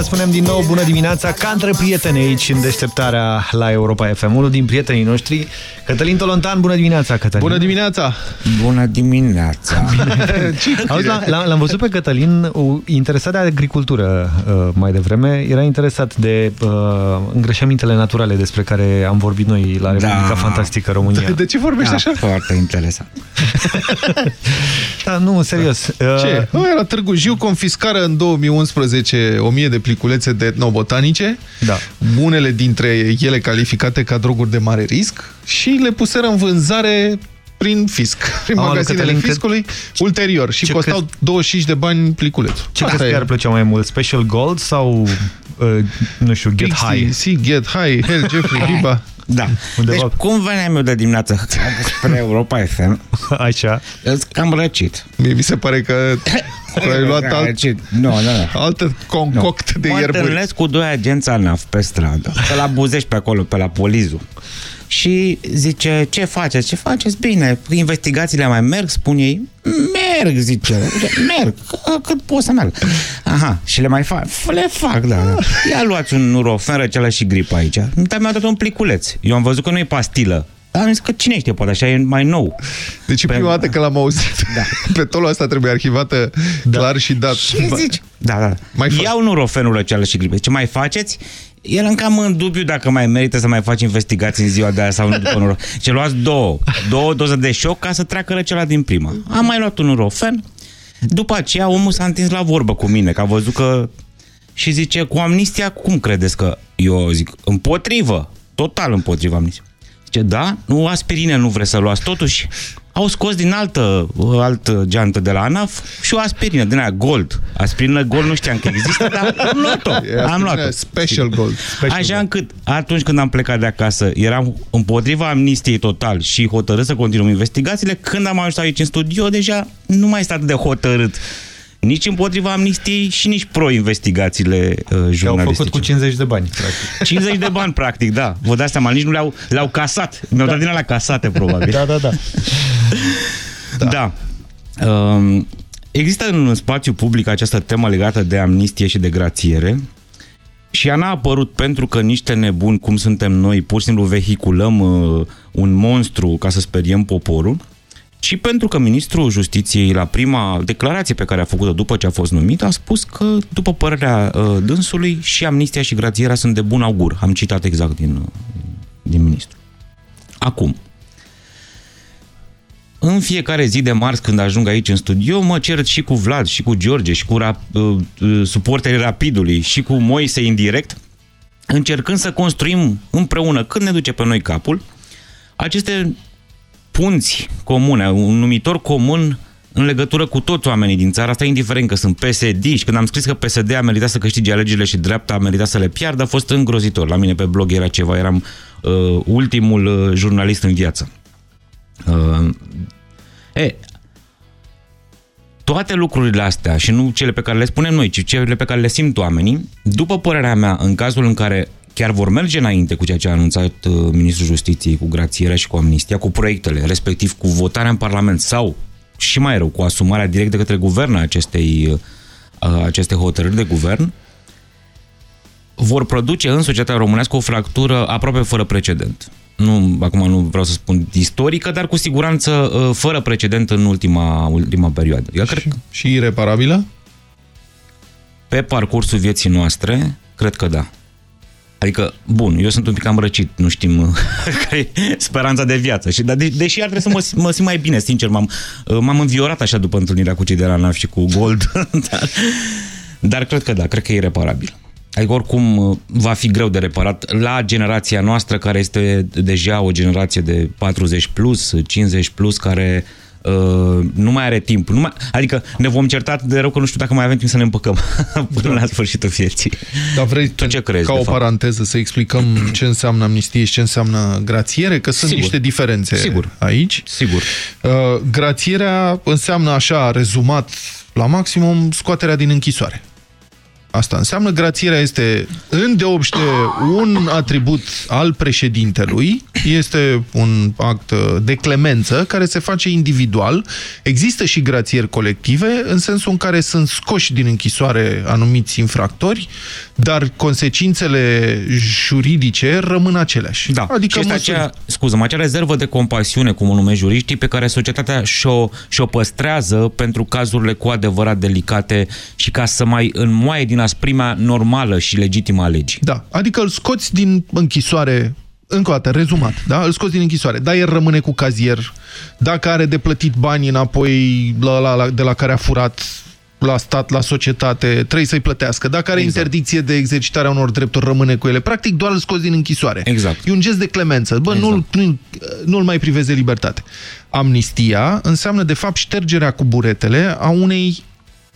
Speaker 4: vă spunem din nou bună dimineața, ca între prieteni aici în deșteptarea la Europa FM. Unul din prietenii noștri, Cătălin Tolontan, bună dimineața, Cătălin.
Speaker 3: Bună dimineața!
Speaker 47: Bună dimineața! *laughs*
Speaker 4: Auzi, l-am văzut pe Cătălin uh, interesat de agricultură uh, mai devreme, era interesat de uh, îngrășămintele naturale despre care am vorbit noi la Republica
Speaker 47: Da.
Speaker 4: Fantastică România.
Speaker 3: De ce vorbești
Speaker 47: Da,
Speaker 3: așa?
Speaker 47: Foarte interesant. *laughs*
Speaker 4: Da, nu, serios. Uh,
Speaker 3: Ce? Oh, era Târgu Jiu, confiscară în 2011 1000 de pliculețe de etnobotanice,
Speaker 4: da.
Speaker 3: unele dintre ele calificate ca droguri de mare risc și le puseră în vânzare prin fisc, *laughs* prin
Speaker 4: Aoleu,
Speaker 3: magazinele
Speaker 4: Cătălin,
Speaker 3: fiscului, ulterior. Și
Speaker 4: ce
Speaker 3: costau
Speaker 4: crezi-
Speaker 3: 25 de bani pliculețul.
Speaker 4: Ce
Speaker 3: Asta
Speaker 4: crezi că
Speaker 3: e.
Speaker 4: ar plăcea mai mult? Special Gold sau, uh, nu știu, Get
Speaker 3: Pixie,
Speaker 4: High?
Speaker 3: Si, Get High, Hell, Jeffrey, Biba. *laughs*
Speaker 47: Da.
Speaker 4: Undeva-
Speaker 47: Deci cum veneam eu de dimineață spre Europa FM, *laughs*
Speaker 4: Așa.
Speaker 47: îți cam răcit.
Speaker 3: Mie mi se pare că ai luat alt,
Speaker 47: Răcit. Nu, nu, nu.
Speaker 3: altă concoct de
Speaker 47: mă
Speaker 3: ierburi.
Speaker 47: întâlnesc cu doi agenți ANAF pe stradă, pe la Buzești pe acolo, pe la Polizu. Și zice, ce faceți? Ce faceți? Bine, investigațiile mai merg, spun ei. Merg, zice. Merg, c- cât pot să merg. Aha, și le mai fac? Le fac, da. da. Ia luați un nurofen, răceală și gripă aici. Dar mi-a dat un pliculeț. Eu am văzut că nu e pastilă. Dar am zis că cine știe, poate așa e mai nou.
Speaker 3: Deci e prima dată că l-am auzit. Da. *laughs* Petrolul asta trebuie arhivată clar și dat.
Speaker 47: Ce zici? Da, da.
Speaker 3: Mai fac.
Speaker 47: Iau nurofenul răceală și gripe. Ce mai faceți? El încă cam în dubiu dacă mai merită să mai faci investigații în ziua de aia sau nu după norof. *laughs* Ce luați două. Două doze de șoc ca să treacă răceala din prima. Am mai luat un nurofen. După aceea omul s-a întins la vorbă cu mine, că a văzut că... Și zice, cu amnistia, cum credeți că... Eu zic, împotrivă. Total împotrivă amnistia. Zice, da? Nu aspirine nu vreți să luați. Totuși, au scos din altă, altă geantă de la ANAF și o aspirină din aia gold. Aspirină gold nu știam că există, dar am luat-o.
Speaker 3: E
Speaker 47: Am
Speaker 3: aspirină
Speaker 47: luat-o.
Speaker 3: Special Gold.
Speaker 47: Așa încât atunci când am plecat de acasă eram împotriva amnistiei total și hotărât să continuăm investigațiile. Când am ajuns aici în studio, deja nu mai este atât de hotărât nici împotriva amnistiei și nici pro-investigațiile uh,
Speaker 4: Te-au
Speaker 47: jurnalistice.
Speaker 4: făcut cu 50 de bani, practic. *laughs*
Speaker 47: 50 de bani, practic, da. Vă dați seama, nici nu le-au, le-au casat. Mi-au dat din alea casate, probabil.
Speaker 4: Da, da, da.
Speaker 47: Da. Um, există în spațiu public această temă legată de amnistie și de grațiere și ea n-a apărut pentru că niște nebuni, cum suntem noi, pur și simplu vehiculăm uh, un monstru ca să speriem poporul, ci pentru că ministrul justiției, la prima declarație pe care a făcut-o după ce a fost numit, a spus că, după părerea uh, dânsului, și amnistia și grațierea sunt de bun augur. Am citat exact din, uh, din ministru. Acum, în fiecare zi de marți când ajung aici în studio, mă cert și cu Vlad, și cu George, și cu rap, uh, uh, suporterii Rapidului, și cu Moise indirect, încercând să construim împreună, când ne duce pe noi capul, aceste punți comune, un numitor comun în legătură cu toți oamenii din țara asta, indiferent că sunt psd și când am scris că PSD a meritat să câștige alegerile și dreapta a meritat să le piardă, a fost îngrozitor. La mine pe blog era ceva, eram uh, ultimul uh, jurnalist în viață. Uh, e, toate lucrurile astea, și nu cele pe care le spunem noi, ci cele pe care le simt oamenii, după părerea mea, în cazul în care chiar vor merge înainte cu ceea ce a anunțat uh, Ministrul Justiției, cu grațierea și cu amnistia, cu proiectele, respectiv cu votarea în Parlament sau, și mai rău, cu asumarea direct de către guvern a acestei, uh, aceste hotărâri de guvern, vor produce în societatea românească o fractură aproape fără precedent. Nu, acum nu vreau să spun istorică, dar cu siguranță uh, fără precedent în ultima, ultima perioadă. Eu cred că
Speaker 3: Și ireparabilă?
Speaker 47: pe parcursul vieții noastre, cred că da. Adică, bun, eu sunt un pic cam răcit, nu știm uh, *laughs* care e speranța de viață. Și, dar de, deși ar trebui să mă, mă simt mai bine, sincer, m-am, uh, m-am înviorat așa după întâlnirea cu cei de la NAF și cu Gold. *laughs* dar, dar cred că da, cred că e ireparabil. Adică oricum uh, va fi greu de reparat la generația noastră, care este deja o generație de 40 plus, 50 plus, care uh, nu mai are timp. Nu mai, adică ne vom certa atât de rău că nu știu dacă mai avem timp să ne împăcăm *laughs* până la sfârșitul vieții.
Speaker 3: Dar vrei
Speaker 47: tu ce crezi,
Speaker 3: ca
Speaker 47: de
Speaker 3: o
Speaker 47: fapt?
Speaker 3: paranteză să explicăm ce înseamnă amnistie și ce înseamnă grațiere? Că sunt
Speaker 47: Sigur.
Speaker 3: niște diferențe
Speaker 47: Sigur.
Speaker 3: aici.
Speaker 47: Sigur.
Speaker 3: Uh, grațierea înseamnă așa, rezumat la maximum, scoaterea din închisoare. Asta înseamnă grațierea este îndeopște un atribut al președintelui, este un act de clemență care se face individual. Există și grațieri colective, în sensul în care sunt scoși din închisoare anumiți infractori, dar consecințele juridice rămân aceleași.
Speaker 47: Da.
Speaker 3: Adică
Speaker 47: și este
Speaker 3: măsuri-
Speaker 47: acea, scuză acea rezervă de compasiune, cum o numesc juriștii, pe care societatea și-o, și-o păstrează pentru cazurile cu adevărat delicate și ca să mai înmoaie din asprimea normală și legitimă a legii.
Speaker 3: Da, adică îl scoți din închisoare, încă o dată, rezumat, da? îl scoți din închisoare, dar el rămâne cu cazier, dacă are de plătit bani înapoi la, la, la, de la care a furat la stat, la societate, trebuie să-i plătească. Dacă are exact. interdicție de exercitare a unor drepturi, rămâne cu ele. Practic, doar îl scoți din închisoare.
Speaker 47: Exact.
Speaker 3: E un gest de clemență. Bă, exact. nu-l, nu nu mai privezi de libertate. Amnistia înseamnă, de fapt, ștergerea cu buretele a unei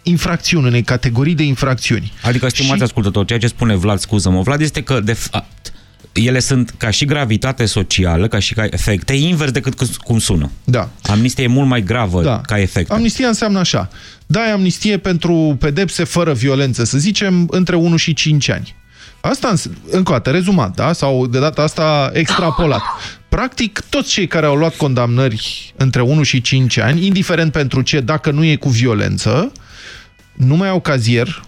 Speaker 3: infracțiuni, unei categorii de infracțiuni.
Speaker 47: Adică, stimați și... ascultători, ceea ce spune Vlad, scuză-mă, Vlad, este că, de fapt, ele sunt ca și gravitate socială, ca și ca efecte, invers decât cum- cum sună.
Speaker 3: Da.
Speaker 47: Amnistia e mult mai gravă
Speaker 3: Da.
Speaker 47: ca efect.
Speaker 3: Amnistia înseamnă așa. Dai amnistie pentru pedepse fără violență, să zicem, între 1 și 5 ani. Asta, îns- încă o dată, rezumat, da? Sau de data asta extrapolat. Practic, toți cei care au luat condamnări între 1 și 5 ani, indiferent pentru ce, dacă nu e cu violență, nu mai au cazier,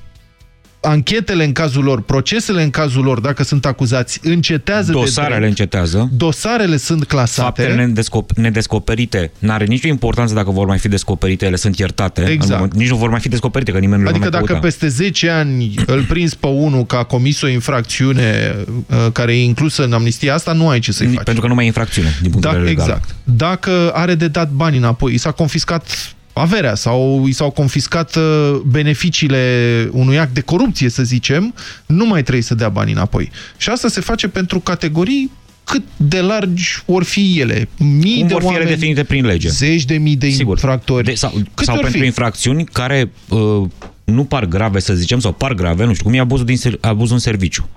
Speaker 3: anchetele în cazul lor, procesele în cazul lor, dacă sunt acuzați, încetează de
Speaker 47: Dosarele
Speaker 3: drept.
Speaker 47: încetează.
Speaker 3: Dosarele sunt clasate.
Speaker 47: Faptele nedescop- nedescoperite n-are nicio importanță dacă vor mai fi descoperite, ele sunt iertate.
Speaker 3: Exact.
Speaker 47: În moment- Nici nu vor mai fi descoperite, că nimeni nu le
Speaker 3: Adică
Speaker 47: va mai
Speaker 3: dacă
Speaker 47: căuta.
Speaker 3: peste 10 ani îl prinzi pe unul că a comis o infracțiune uh, care e inclusă în amnistia asta, nu ai ce să-i faci.
Speaker 47: Pentru că nu mai e infracțiune, din punct de
Speaker 3: Da,
Speaker 47: vedere legal.
Speaker 3: exact. Dacă are de dat bani înapoi, i s-a confiscat averea sau i s-au confiscat uh, beneficiile unui act de corupție, să zicem, nu mai trebuie să dea bani înapoi. Și asta se face pentru categorii cât de largi vor fi ele. Mii
Speaker 47: Cum
Speaker 3: de
Speaker 47: vor fi ele
Speaker 3: oameni,
Speaker 47: definite prin lege?
Speaker 3: Zeci de mii de
Speaker 47: Sigur.
Speaker 3: infractori.
Speaker 47: De, sau
Speaker 3: Câte
Speaker 47: sau
Speaker 3: ori
Speaker 47: pentru
Speaker 3: fi?
Speaker 47: infracțiuni care uh, nu par grave, să zicem, sau par grave, nu știu, cum e abuzul, din ser- abuzul în serviciu.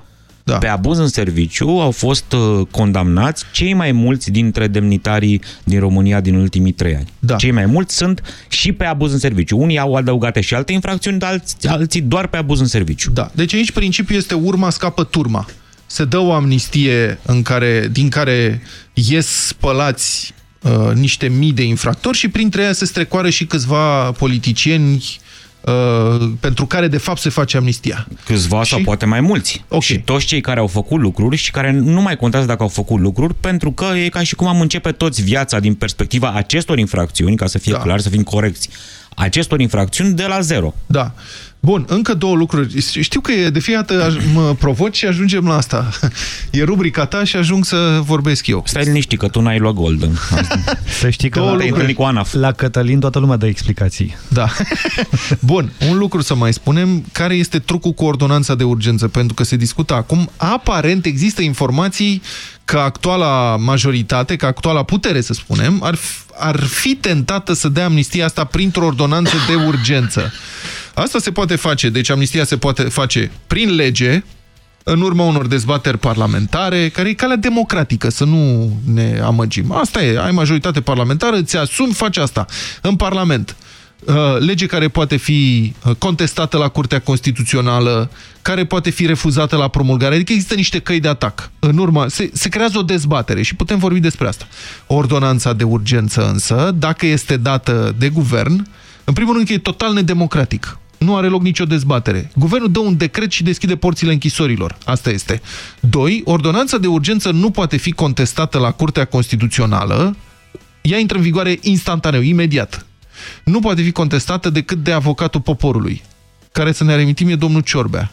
Speaker 3: Da.
Speaker 47: Pe abuz în serviciu au fost uh, condamnați cei mai mulți dintre demnitarii din România din ultimii trei ani.
Speaker 3: Da.
Speaker 47: Cei mai mulți sunt și pe abuz în serviciu. Unii au adăugate și alte infracțiuni, dar alți, alții doar pe abuz în serviciu.
Speaker 3: Da. Deci aici principiul este urma scapă turma. Se dă o amnistie în care, din care ies spălați uh, niște mii de infractori și printre ei se strecoară și câțiva politicieni uh, pentru care de fapt se face amnistia.
Speaker 47: Câțiva sau poate mai mulți.
Speaker 3: Ok.
Speaker 47: Și toți cei care au făcut lucruri și care nu mai contează dacă au făcut lucruri, pentru că e ca și cum am începe toți viața din perspectiva acestor infracțiuni, ca să fie
Speaker 3: Da.
Speaker 47: clar, să fim corecți, acestor infracțiuni de la zero.
Speaker 3: Da. Bun, încă două lucruri. Știu că e de fiecare dată aj- mă provoci și ajungem la asta. *laughs* E rubrica ta și ajung să vorbesc eu.
Speaker 47: Stai liniștit că tu n-ai luat golden. *laughs*
Speaker 4: Să știi că
Speaker 3: Două
Speaker 4: la,
Speaker 3: lucruri.
Speaker 47: întâlnit cu ANAF.
Speaker 4: la Cătălin toată lumea dă explicații.
Speaker 3: Da. *laughs* Bun, un lucru să mai spunem, care este trucul cu ordonanța de urgență, pentru că se discută acum, aparent există informații că actuala majoritate, că actuala putere, să spunem, ar, f- ar fi tentată să dea amnistia asta printr-o ordonanță de urgență. Asta se poate face, deci amnistia se poate face prin lege, în urma unor dezbateri parlamentare, care e calea democratică, să nu ne amăgim. Asta e, ai majoritate parlamentară, îți asumi, faci asta în Parlament. Uh, Lege care poate fi uh, contestată la Curtea Constituțională, care poate fi refuzată la promulgare. Adică există niște căi de atac. În urma, se, se creează o dezbatere și putem vorbi despre asta. Ordonanța de urgență însă, dacă este dată de guvern, în primul rând că e total nedemocratic. Nu are loc nicio dezbatere. Guvernul dă un decret și deschide porțile închisorilor. Asta este. Doi, ordonanța de urgență nu poate fi contestată la Curtea Constituțională. Ea intră în vigoare instantaneu, imediat. Nu poate fi contestată decât de avocatul poporului, care, să ne remintim, e domnul Ciorbea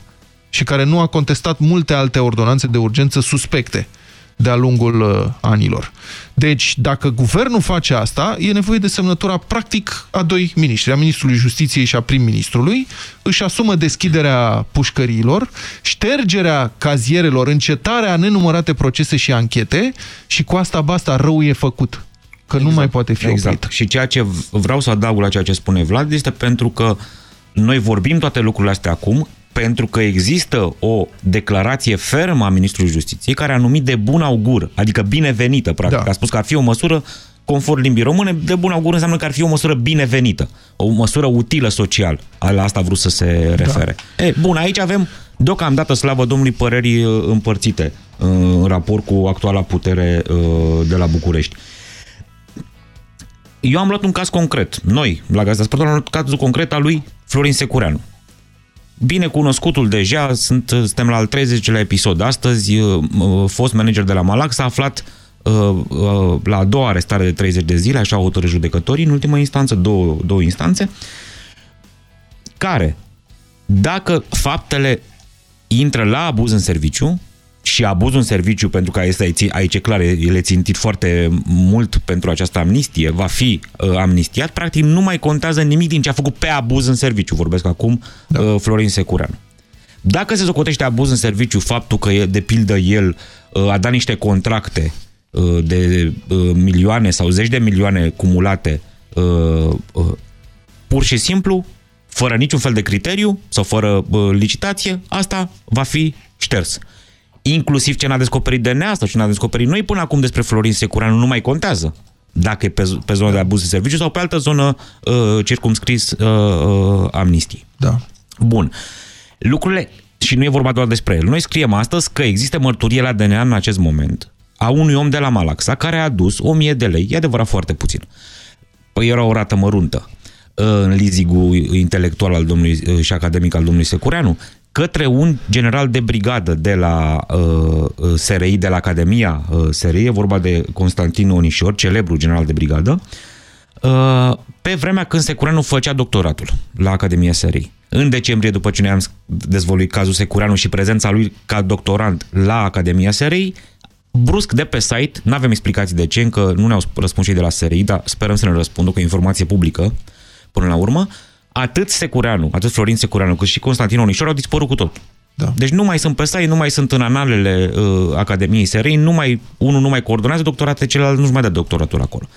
Speaker 3: și care nu a contestat multe alte ordonanțe de urgență suspecte de-a lungul uh, anilor. Deci, dacă guvernul face asta, e nevoie de semnătura practic a doi miniștri, a ministrului justiției și a prim-ministrului, își asumă deschiderea pușcăriilor, ștergerea cazierelor, încetarea a nenumărate procese și anchete și cu asta basta, rău e făcut. Că nu mai poate fi
Speaker 47: Exact.
Speaker 3: oprit.
Speaker 47: Și ceea ce v- vreau să adaug la ceea ce spune Vlad este pentru că noi vorbim toate lucrurile astea acum pentru că există o declarație fermă a Ministrului Justiției care a numit de bun augur, adică binevenită, practic.
Speaker 3: Da.
Speaker 47: A spus că ar fi o măsură conform limbii române, de bun augur înseamnă că ar fi o măsură binevenită, o măsură utilă social. La asta a vrut să se refere. Da. E, bun, aici avem deocamdată, slavă Domnului, păreri uh, împărțite uh, în raport cu actuala putere uh, de la București. Eu am luat un caz concret. Noi, la Gazeta Sport, am luat cazul concret al lui Florin Secureanu. Bine cunoscutul deja, sunt, suntem la al 30-lea episod. Astăzi, uh, uh, fost manager de la Malac s-a aflat uh, uh, la a doua arestare de 30 de zile, așa au hotărât judecătorii, în ultima instanță, două, două instanțe, care, dacă faptele intră la abuz în serviciu, și abuzul în serviciu, pentru că este aici, aici e clar, el e țintit foarte mult pentru această amnistie, va fi uh, amnistiat, practic nu mai contează nimic din ce a făcut pe abuz în serviciu, vorbesc acum da. uh, Florin Secureanu. Dacă se socotește abuz în serviciu faptul că, e, de pildă, el uh, a dat niște contracte uh, de uh, milioane sau zeci de milioane cumulate uh, uh, pur și simplu, fără niciun fel de criteriu sau fără uh, licitație, asta va fi șters. Inclusiv ce n-a descoperit DNA sau ce n-a descoperit noi până acum despre Florin Secureanu nu mai contează. Dacă e pe, pe zona de abuz de serviciu sau pe altă zonă uh, circumscris uh, uh, amnistii.
Speaker 3: Da.
Speaker 47: Bun. Lucrurile, și nu e vorba doar despre el, noi scriem astăzi că există mărturie la DNA în acest moment a unui om de la Malaxa care a adus 1000 de lei, e adevărat foarte puțin. Păi era o rată măruntă uh, în lizigul intelectual al domnului uh, și academic al domnului Secureanu, către un general de brigadă de la uh, uh SRI, de la Academia uh, SRI, e vorba de Constantin Onișor, celebru general de brigadă, uh, pe vremea când Secureanu făcea doctoratul la Academia SRI. În decembrie, după ce ne-am dezvoluit cazul Secureanu și prezența lui ca doctorant la Academia SRI, brusc de pe site, nu avem explicații de ce, încă nu ne-au răspuns cei de la SRI, dar sperăm să ne răspundă cu informație publică până la urmă, atât Secureanu, atât Florin Secureanu, cât și Constantin Onișor au dispărut cu tot.
Speaker 3: Da.
Speaker 47: Deci nu mai sunt pe site, nu mai sunt în analele uh, Academiei SRI, nu mai, unul nu mai coordonează doctorate, celălalt nu-și mai dă doctoratul acolo.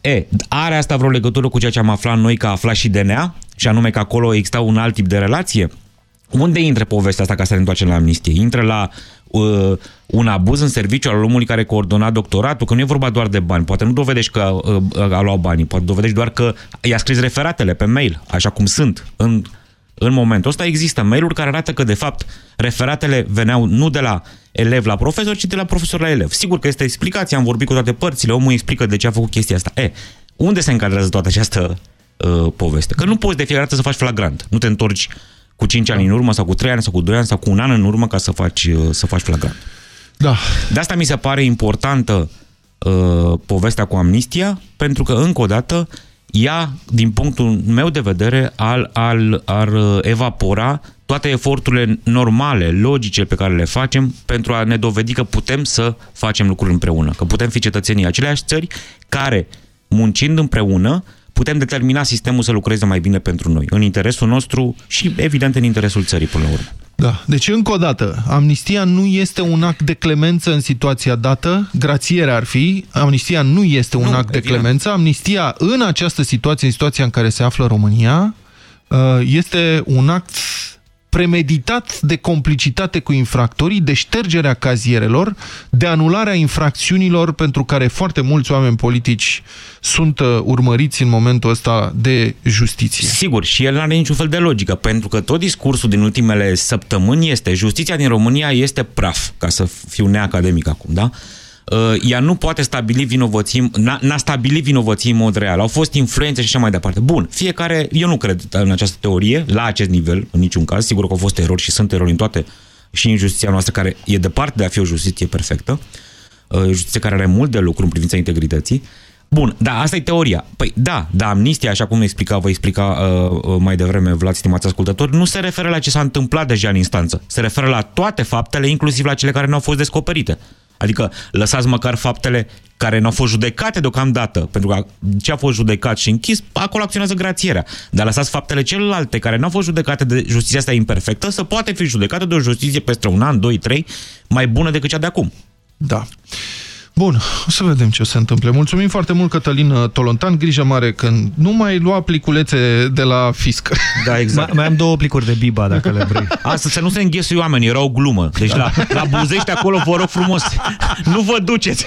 Speaker 47: E, are asta vreo legătură cu ceea ce am aflat noi că a aflat și DNA? Și anume că acolo exista un alt tip de relație? Unde intră povestea asta ca să ne întoarcem la amnistie? Intră la uh, un abuz în serviciu al omului care coordona doctoratul, că nu e vorba doar de bani. Poate nu dovedești că uh, a luat banii, poate dovedești doar că i-a scris referatele pe mail, așa cum sunt. În, în momentul ăsta există mail-uri care arată că, de fapt, referatele veneau nu de la elev la profesor, ci de la profesor la elev. Sigur că este explicație, am vorbit cu toate părțile, omul explică de ce a făcut chestia asta. E, unde se încadrează toată această uh, poveste? Că nu poți de fiecare dată să faci flagrant. Nu te întorci cu 5 ani în urmă sau cu 3 ani sau cu 2 ani sau cu un an în urmă ca să faci, uh, să faci flagrant.
Speaker 3: Da.
Speaker 47: De asta mi se pare importantă uh, povestea cu amnistia, pentru că, încă o dată, ea, din punctul meu de vedere, al, al, ar uh, evapora toate eforturile normale, logice pe care le facem pentru a ne dovedi că putem să facem lucruri împreună, că putem fi cetățenii aceleași țări care, muncind împreună, putem determina sistemul să lucreze mai bine pentru noi, în interesul nostru și, evident, în interesul țării până la urmă.
Speaker 3: Da. Deci, încă o dată, amnistia nu este un act de clemență în situația dată, grațiere ar fi, amnistia nu este un nu, act evident. de clemență, amnistia în această situație, în situația în care se află România, uh, este un act premeditat de complicitate cu infractorii, de ștergerea cazierelor, de anularea infracțiunilor pentru care foarte mulți oameni politici sunt uh, urmăriți în momentul ăsta de justiție.
Speaker 47: Sigur, și el nu are niciun fel de logică, pentru că tot discursul din ultimele săptămâni este justiția din România este praf, ca să fiu neacademic acum, da? Uh, ea nu poate stabili vinovății, n-a stabilit vinovății în mod real. Au fost influențe și așa mai departe. Bun, fiecare, eu nu cred în această teorie, la acest nivel, în niciun caz. Sigur că au fost erori și sunt erori în toate și în justiția noastră, care e departe de a fi o justiție perfectă. Uh, justiție care are mult de lucru în privința integrității. Bun, da, asta e teoria. Păi da, da, amnistia, așa cum explica, vă explica uh, uh, mai devreme Vlad, stimați ascultători, nu se referă la ce s-a întâmplat deja în instanță. Se referă la toate faptele, inclusiv la cele care nu au fost descoperite. Adică lăsați măcar faptele care nu au fost judecate deocamdată, pentru că ce a fost judecat și închis, acolo acționează grațierea. Dar lăsați faptele celelalte care nu au fost judecate de justiția asta imperfectă să poate fi judecate de o justiție peste un an, doi, trei, mai bună decât cea de acum.
Speaker 3: Da. Bun, o să vedem ce o se întâmple. Mulțumim foarte mult, Cătălin Tolontan. Grijă mare când nu mai lua pliculețe de la fisc.
Speaker 47: Da, *laughs* exact.
Speaker 4: mai am două plicuri de biba, dacă le vrei. *laughs*
Speaker 47: Asta să nu se înghesui oameni, era o glumă. Deci la, la buzești acolo, vă rog frumos, *laughs* nu vă duceți.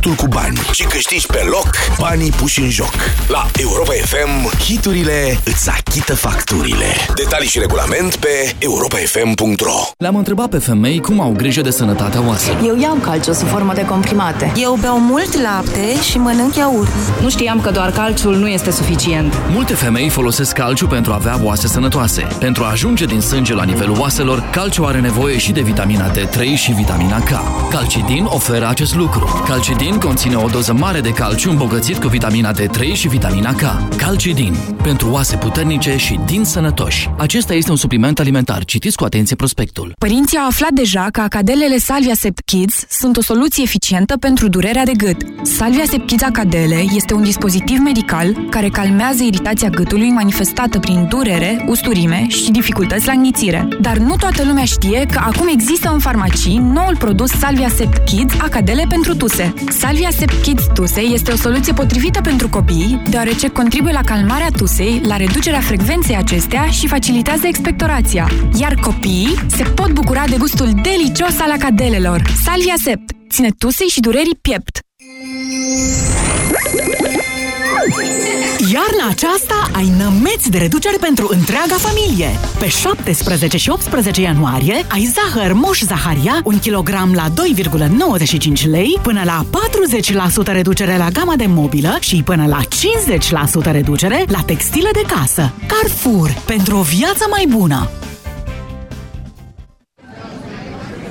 Speaker 8: hitul cu bani și câștigi pe loc banii puși în joc. La Europa FM, hiturile îți achită facturile. Detalii și regulament pe europafm.ro
Speaker 38: Le-am întrebat pe femei cum au grijă de sănătatea oaselor.
Speaker 48: Eu iau calciu sub formă de comprimate. Eu beau mult lapte și mănânc iaurt.
Speaker 2: Nu știam că doar calciul nu este suficient.
Speaker 38: Multe femei folosesc calciu pentru a avea oase sănătoase. Pentru a ajunge din sânge la nivelul oaselor, calciu are nevoie și de vitamina D3 și vitamina K. Calcidin oferă acest lucru. Calcidin
Speaker 11: Calcidin conține o doză mare de calciu îmbogățit cu vitamina D3 și vitamina K. Calcidin. Pentru oase puternice și din sănătoși. Acesta este un supliment alimentar. Citiți cu atenție prospectul.
Speaker 13: Părinții au aflat deja că acadelele Salvia Sept Kids sunt o soluție eficientă pentru durerea de gât. Salvia Sept Kids Acadele este un dispozitiv medical care calmează iritația gâtului manifestată prin durere, usturime și dificultăți la înghițire. Dar nu toată lumea știe că acum există în farmacii noul produs Salvia Sept Kids Acadele pentru tuse. Salvia Sept Kids Tuse este o soluție potrivită pentru copii, deoarece contribuie la calmarea tusei, la reducerea frecvenței acestea și facilitează expectorația. Iar copiii se pot bucura de gustul delicios al acadelelor. Salvia Sept ține tusei și durerii piept.
Speaker 25: Iarna aceasta ai nămeți de reducere pentru întreaga familie. Pe 17 și 18 ianuarie ai zahăr Moș Zaharia, 1 kg la 2,95 lei, până la 40% reducere la gama de mobilă și până la 50% reducere la textile de casă. Carrefour, pentru o viață mai bună!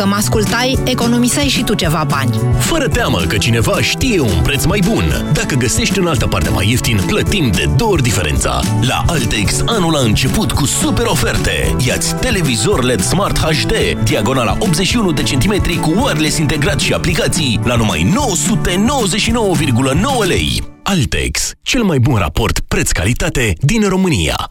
Speaker 49: Dacă mă ascultai, economiseai și tu ceva bani.
Speaker 10: Fără teamă că cineva știe un preț mai bun. Dacă găsești în altă parte mai ieftin, plătim de două ori diferența. La Altex, anul a început cu super oferte. Iați televizor LED Smart HD, diagonala 81 de centimetri cu wireless integrat și aplicații la numai 999,9 lei. Altex, cel mai bun raport preț-calitate din România.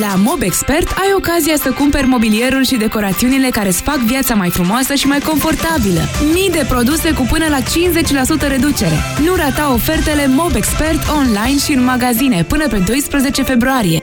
Speaker 13: La MobExpert ai ocazia să cumperi mobilierul și decorațiunile care îți fac viața mai frumoasă și mai confortabilă. Mii de produse cu până la 50% reducere. Nu rata ofertele MobExpert online și în magazine până pe 12 februarie.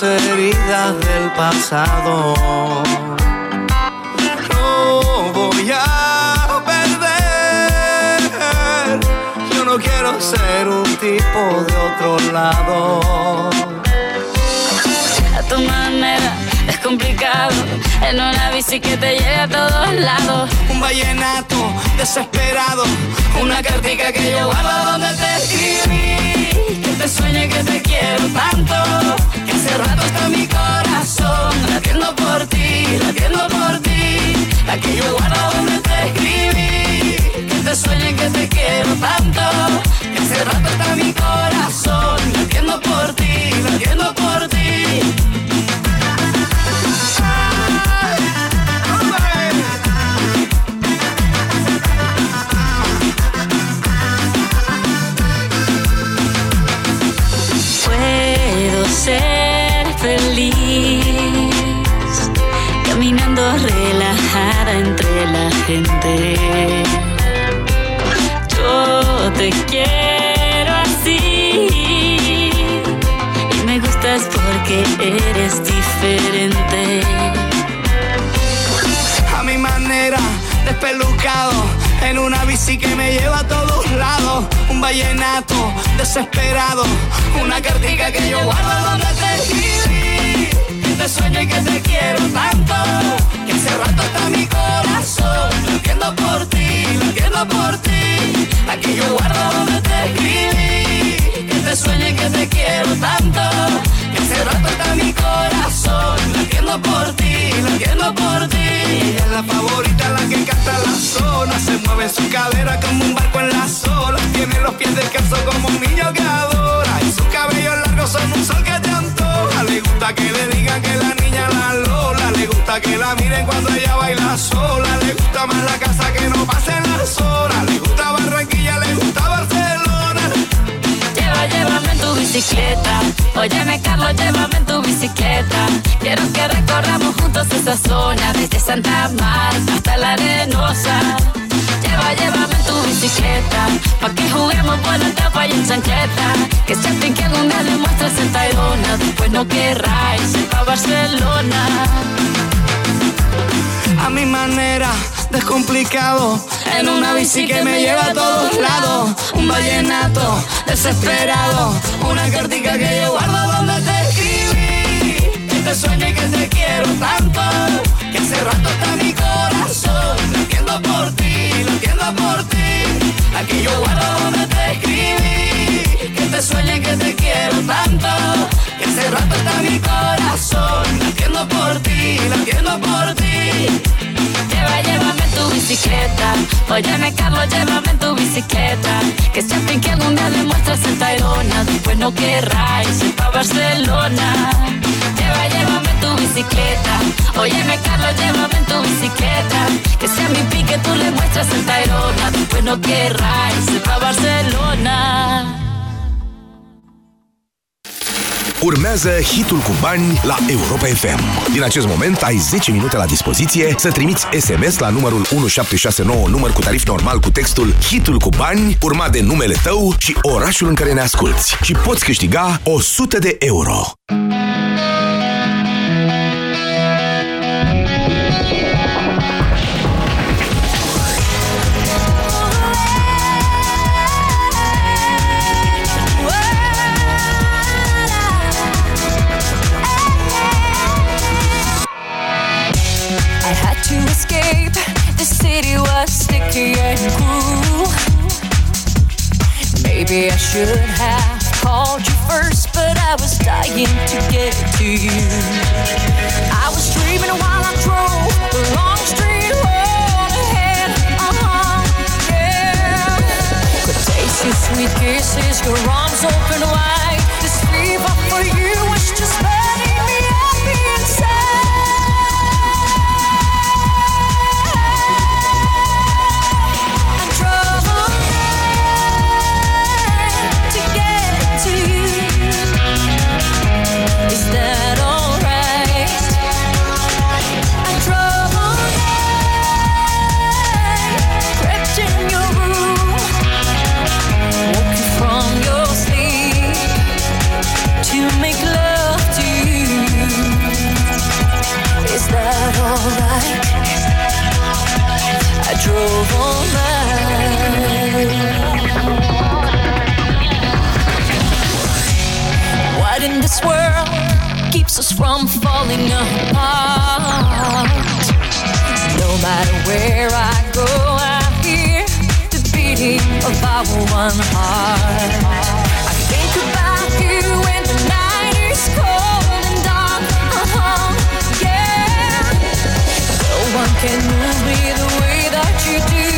Speaker 50: las heridas del pasado. No voy a perder. Yo no quiero ser un tipo de otro lado.
Speaker 15: A tu manera es complicado. En una bici que te lleve a todos lados.
Speaker 50: Un vallenato desesperado. Una cartica que yo guardo donde te escribí.
Speaker 15: Que te sueñe que te quiero tanto.
Speaker 50: Rato está mi corazón latiendo por ti, latiendo por ti. La yo guardo donde te escribí.
Speaker 15: Que te sueñe que te quiero tanto.
Speaker 50: Que hace rato está mi corazón latiendo por ti, latiendo por ti.
Speaker 15: Puedo Yo te quiero así y me gustas porque eres diferente.
Speaker 50: a mi manera, despelucado, en una bici que me lleva a todos lados, un vallenato desesperado, una cartica que yo guardo donde te escribí, que te sueño y que te quiero tanto, rato está mi corazón, latiendo por ti, latiendo por ti, aquí yo guardo donde te escribí, que te sueño y que te quiero tanto, que rato está mi corazón, latiendo por ti, latiendo por ti. Ella es la favorita, la que canta la zona, se mueve su cadera como un barco en la sola, tiene los pies descalzos como un niño que adora, y sus cabellos largos son un sol que te le gusta que le digan que la niña la lola, le gusta que la miren cuando ella baila sola, le gusta más la casa que no pasen las horas, le gusta Barranquilla, le gusta Barcelona.
Speaker 15: Lleva, llévame en tu bicicleta. Óyeme, Carlos, llévame en tu bicicleta. Quiero que recorramos juntos esa zona, desde Santa Marta hasta la arenosa. Lleva, llévame en tu bicicleta, pa' que juguemos buena etapa y en chancleta. Que siempre que algún día en Tayrona, después no querráis ir pa' Barcelona.
Speaker 50: a mi manera, descomplicado. En una bici que me lleva a todos lados. Un vallenato desesperado. Una cartica que yo guardo donde te escribí. Que te sueño y que te quiero tanto. Que hace rato está mi corazón. Por ti, latiendo por ti. Aquí yo guardo donde te escribí. Que te sueño y que te quiero tanto. Que hace rato está mi corazón. Latiendo por ti, latiendo por ti.
Speaker 15: Lleva, llévame en tu bicicleta. Óyeme, Carlos, llévame en tu bicicleta. Que siempre que algún día le muestras en Tayrona, después no querráis ir pa' Barcelona. Lleva, llévame bicicleta. Óyeme, Carlos, llévame en tu bicicleta. Que sea mi pique, tú le muestras en Tayrona, después no querráis ir pa' Barcelona.
Speaker 8: Urmează hitul cu bani la Europa FM. Din acest moment ai 10 minute la dispoziție să trimiți SMS la numărul 1769, număr cu tarif normal cu textul hitul cu bani, urmat de numele tău și orașul în care ne asculti. Și poți câștiga 100 de euro.
Speaker 16: City was sticky and cruel. Maybe I should have called you first, but I was dying to get to you. I was dreaming while I drove the long street road ahead. Uh-huh, yeah. Could taste your sweet kisses, your arms open wide. This fever for you was just burning can move me the way you do.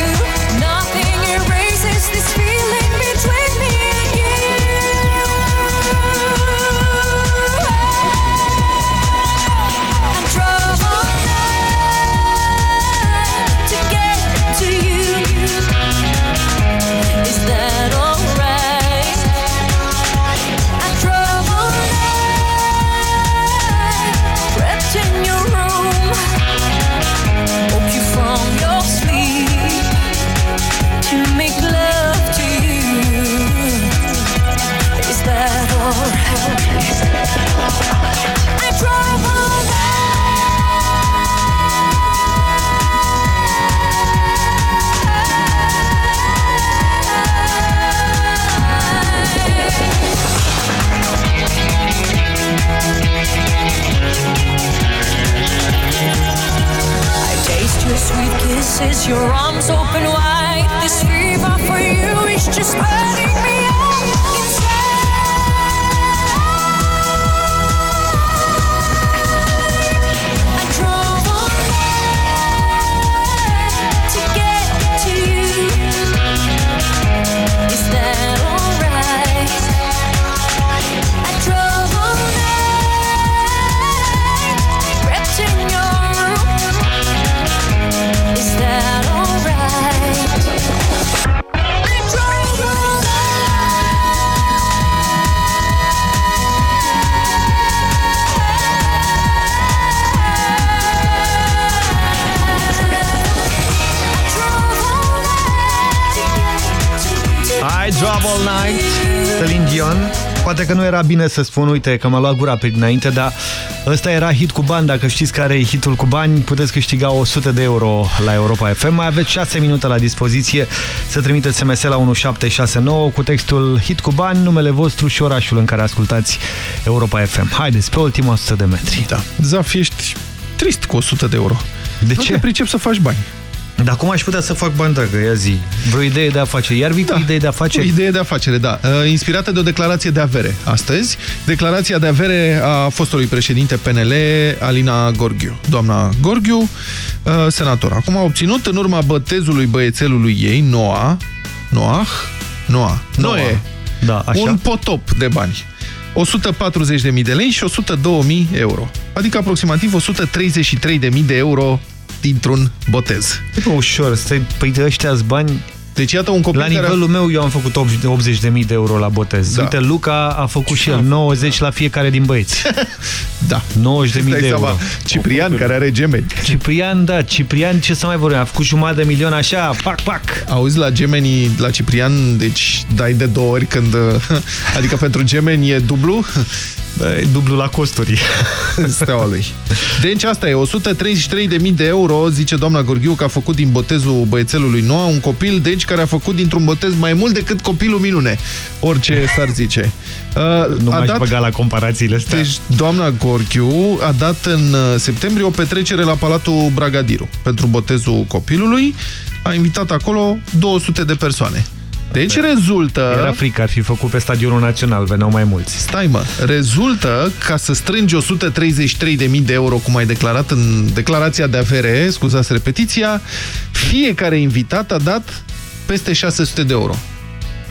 Speaker 16: Kisses, your arms open wide. This fever for you is just burning me All Night,
Speaker 4: Celine Dion. Poate că nu era bine să spun, uite, că m-a luat gura pe dinainte, dar ăsta era hit cu bani. Dacă știți care e hitul cu bani, puteți câștiga 100 de euro la Europa FM. Mai aveți 6 minute la dispoziție să trimiteți SMS la 1769 cu textul hit cu bani, numele vostru și orașul în care ascultați Europa FM. Haideți, pe ultima 100 de metri.
Speaker 3: Da. Zaf, ești trist cu 100 de euro.
Speaker 4: De
Speaker 3: nu
Speaker 4: ce?
Speaker 3: te pricep să faci bani.
Speaker 4: Dar cum aș putea să fac bani dacă, ia zi, vreo idee de afacere? Iar vii da. cu idee de afacere?
Speaker 3: O idee de afacere, da. Uh, Inspirată de o declarație de avere astăzi. Declarația de avere a fostului președinte PNL, Alina Gorghiu. Doamna Gorghiu, uh, senator. Acum a obținut în urma bătezului băiețelului ei, Noa, Noah, Noa, Noe,
Speaker 4: da, așa.
Speaker 3: un potop de bani. 140.000 de lei și 102.000 euro. Adică aproximativ 133.000 de euro dintr-un botez.
Speaker 4: E bă, ușor, stai, păi de ăștia bani...
Speaker 3: Deci iată un copil
Speaker 4: La
Speaker 3: care a-
Speaker 4: nivelul meu eu am făcut 80.000 de euro la botez.
Speaker 3: Da.
Speaker 4: Uite, Luca a făcut și el 90 la fiecare din băieți. *laughs*
Speaker 3: Da.
Speaker 4: 90.000 de
Speaker 3: Dai
Speaker 4: euro.
Speaker 3: seama, Ciprian, care are gemeni.
Speaker 4: Ciprian, da, Ciprian, ce să mai vorbim? A făcut jumătate de milion așa, pac, pac.
Speaker 3: Auzi, la gemenii, la Ciprian, deci dai de două ori când... *laughs* Adică pentru gemeni e dublu?
Speaker 4: E dublu la costuri. *laughs*
Speaker 3: Steaua lui. Deci asta e, 133.000 de euro, zice doamna Gorghiu, că a făcut din botezul băiețelului Noa un copil, deci care a făcut dintr-un botez mai mult decât copilul minune. Orice s-ar zice. Uh,
Speaker 4: Nu
Speaker 3: a
Speaker 4: m-aș
Speaker 3: dat-
Speaker 4: băga la comparațiile astea.
Speaker 3: Deci, doamna Gorghiu a dat în uh, septembrie o petrecere la Palatul Bragadiru pentru botezul copilului. A invitat acolo 200 de persoane. Deci rezultă...
Speaker 4: Era frică, ar fi făcut pe Stadionul Național, veneau mai mulți.
Speaker 3: Stai mă, rezultă ca să strângi 133.000 de euro, cum ai declarat în declarația de avere, scuzați repetiția, fiecare invitat a dat peste 600 de euro.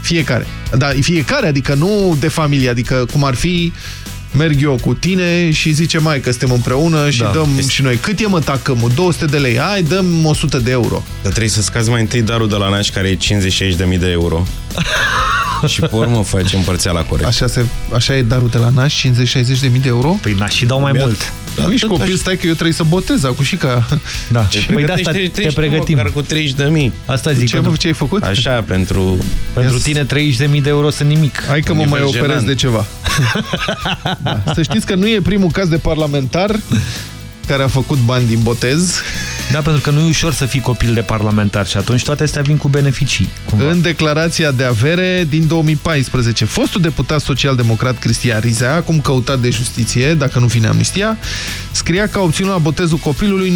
Speaker 3: Fiecare. Da, fiecare, adică nu de familie, adică cum ar fi merg eu cu tine și zice mai că suntem împreună și
Speaker 1: Da.
Speaker 3: dăm
Speaker 1: Este-
Speaker 3: și noi. Cât e mă tacămul? 200 de lei. Hai, dăm 100 de euro.
Speaker 1: Dar trebuie să scazi mai întâi darul de la naș, care e 50-60 de euro. *laughs* și pe urmă faci împărțeala corect.
Speaker 3: Așa, se, așa e darul de la naș, 50-60 de mii de euro?
Speaker 4: Păi nașii dau mai mult.
Speaker 3: Da, nu ești copil, stai că eu trebuie să botez acum și ca...
Speaker 4: Da,
Speaker 1: Te
Speaker 4: păi de asta
Speaker 1: pregătești,
Speaker 4: te
Speaker 1: treci
Speaker 4: pregătim.
Speaker 1: măcar cu 30 de mii.
Speaker 4: Asta zic.
Speaker 3: Ce,
Speaker 4: pentru,
Speaker 3: ce ai făcut?
Speaker 1: Așa, pentru...
Speaker 4: pentru tine 30.000 de euro sunt nimic.
Speaker 3: Hai că mă
Speaker 1: Un
Speaker 3: mai
Speaker 1: nivel
Speaker 3: operez
Speaker 1: jenant.
Speaker 3: de ceva. *laughs* da. Să știți că nu e primul caz de parlamentar care a făcut bani din botez.
Speaker 4: Da, pentru că nu e ușor să fii copil de parlamentar și atunci toate astea vin cu beneficii. Cumva.
Speaker 3: În declarația de avere din 2014, fostul deputat social-democrat Cristian Rizea, acum căutat de justiție, dacă nu vine amnistia, scria că a obținut la botezul copilului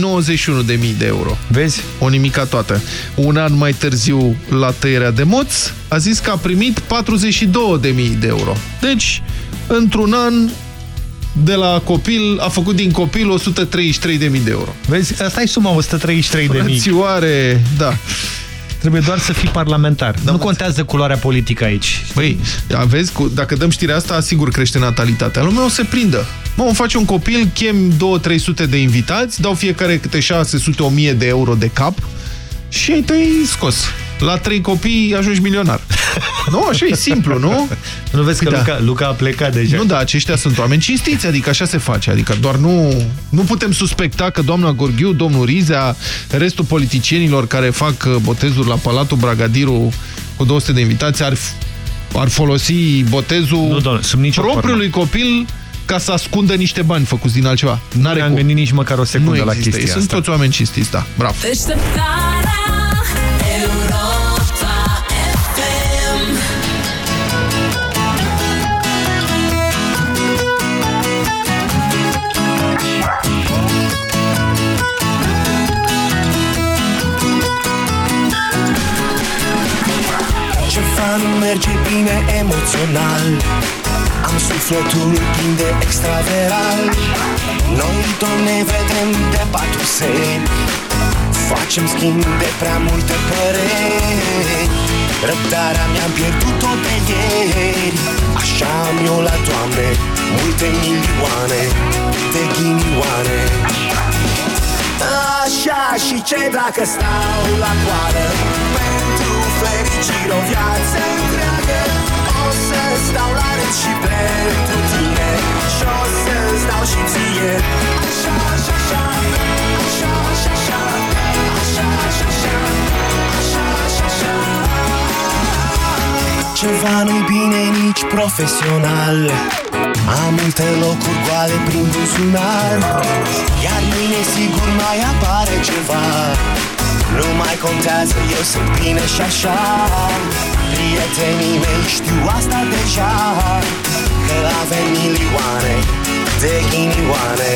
Speaker 3: 91.000 de euro.
Speaker 4: Vezi?
Speaker 3: O nimica toată. Un an mai târziu, la tăierea de moț, a zis că a primit 42.000 de euro. Deci, într-un an, de la copil, a făcut din copil 133.000 de euro.
Speaker 4: Vezi? Asta e suma 133 de mii.
Speaker 3: Frățioare, da.
Speaker 4: Trebuie doar să fii parlamentar. nu contează culoarea politică aici.
Speaker 3: Băi, aveți, cu, dacă dăm știrea asta, sigur crește natalitatea. Lumea o să prindă. Mă, îmi faci un copil, chem 2-300 de invitați, dau fiecare câte 600-1000 de euro de cap și ai tăi scos. La trei copii ajungi milionar. Nu, așa e simplu, nu? *laughs*
Speaker 4: Nu vezi că
Speaker 3: Da.
Speaker 4: Luca, Luca a plecat deja.
Speaker 3: Nu, da, aceștia sunt oameni cinstiți, adică așa se face. Adică doar nu, nu putem suspecta că doamna Gorghiu, domnul Rizea, restul politicienilor care fac uh, botezuri la Palatul Bragadiru cu 200 de invitați ar, ar folosi botezul
Speaker 4: Nu, doamne, sub nicio
Speaker 3: propriului copil ca să ascundă niște bani făcuți din altceva.
Speaker 4: N-are am gândit nici măcar o secundă
Speaker 3: nu
Speaker 4: la
Speaker 3: există.
Speaker 4: chestia
Speaker 3: Sunt
Speaker 4: asta.
Speaker 3: toți oameni cinstiți, da. Bravo.
Speaker 51: Ceva nu merge bine emoțional. Am sufletul plin de extraveral Noi tot ne vedem de patru seri Facem schimb de prea multe păreri. Răbdarea mi-am pierdut-o de ieri. Așa am eu la toamne Multe milioane de ghinioane. Așa și ce dacă stau la coadă Pentru fericire o viață întreagă. O să stau la rând și pentru tine. Și o să-ți dau și ție. Așa, așa, așa. Așa, așa, așa. Așa, așa, așa. Așa, așa, așa. Ceva nu-i bine nici profesional. Am multe locuri goale prin buzunar. Iar mâine sigur mai apare ceva Nu mai contează, eu sunt bine și așa. Prietenii mei știu asta deja Că avem milioane de ghinioane.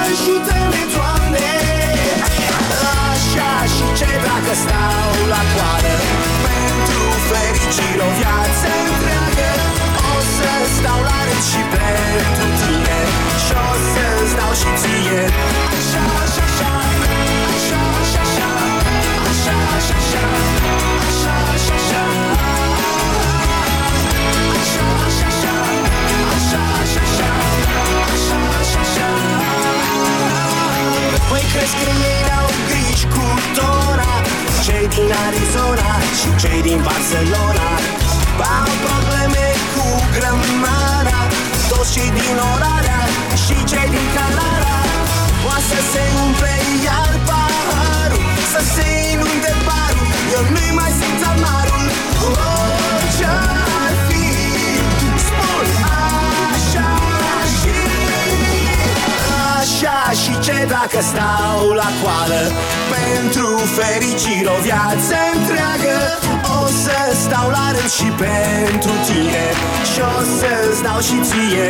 Speaker 51: Ajută-ne, Doamne! Așa și ce dacă stau la coadă? Pentru fericire o viață întreagă O să stau la rând și pentru tine. Și o să-ți dau și ție. Așa, așa, așa Așa, Păi crezi că ei n-au griji cu Dora Cei din Arizona și cei din Barcelona Au probleme cu grămada Toți cei din Orarea și cei din Canara Poate să se umple iar paharul Să se inunde barul Eu nu-i mai simt amarul. Orice-ar fi Spun așa și Așa și ce dacă stau la coadă Pentru fericire o viață întreagă O să stau la rând și pentru tine. Și o să-ți dau și ție.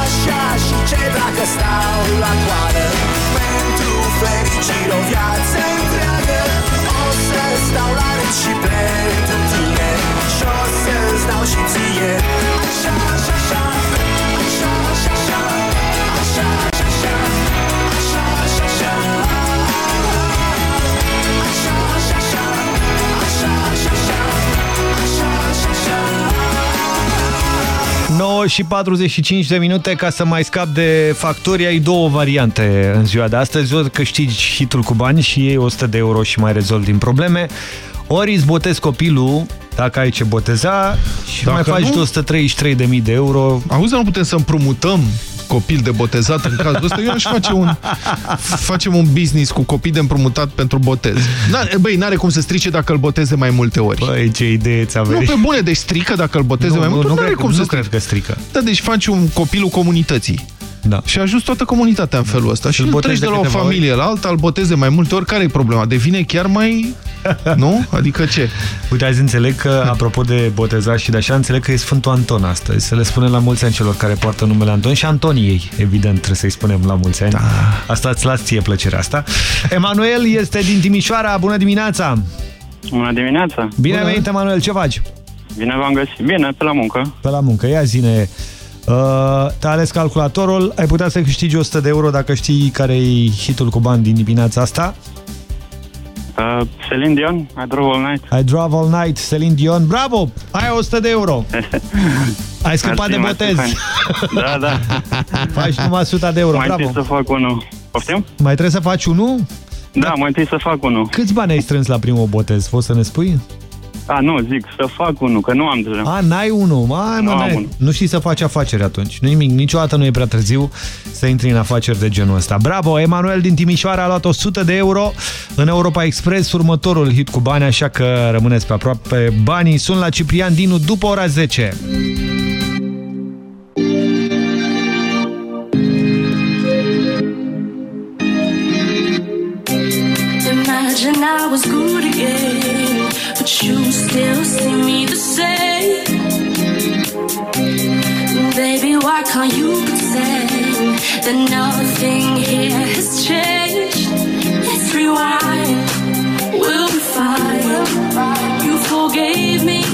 Speaker 51: Așa și ce dacă stau la coadă Pentru fericire o viață întreagă O să repet și plec tine. Și o să-ți dau și ție. Așa, așa, așa.
Speaker 4: Și 45 de minute ca să mai scap de factori ai două variante în ziua de astăzi, ori câștigi hitul cu bani și iei 100 de euro și mai rezolvi din probleme. Ori îți botezi copilul, dacă ai ce boteza, și
Speaker 3: Dacă
Speaker 4: mai faci
Speaker 3: nu-
Speaker 4: 233.000 de euro.
Speaker 3: Auzi, nu putem să împrumutăm copil de botezat în cazul ăsta, eu aș face un, facem un business cu copii de împrumutat pentru botez. N-are- Băi, n-are cum să strice dacă îl boteze mai multe ori.
Speaker 4: Băi, ce idee ți-a
Speaker 3: Nu,
Speaker 4: venit.
Speaker 3: pe bune, deci strică dacă îl boteze
Speaker 4: Nu,
Speaker 3: mai
Speaker 4: nu,
Speaker 3: mult,
Speaker 4: nu
Speaker 3: nu are
Speaker 4: cred-
Speaker 3: cum
Speaker 4: nu
Speaker 3: să
Speaker 4: cred
Speaker 3: strică.
Speaker 4: că strică.
Speaker 3: Da, deci faci un copilul comunității.
Speaker 4: Da.
Speaker 3: Și ajuns toată comunitatea în felul ăsta. Și
Speaker 4: îl
Speaker 3: îl
Speaker 4: botezi
Speaker 3: treci de
Speaker 4: de
Speaker 3: la o
Speaker 4: câteva
Speaker 3: familie la alta, îl botezi de mai multe ori. Care e problema? Devine chiar mai... *laughs* nu? Adică ce?
Speaker 4: Uite, azi înțeleg că, apropo de botezat și de așa, înțeleg că e Sfântul Anton astăzi. Să le spunem la mulți ani celor care poartă numele Anton și Antoniei, evident, trebuie să-i spunem la mulți ani. Da. Asta îți las ție plăcerea asta. Emanuel este din Timișoara. Bună dimineața!
Speaker 52: Bună dimineața!
Speaker 4: Bine ai venit, Emanuel. Ce faci?
Speaker 52: Bine v-am găsit. Bine, pe la muncă.
Speaker 4: Pe la muncă. Ia zine, uh, te-a ales calculatorul, ai putea să câștigi 100 de euro dacă știi care e hitul cu bani din dimineața asta.
Speaker 52: Uh, Celine Dion, I drove all night.
Speaker 4: I Drive All Night, Celine Dion. Bravo! Ai 100 de euro! *laughs* Ai scăpat de
Speaker 52: Mersi,
Speaker 4: botez.
Speaker 52: mersi, fain. Da, da. *laughs*
Speaker 4: Faci numai 100 de euro.
Speaker 52: Mai
Speaker 4: Bravo!
Speaker 52: întâi să fac unul. Poftim?
Speaker 4: Mai trebuie să faci unul?
Speaker 52: Da, mai întâi să fac unul.
Speaker 4: Câți bani ai strâns la primul botez? Poți să ne spui?
Speaker 52: A, nu, zic, să fac unul, că nu am deja.
Speaker 4: A, n-ai unul. Mai, mă,
Speaker 52: Nu am
Speaker 4: n-ai.
Speaker 52: unul.
Speaker 4: Nu știi să faci afaceri atunci. Nu nimic, niciodată nu e prea târziu să intri în afaceri de genul ăsta. Bravo, Emanuel din Timișoara a luat 100 de euro în Europa Express, următorul hit cu bani, așa că rămâneți pe aproape. Banii sunt la Ciprian Dinu după ora 10.
Speaker 15: Can't you pretend that nothing here has changed? Let's rewind, we'll be fine. You forgave me,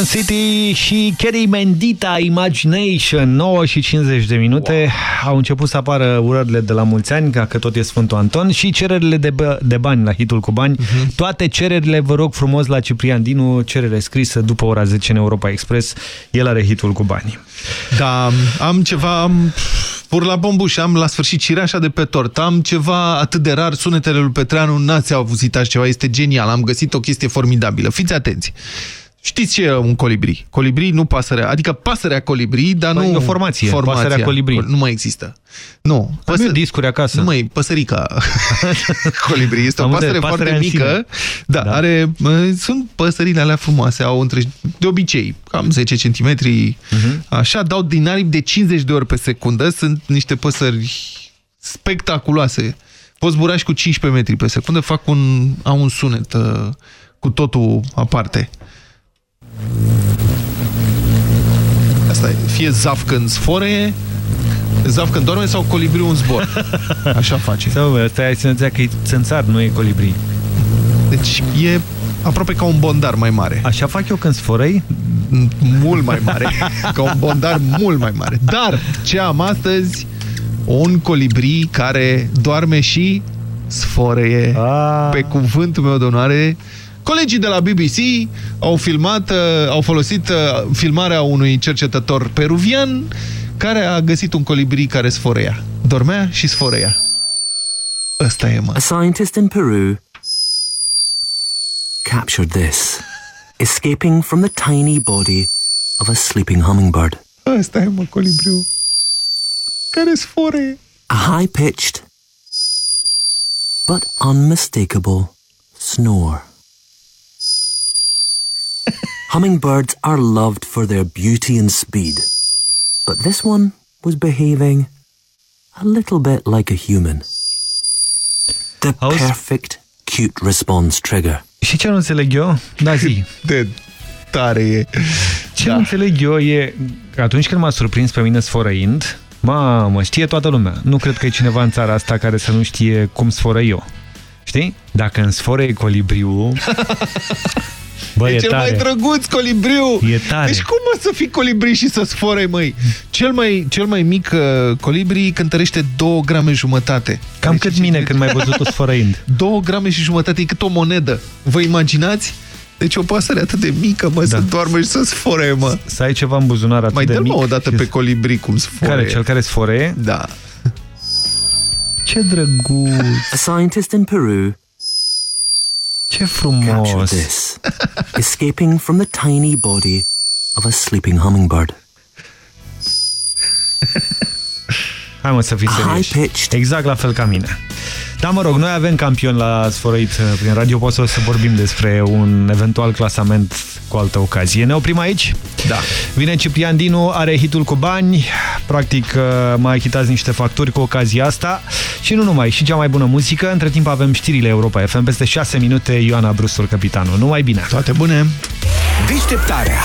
Speaker 4: Garden City și Kerry Mendita Imagination 9 și 50 de minute wow. au început să apară urările de la mulți ani că tot e Sfântul Anton și cererile de, de bani la hitul cu bani uh
Speaker 3: Mhm.
Speaker 4: -huh. toate cererile vă rog frumos la Ciprian Dinu cerere scrisă după ora 10 în Europa Express el are hitul cu bani
Speaker 3: Da, am ceva... Am... Pur la bombuș, am la sfârșit cireașa de pe tort, am ceva atât de rar, sunetele lui Petreanu, n-ați auzit așa ceva, este genial, am găsit o chestie formidabilă. Fiți atenți! Știți ce e un colibri? Colibri, nu pasărea, adică pasărea colibri, dar
Speaker 4: Păi,
Speaker 3: nu
Speaker 4: o formație,
Speaker 3: formația.
Speaker 4: pasărea colibri.
Speaker 3: Nu mai există. Nu.
Speaker 4: Păsă... Am discuri acasă.
Speaker 3: Nu mai, păsărica *laughs* colibri. Este
Speaker 4: Am
Speaker 3: o pasăre
Speaker 4: înțeles,
Speaker 3: foarte
Speaker 4: pasărea în
Speaker 3: mică. Da,
Speaker 4: Da.
Speaker 3: are, mă, sunt păsările alea frumoase, au între, de obicei, cam 10 cm,
Speaker 4: Mhm.
Speaker 3: așa, dau din aripi de 50 de ori pe secundă. Sunt niște păsări spectaculoase. Poți zbura și cu 15 metri pe secundă, fac un, au un sunet uh, cu totul aparte. Asta e, fie zaf când sfore, zaf când dorme sau colibriu în zbor. *laughs* Așa face.
Speaker 4: Sau, ăsta e senzația că e țânțar, nu e colibri.
Speaker 3: Deci e aproape ca un bondar mai mare.
Speaker 4: Așa fac eu când sforăi?
Speaker 3: Mult mai mare. *laughs* ca un bondar mult mai mare. Dar ce am astăzi? Un colibri care doarme și sforăie. Pe cuvântul meu de onoare. Colegii de la BBC au filmat, uh, au folosit uh, filmarea unui cercetător peruvian care a găsit un colibri care sforăia. Dormea și sforăia. Ăsta e, mă.
Speaker 53: A scientist in Peru captured this, escaping from the tiny body of a sleeping hummingbird.
Speaker 3: Ăsta e, mă, colibriu. Care sfore.
Speaker 53: A high-pitched but unmistakable snore. Hummingbirds are loved for their beauty and speed, but this one was behaving a little bit like a human. The perfect cute response trigger.
Speaker 4: Și ce nu înțeleg eu? Da, zi. *laughs*
Speaker 3: De tare e.
Speaker 4: Ce da. nu înțeleg eu e că atunci când m-a surprins pe mine sfărăind, mamă, știe toată lumea. Nu cred că e cineva în țara asta care să nu știe cum sforă eu. Știi? Dacă în sforă e colibriu... *laughs* Bă,
Speaker 3: e,
Speaker 4: e
Speaker 3: cel
Speaker 4: tare.
Speaker 3: mai drăguț colibriu.
Speaker 4: E tare.
Speaker 3: Deci cum mă să fii colibri și să sfore, măi? Cel mai, cel mai mic uh, colibri cântărește 2 grame jumătate.
Speaker 4: Cam cât mine când mai văzut-o sfărăind. *laughs*
Speaker 3: 2 grame și jumătate e cât o monedă. Vă imaginați? Deci o pasăre atât de mică, mă, da. să doarmă și să sfore, mă.
Speaker 4: Să ai ceva în buzunar atât
Speaker 3: Mai
Speaker 4: de
Speaker 3: dă-mă
Speaker 4: mic.
Speaker 3: o dată pe colibri cum sfore.
Speaker 4: Care? Cel care sfore?
Speaker 3: Da.
Speaker 4: Ce drăguț.
Speaker 53: A scientist in Peru
Speaker 4: Ce frumos.
Speaker 53: this, escaping from the tiny body of a sleeping hummingbird. *laughs*
Speaker 4: Hai mă să fii serios. Exact la fel ca mine. Da, mă rog, noi avem campion la sfărăit uh, prin radio, poți să să vorbim despre un eventual clasament cu altă ocazie. Ne oprim aici?
Speaker 3: Da.
Speaker 4: Vine Ciprian Dinu, are hitul cu bani, practic uh, mai achitați niște facturi cu ocazia asta și nu numai, și cea mai bună muzică. Între timp avem știrile Europa FM, peste 6 minute Ioana Brustur, capitanul. Numai bine!
Speaker 3: Toate bune!
Speaker 8: Deșteptarea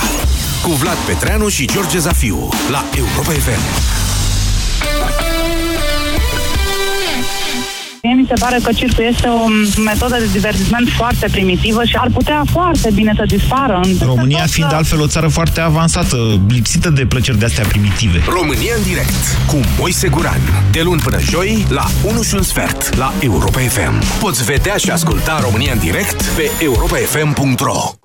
Speaker 8: cu Vlad Petreanu și George Zafiu la Europa FM.
Speaker 54: Mie mi se pare că circul este o metodă de divertisment foarte primitivă și ar putea foarte bine să dispară. În...
Speaker 7: România fiind altfel o țară foarte avansată, lipsită de plăceri de-astea primitive.
Speaker 8: România în direct cu Moise Guran. De luni până joi la 1 și un sfert la Europa FM. Poți vedea și asculta România în direct pe europafm.ro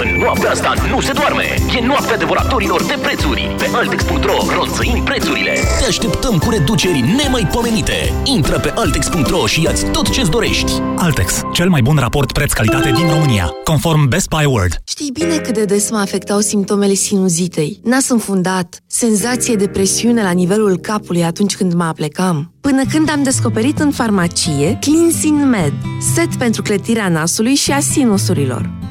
Speaker 10: În noaptea asta nu se doarme! E noaptea devoratorilor de prețuri! Pe Altex.ro ronțăim prețurile! Te așteptăm cu reduceri nemaipomenite! Intră pe Altex.ro și ia tot ce-ți dorești!
Speaker 55: Altex, cel mai bun raport preț-calitate din România, conform Best Buy Award.
Speaker 31: Știi bine cât de des mă afectau simptomele sinuzitei. Nas înfundat, senzație de presiune la nivelul capului atunci când mă aplecam. Până când am descoperit în farmacie Cleansing Med, set pentru clătirea nasului și a sinusurilor.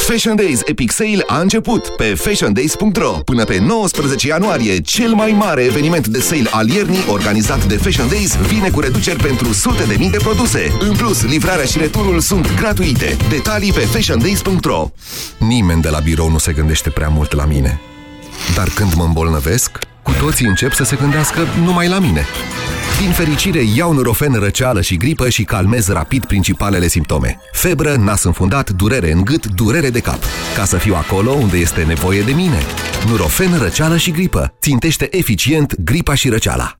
Speaker 39: Fashion Days Epic Sale a început pe fashiondays.ro. Până pe 19 ianuarie, cel mai mare eveniment de sale al iernii organizat de Fashion Days vine cu reduceri pentru sute de mii de produse. În plus, livrarea și returul sunt gratuite. Detalii pe fashiondays.ro Nimeni de la birou nu se gândește prea mult la mine. Dar când mă îmbolnăvesc, cu toții încep să se gândească numai la mine. Din fericire, iau Nurofen răceală și gripă și calmez rapid principalele simptome. Febră, nas înfundat, durere în gât, durere de cap. Ca să fiu acolo unde este nevoie de mine. Nurofen răceală și gripă. Țintește eficient gripa și răceala.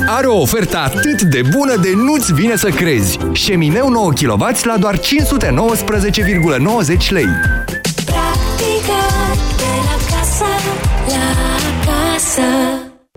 Speaker 33: Are o ofertă atât de bună de nu-ți vine să crezi! Șemineu 9 kW la doar 519,90 lei.
Speaker 15: Practică de la casă la casă.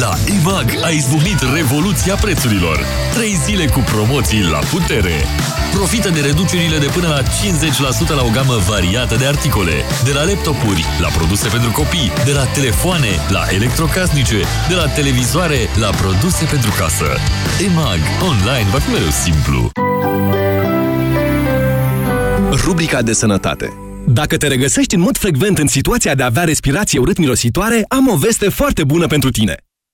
Speaker 11: La EMAG a izbucnit revoluția prețurilor. Trei zile cu promoții la putere. Profită de reducerile de până la 50% la o gamă variată de articole. De la laptopuri, la produse pentru copii, de la telefoane, la electrocasnice, de la televizoare, la produse pentru casă. EMAG. Online va fi mereu simplu. Rubrica de sănătate. Dacă te regăsești în mod frecvent în situația de a avea respirație urât-mirositoare, am o veste foarte bună pentru tine.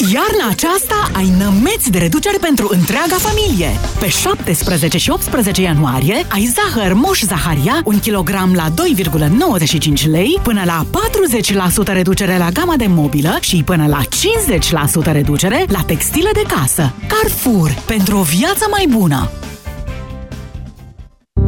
Speaker 25: Iarna aceasta ai nămeți de reduceri pentru întreaga familie. Pe 17 și 18 ianuarie ai zahăr Moș Zaharia 1 kg la 2,95 lei până la 40% reducere la gama de mobilă și până la 50% reducere la textile de casă. Carrefour. Pentru o viață mai bună.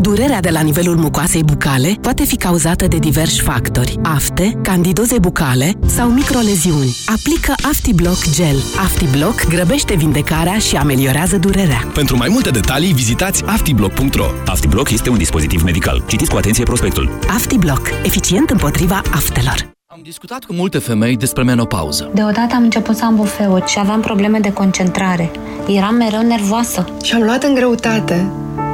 Speaker 9: Durerea de la nivelul mucoasei bucale poate fi cauzată de diversi factori. Afte, candidoze bucale sau microleziuni. Aplică AftiBlock Gel. AftiBlock grăbește vindecarea și ameliorează durerea.
Speaker 11: Pentru mai multe detalii, vizitați aftiblock.ro.
Speaker 24: AftiBlock este un dispozitiv medical. Citiți cu atenție prospectul.
Speaker 9: AftiBlock. Eficient împotriva aftelor.
Speaker 38: Am discutat cu multe femei despre menopauză.
Speaker 56: Deodată am început să am bufeuri și aveam probleme de concentrare. Eram mereu nervoasă.
Speaker 57: Și am luat în greutate.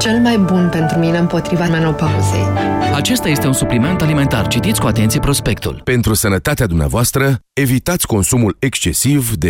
Speaker 57: cel mai bun pentru mine împotriva menopauzei.
Speaker 38: Acesta este un supliment alimentar. Citiți cu atenție prospectul.
Speaker 39: Pentru sănătatea dumneavoastră, evitați consumul excesiv de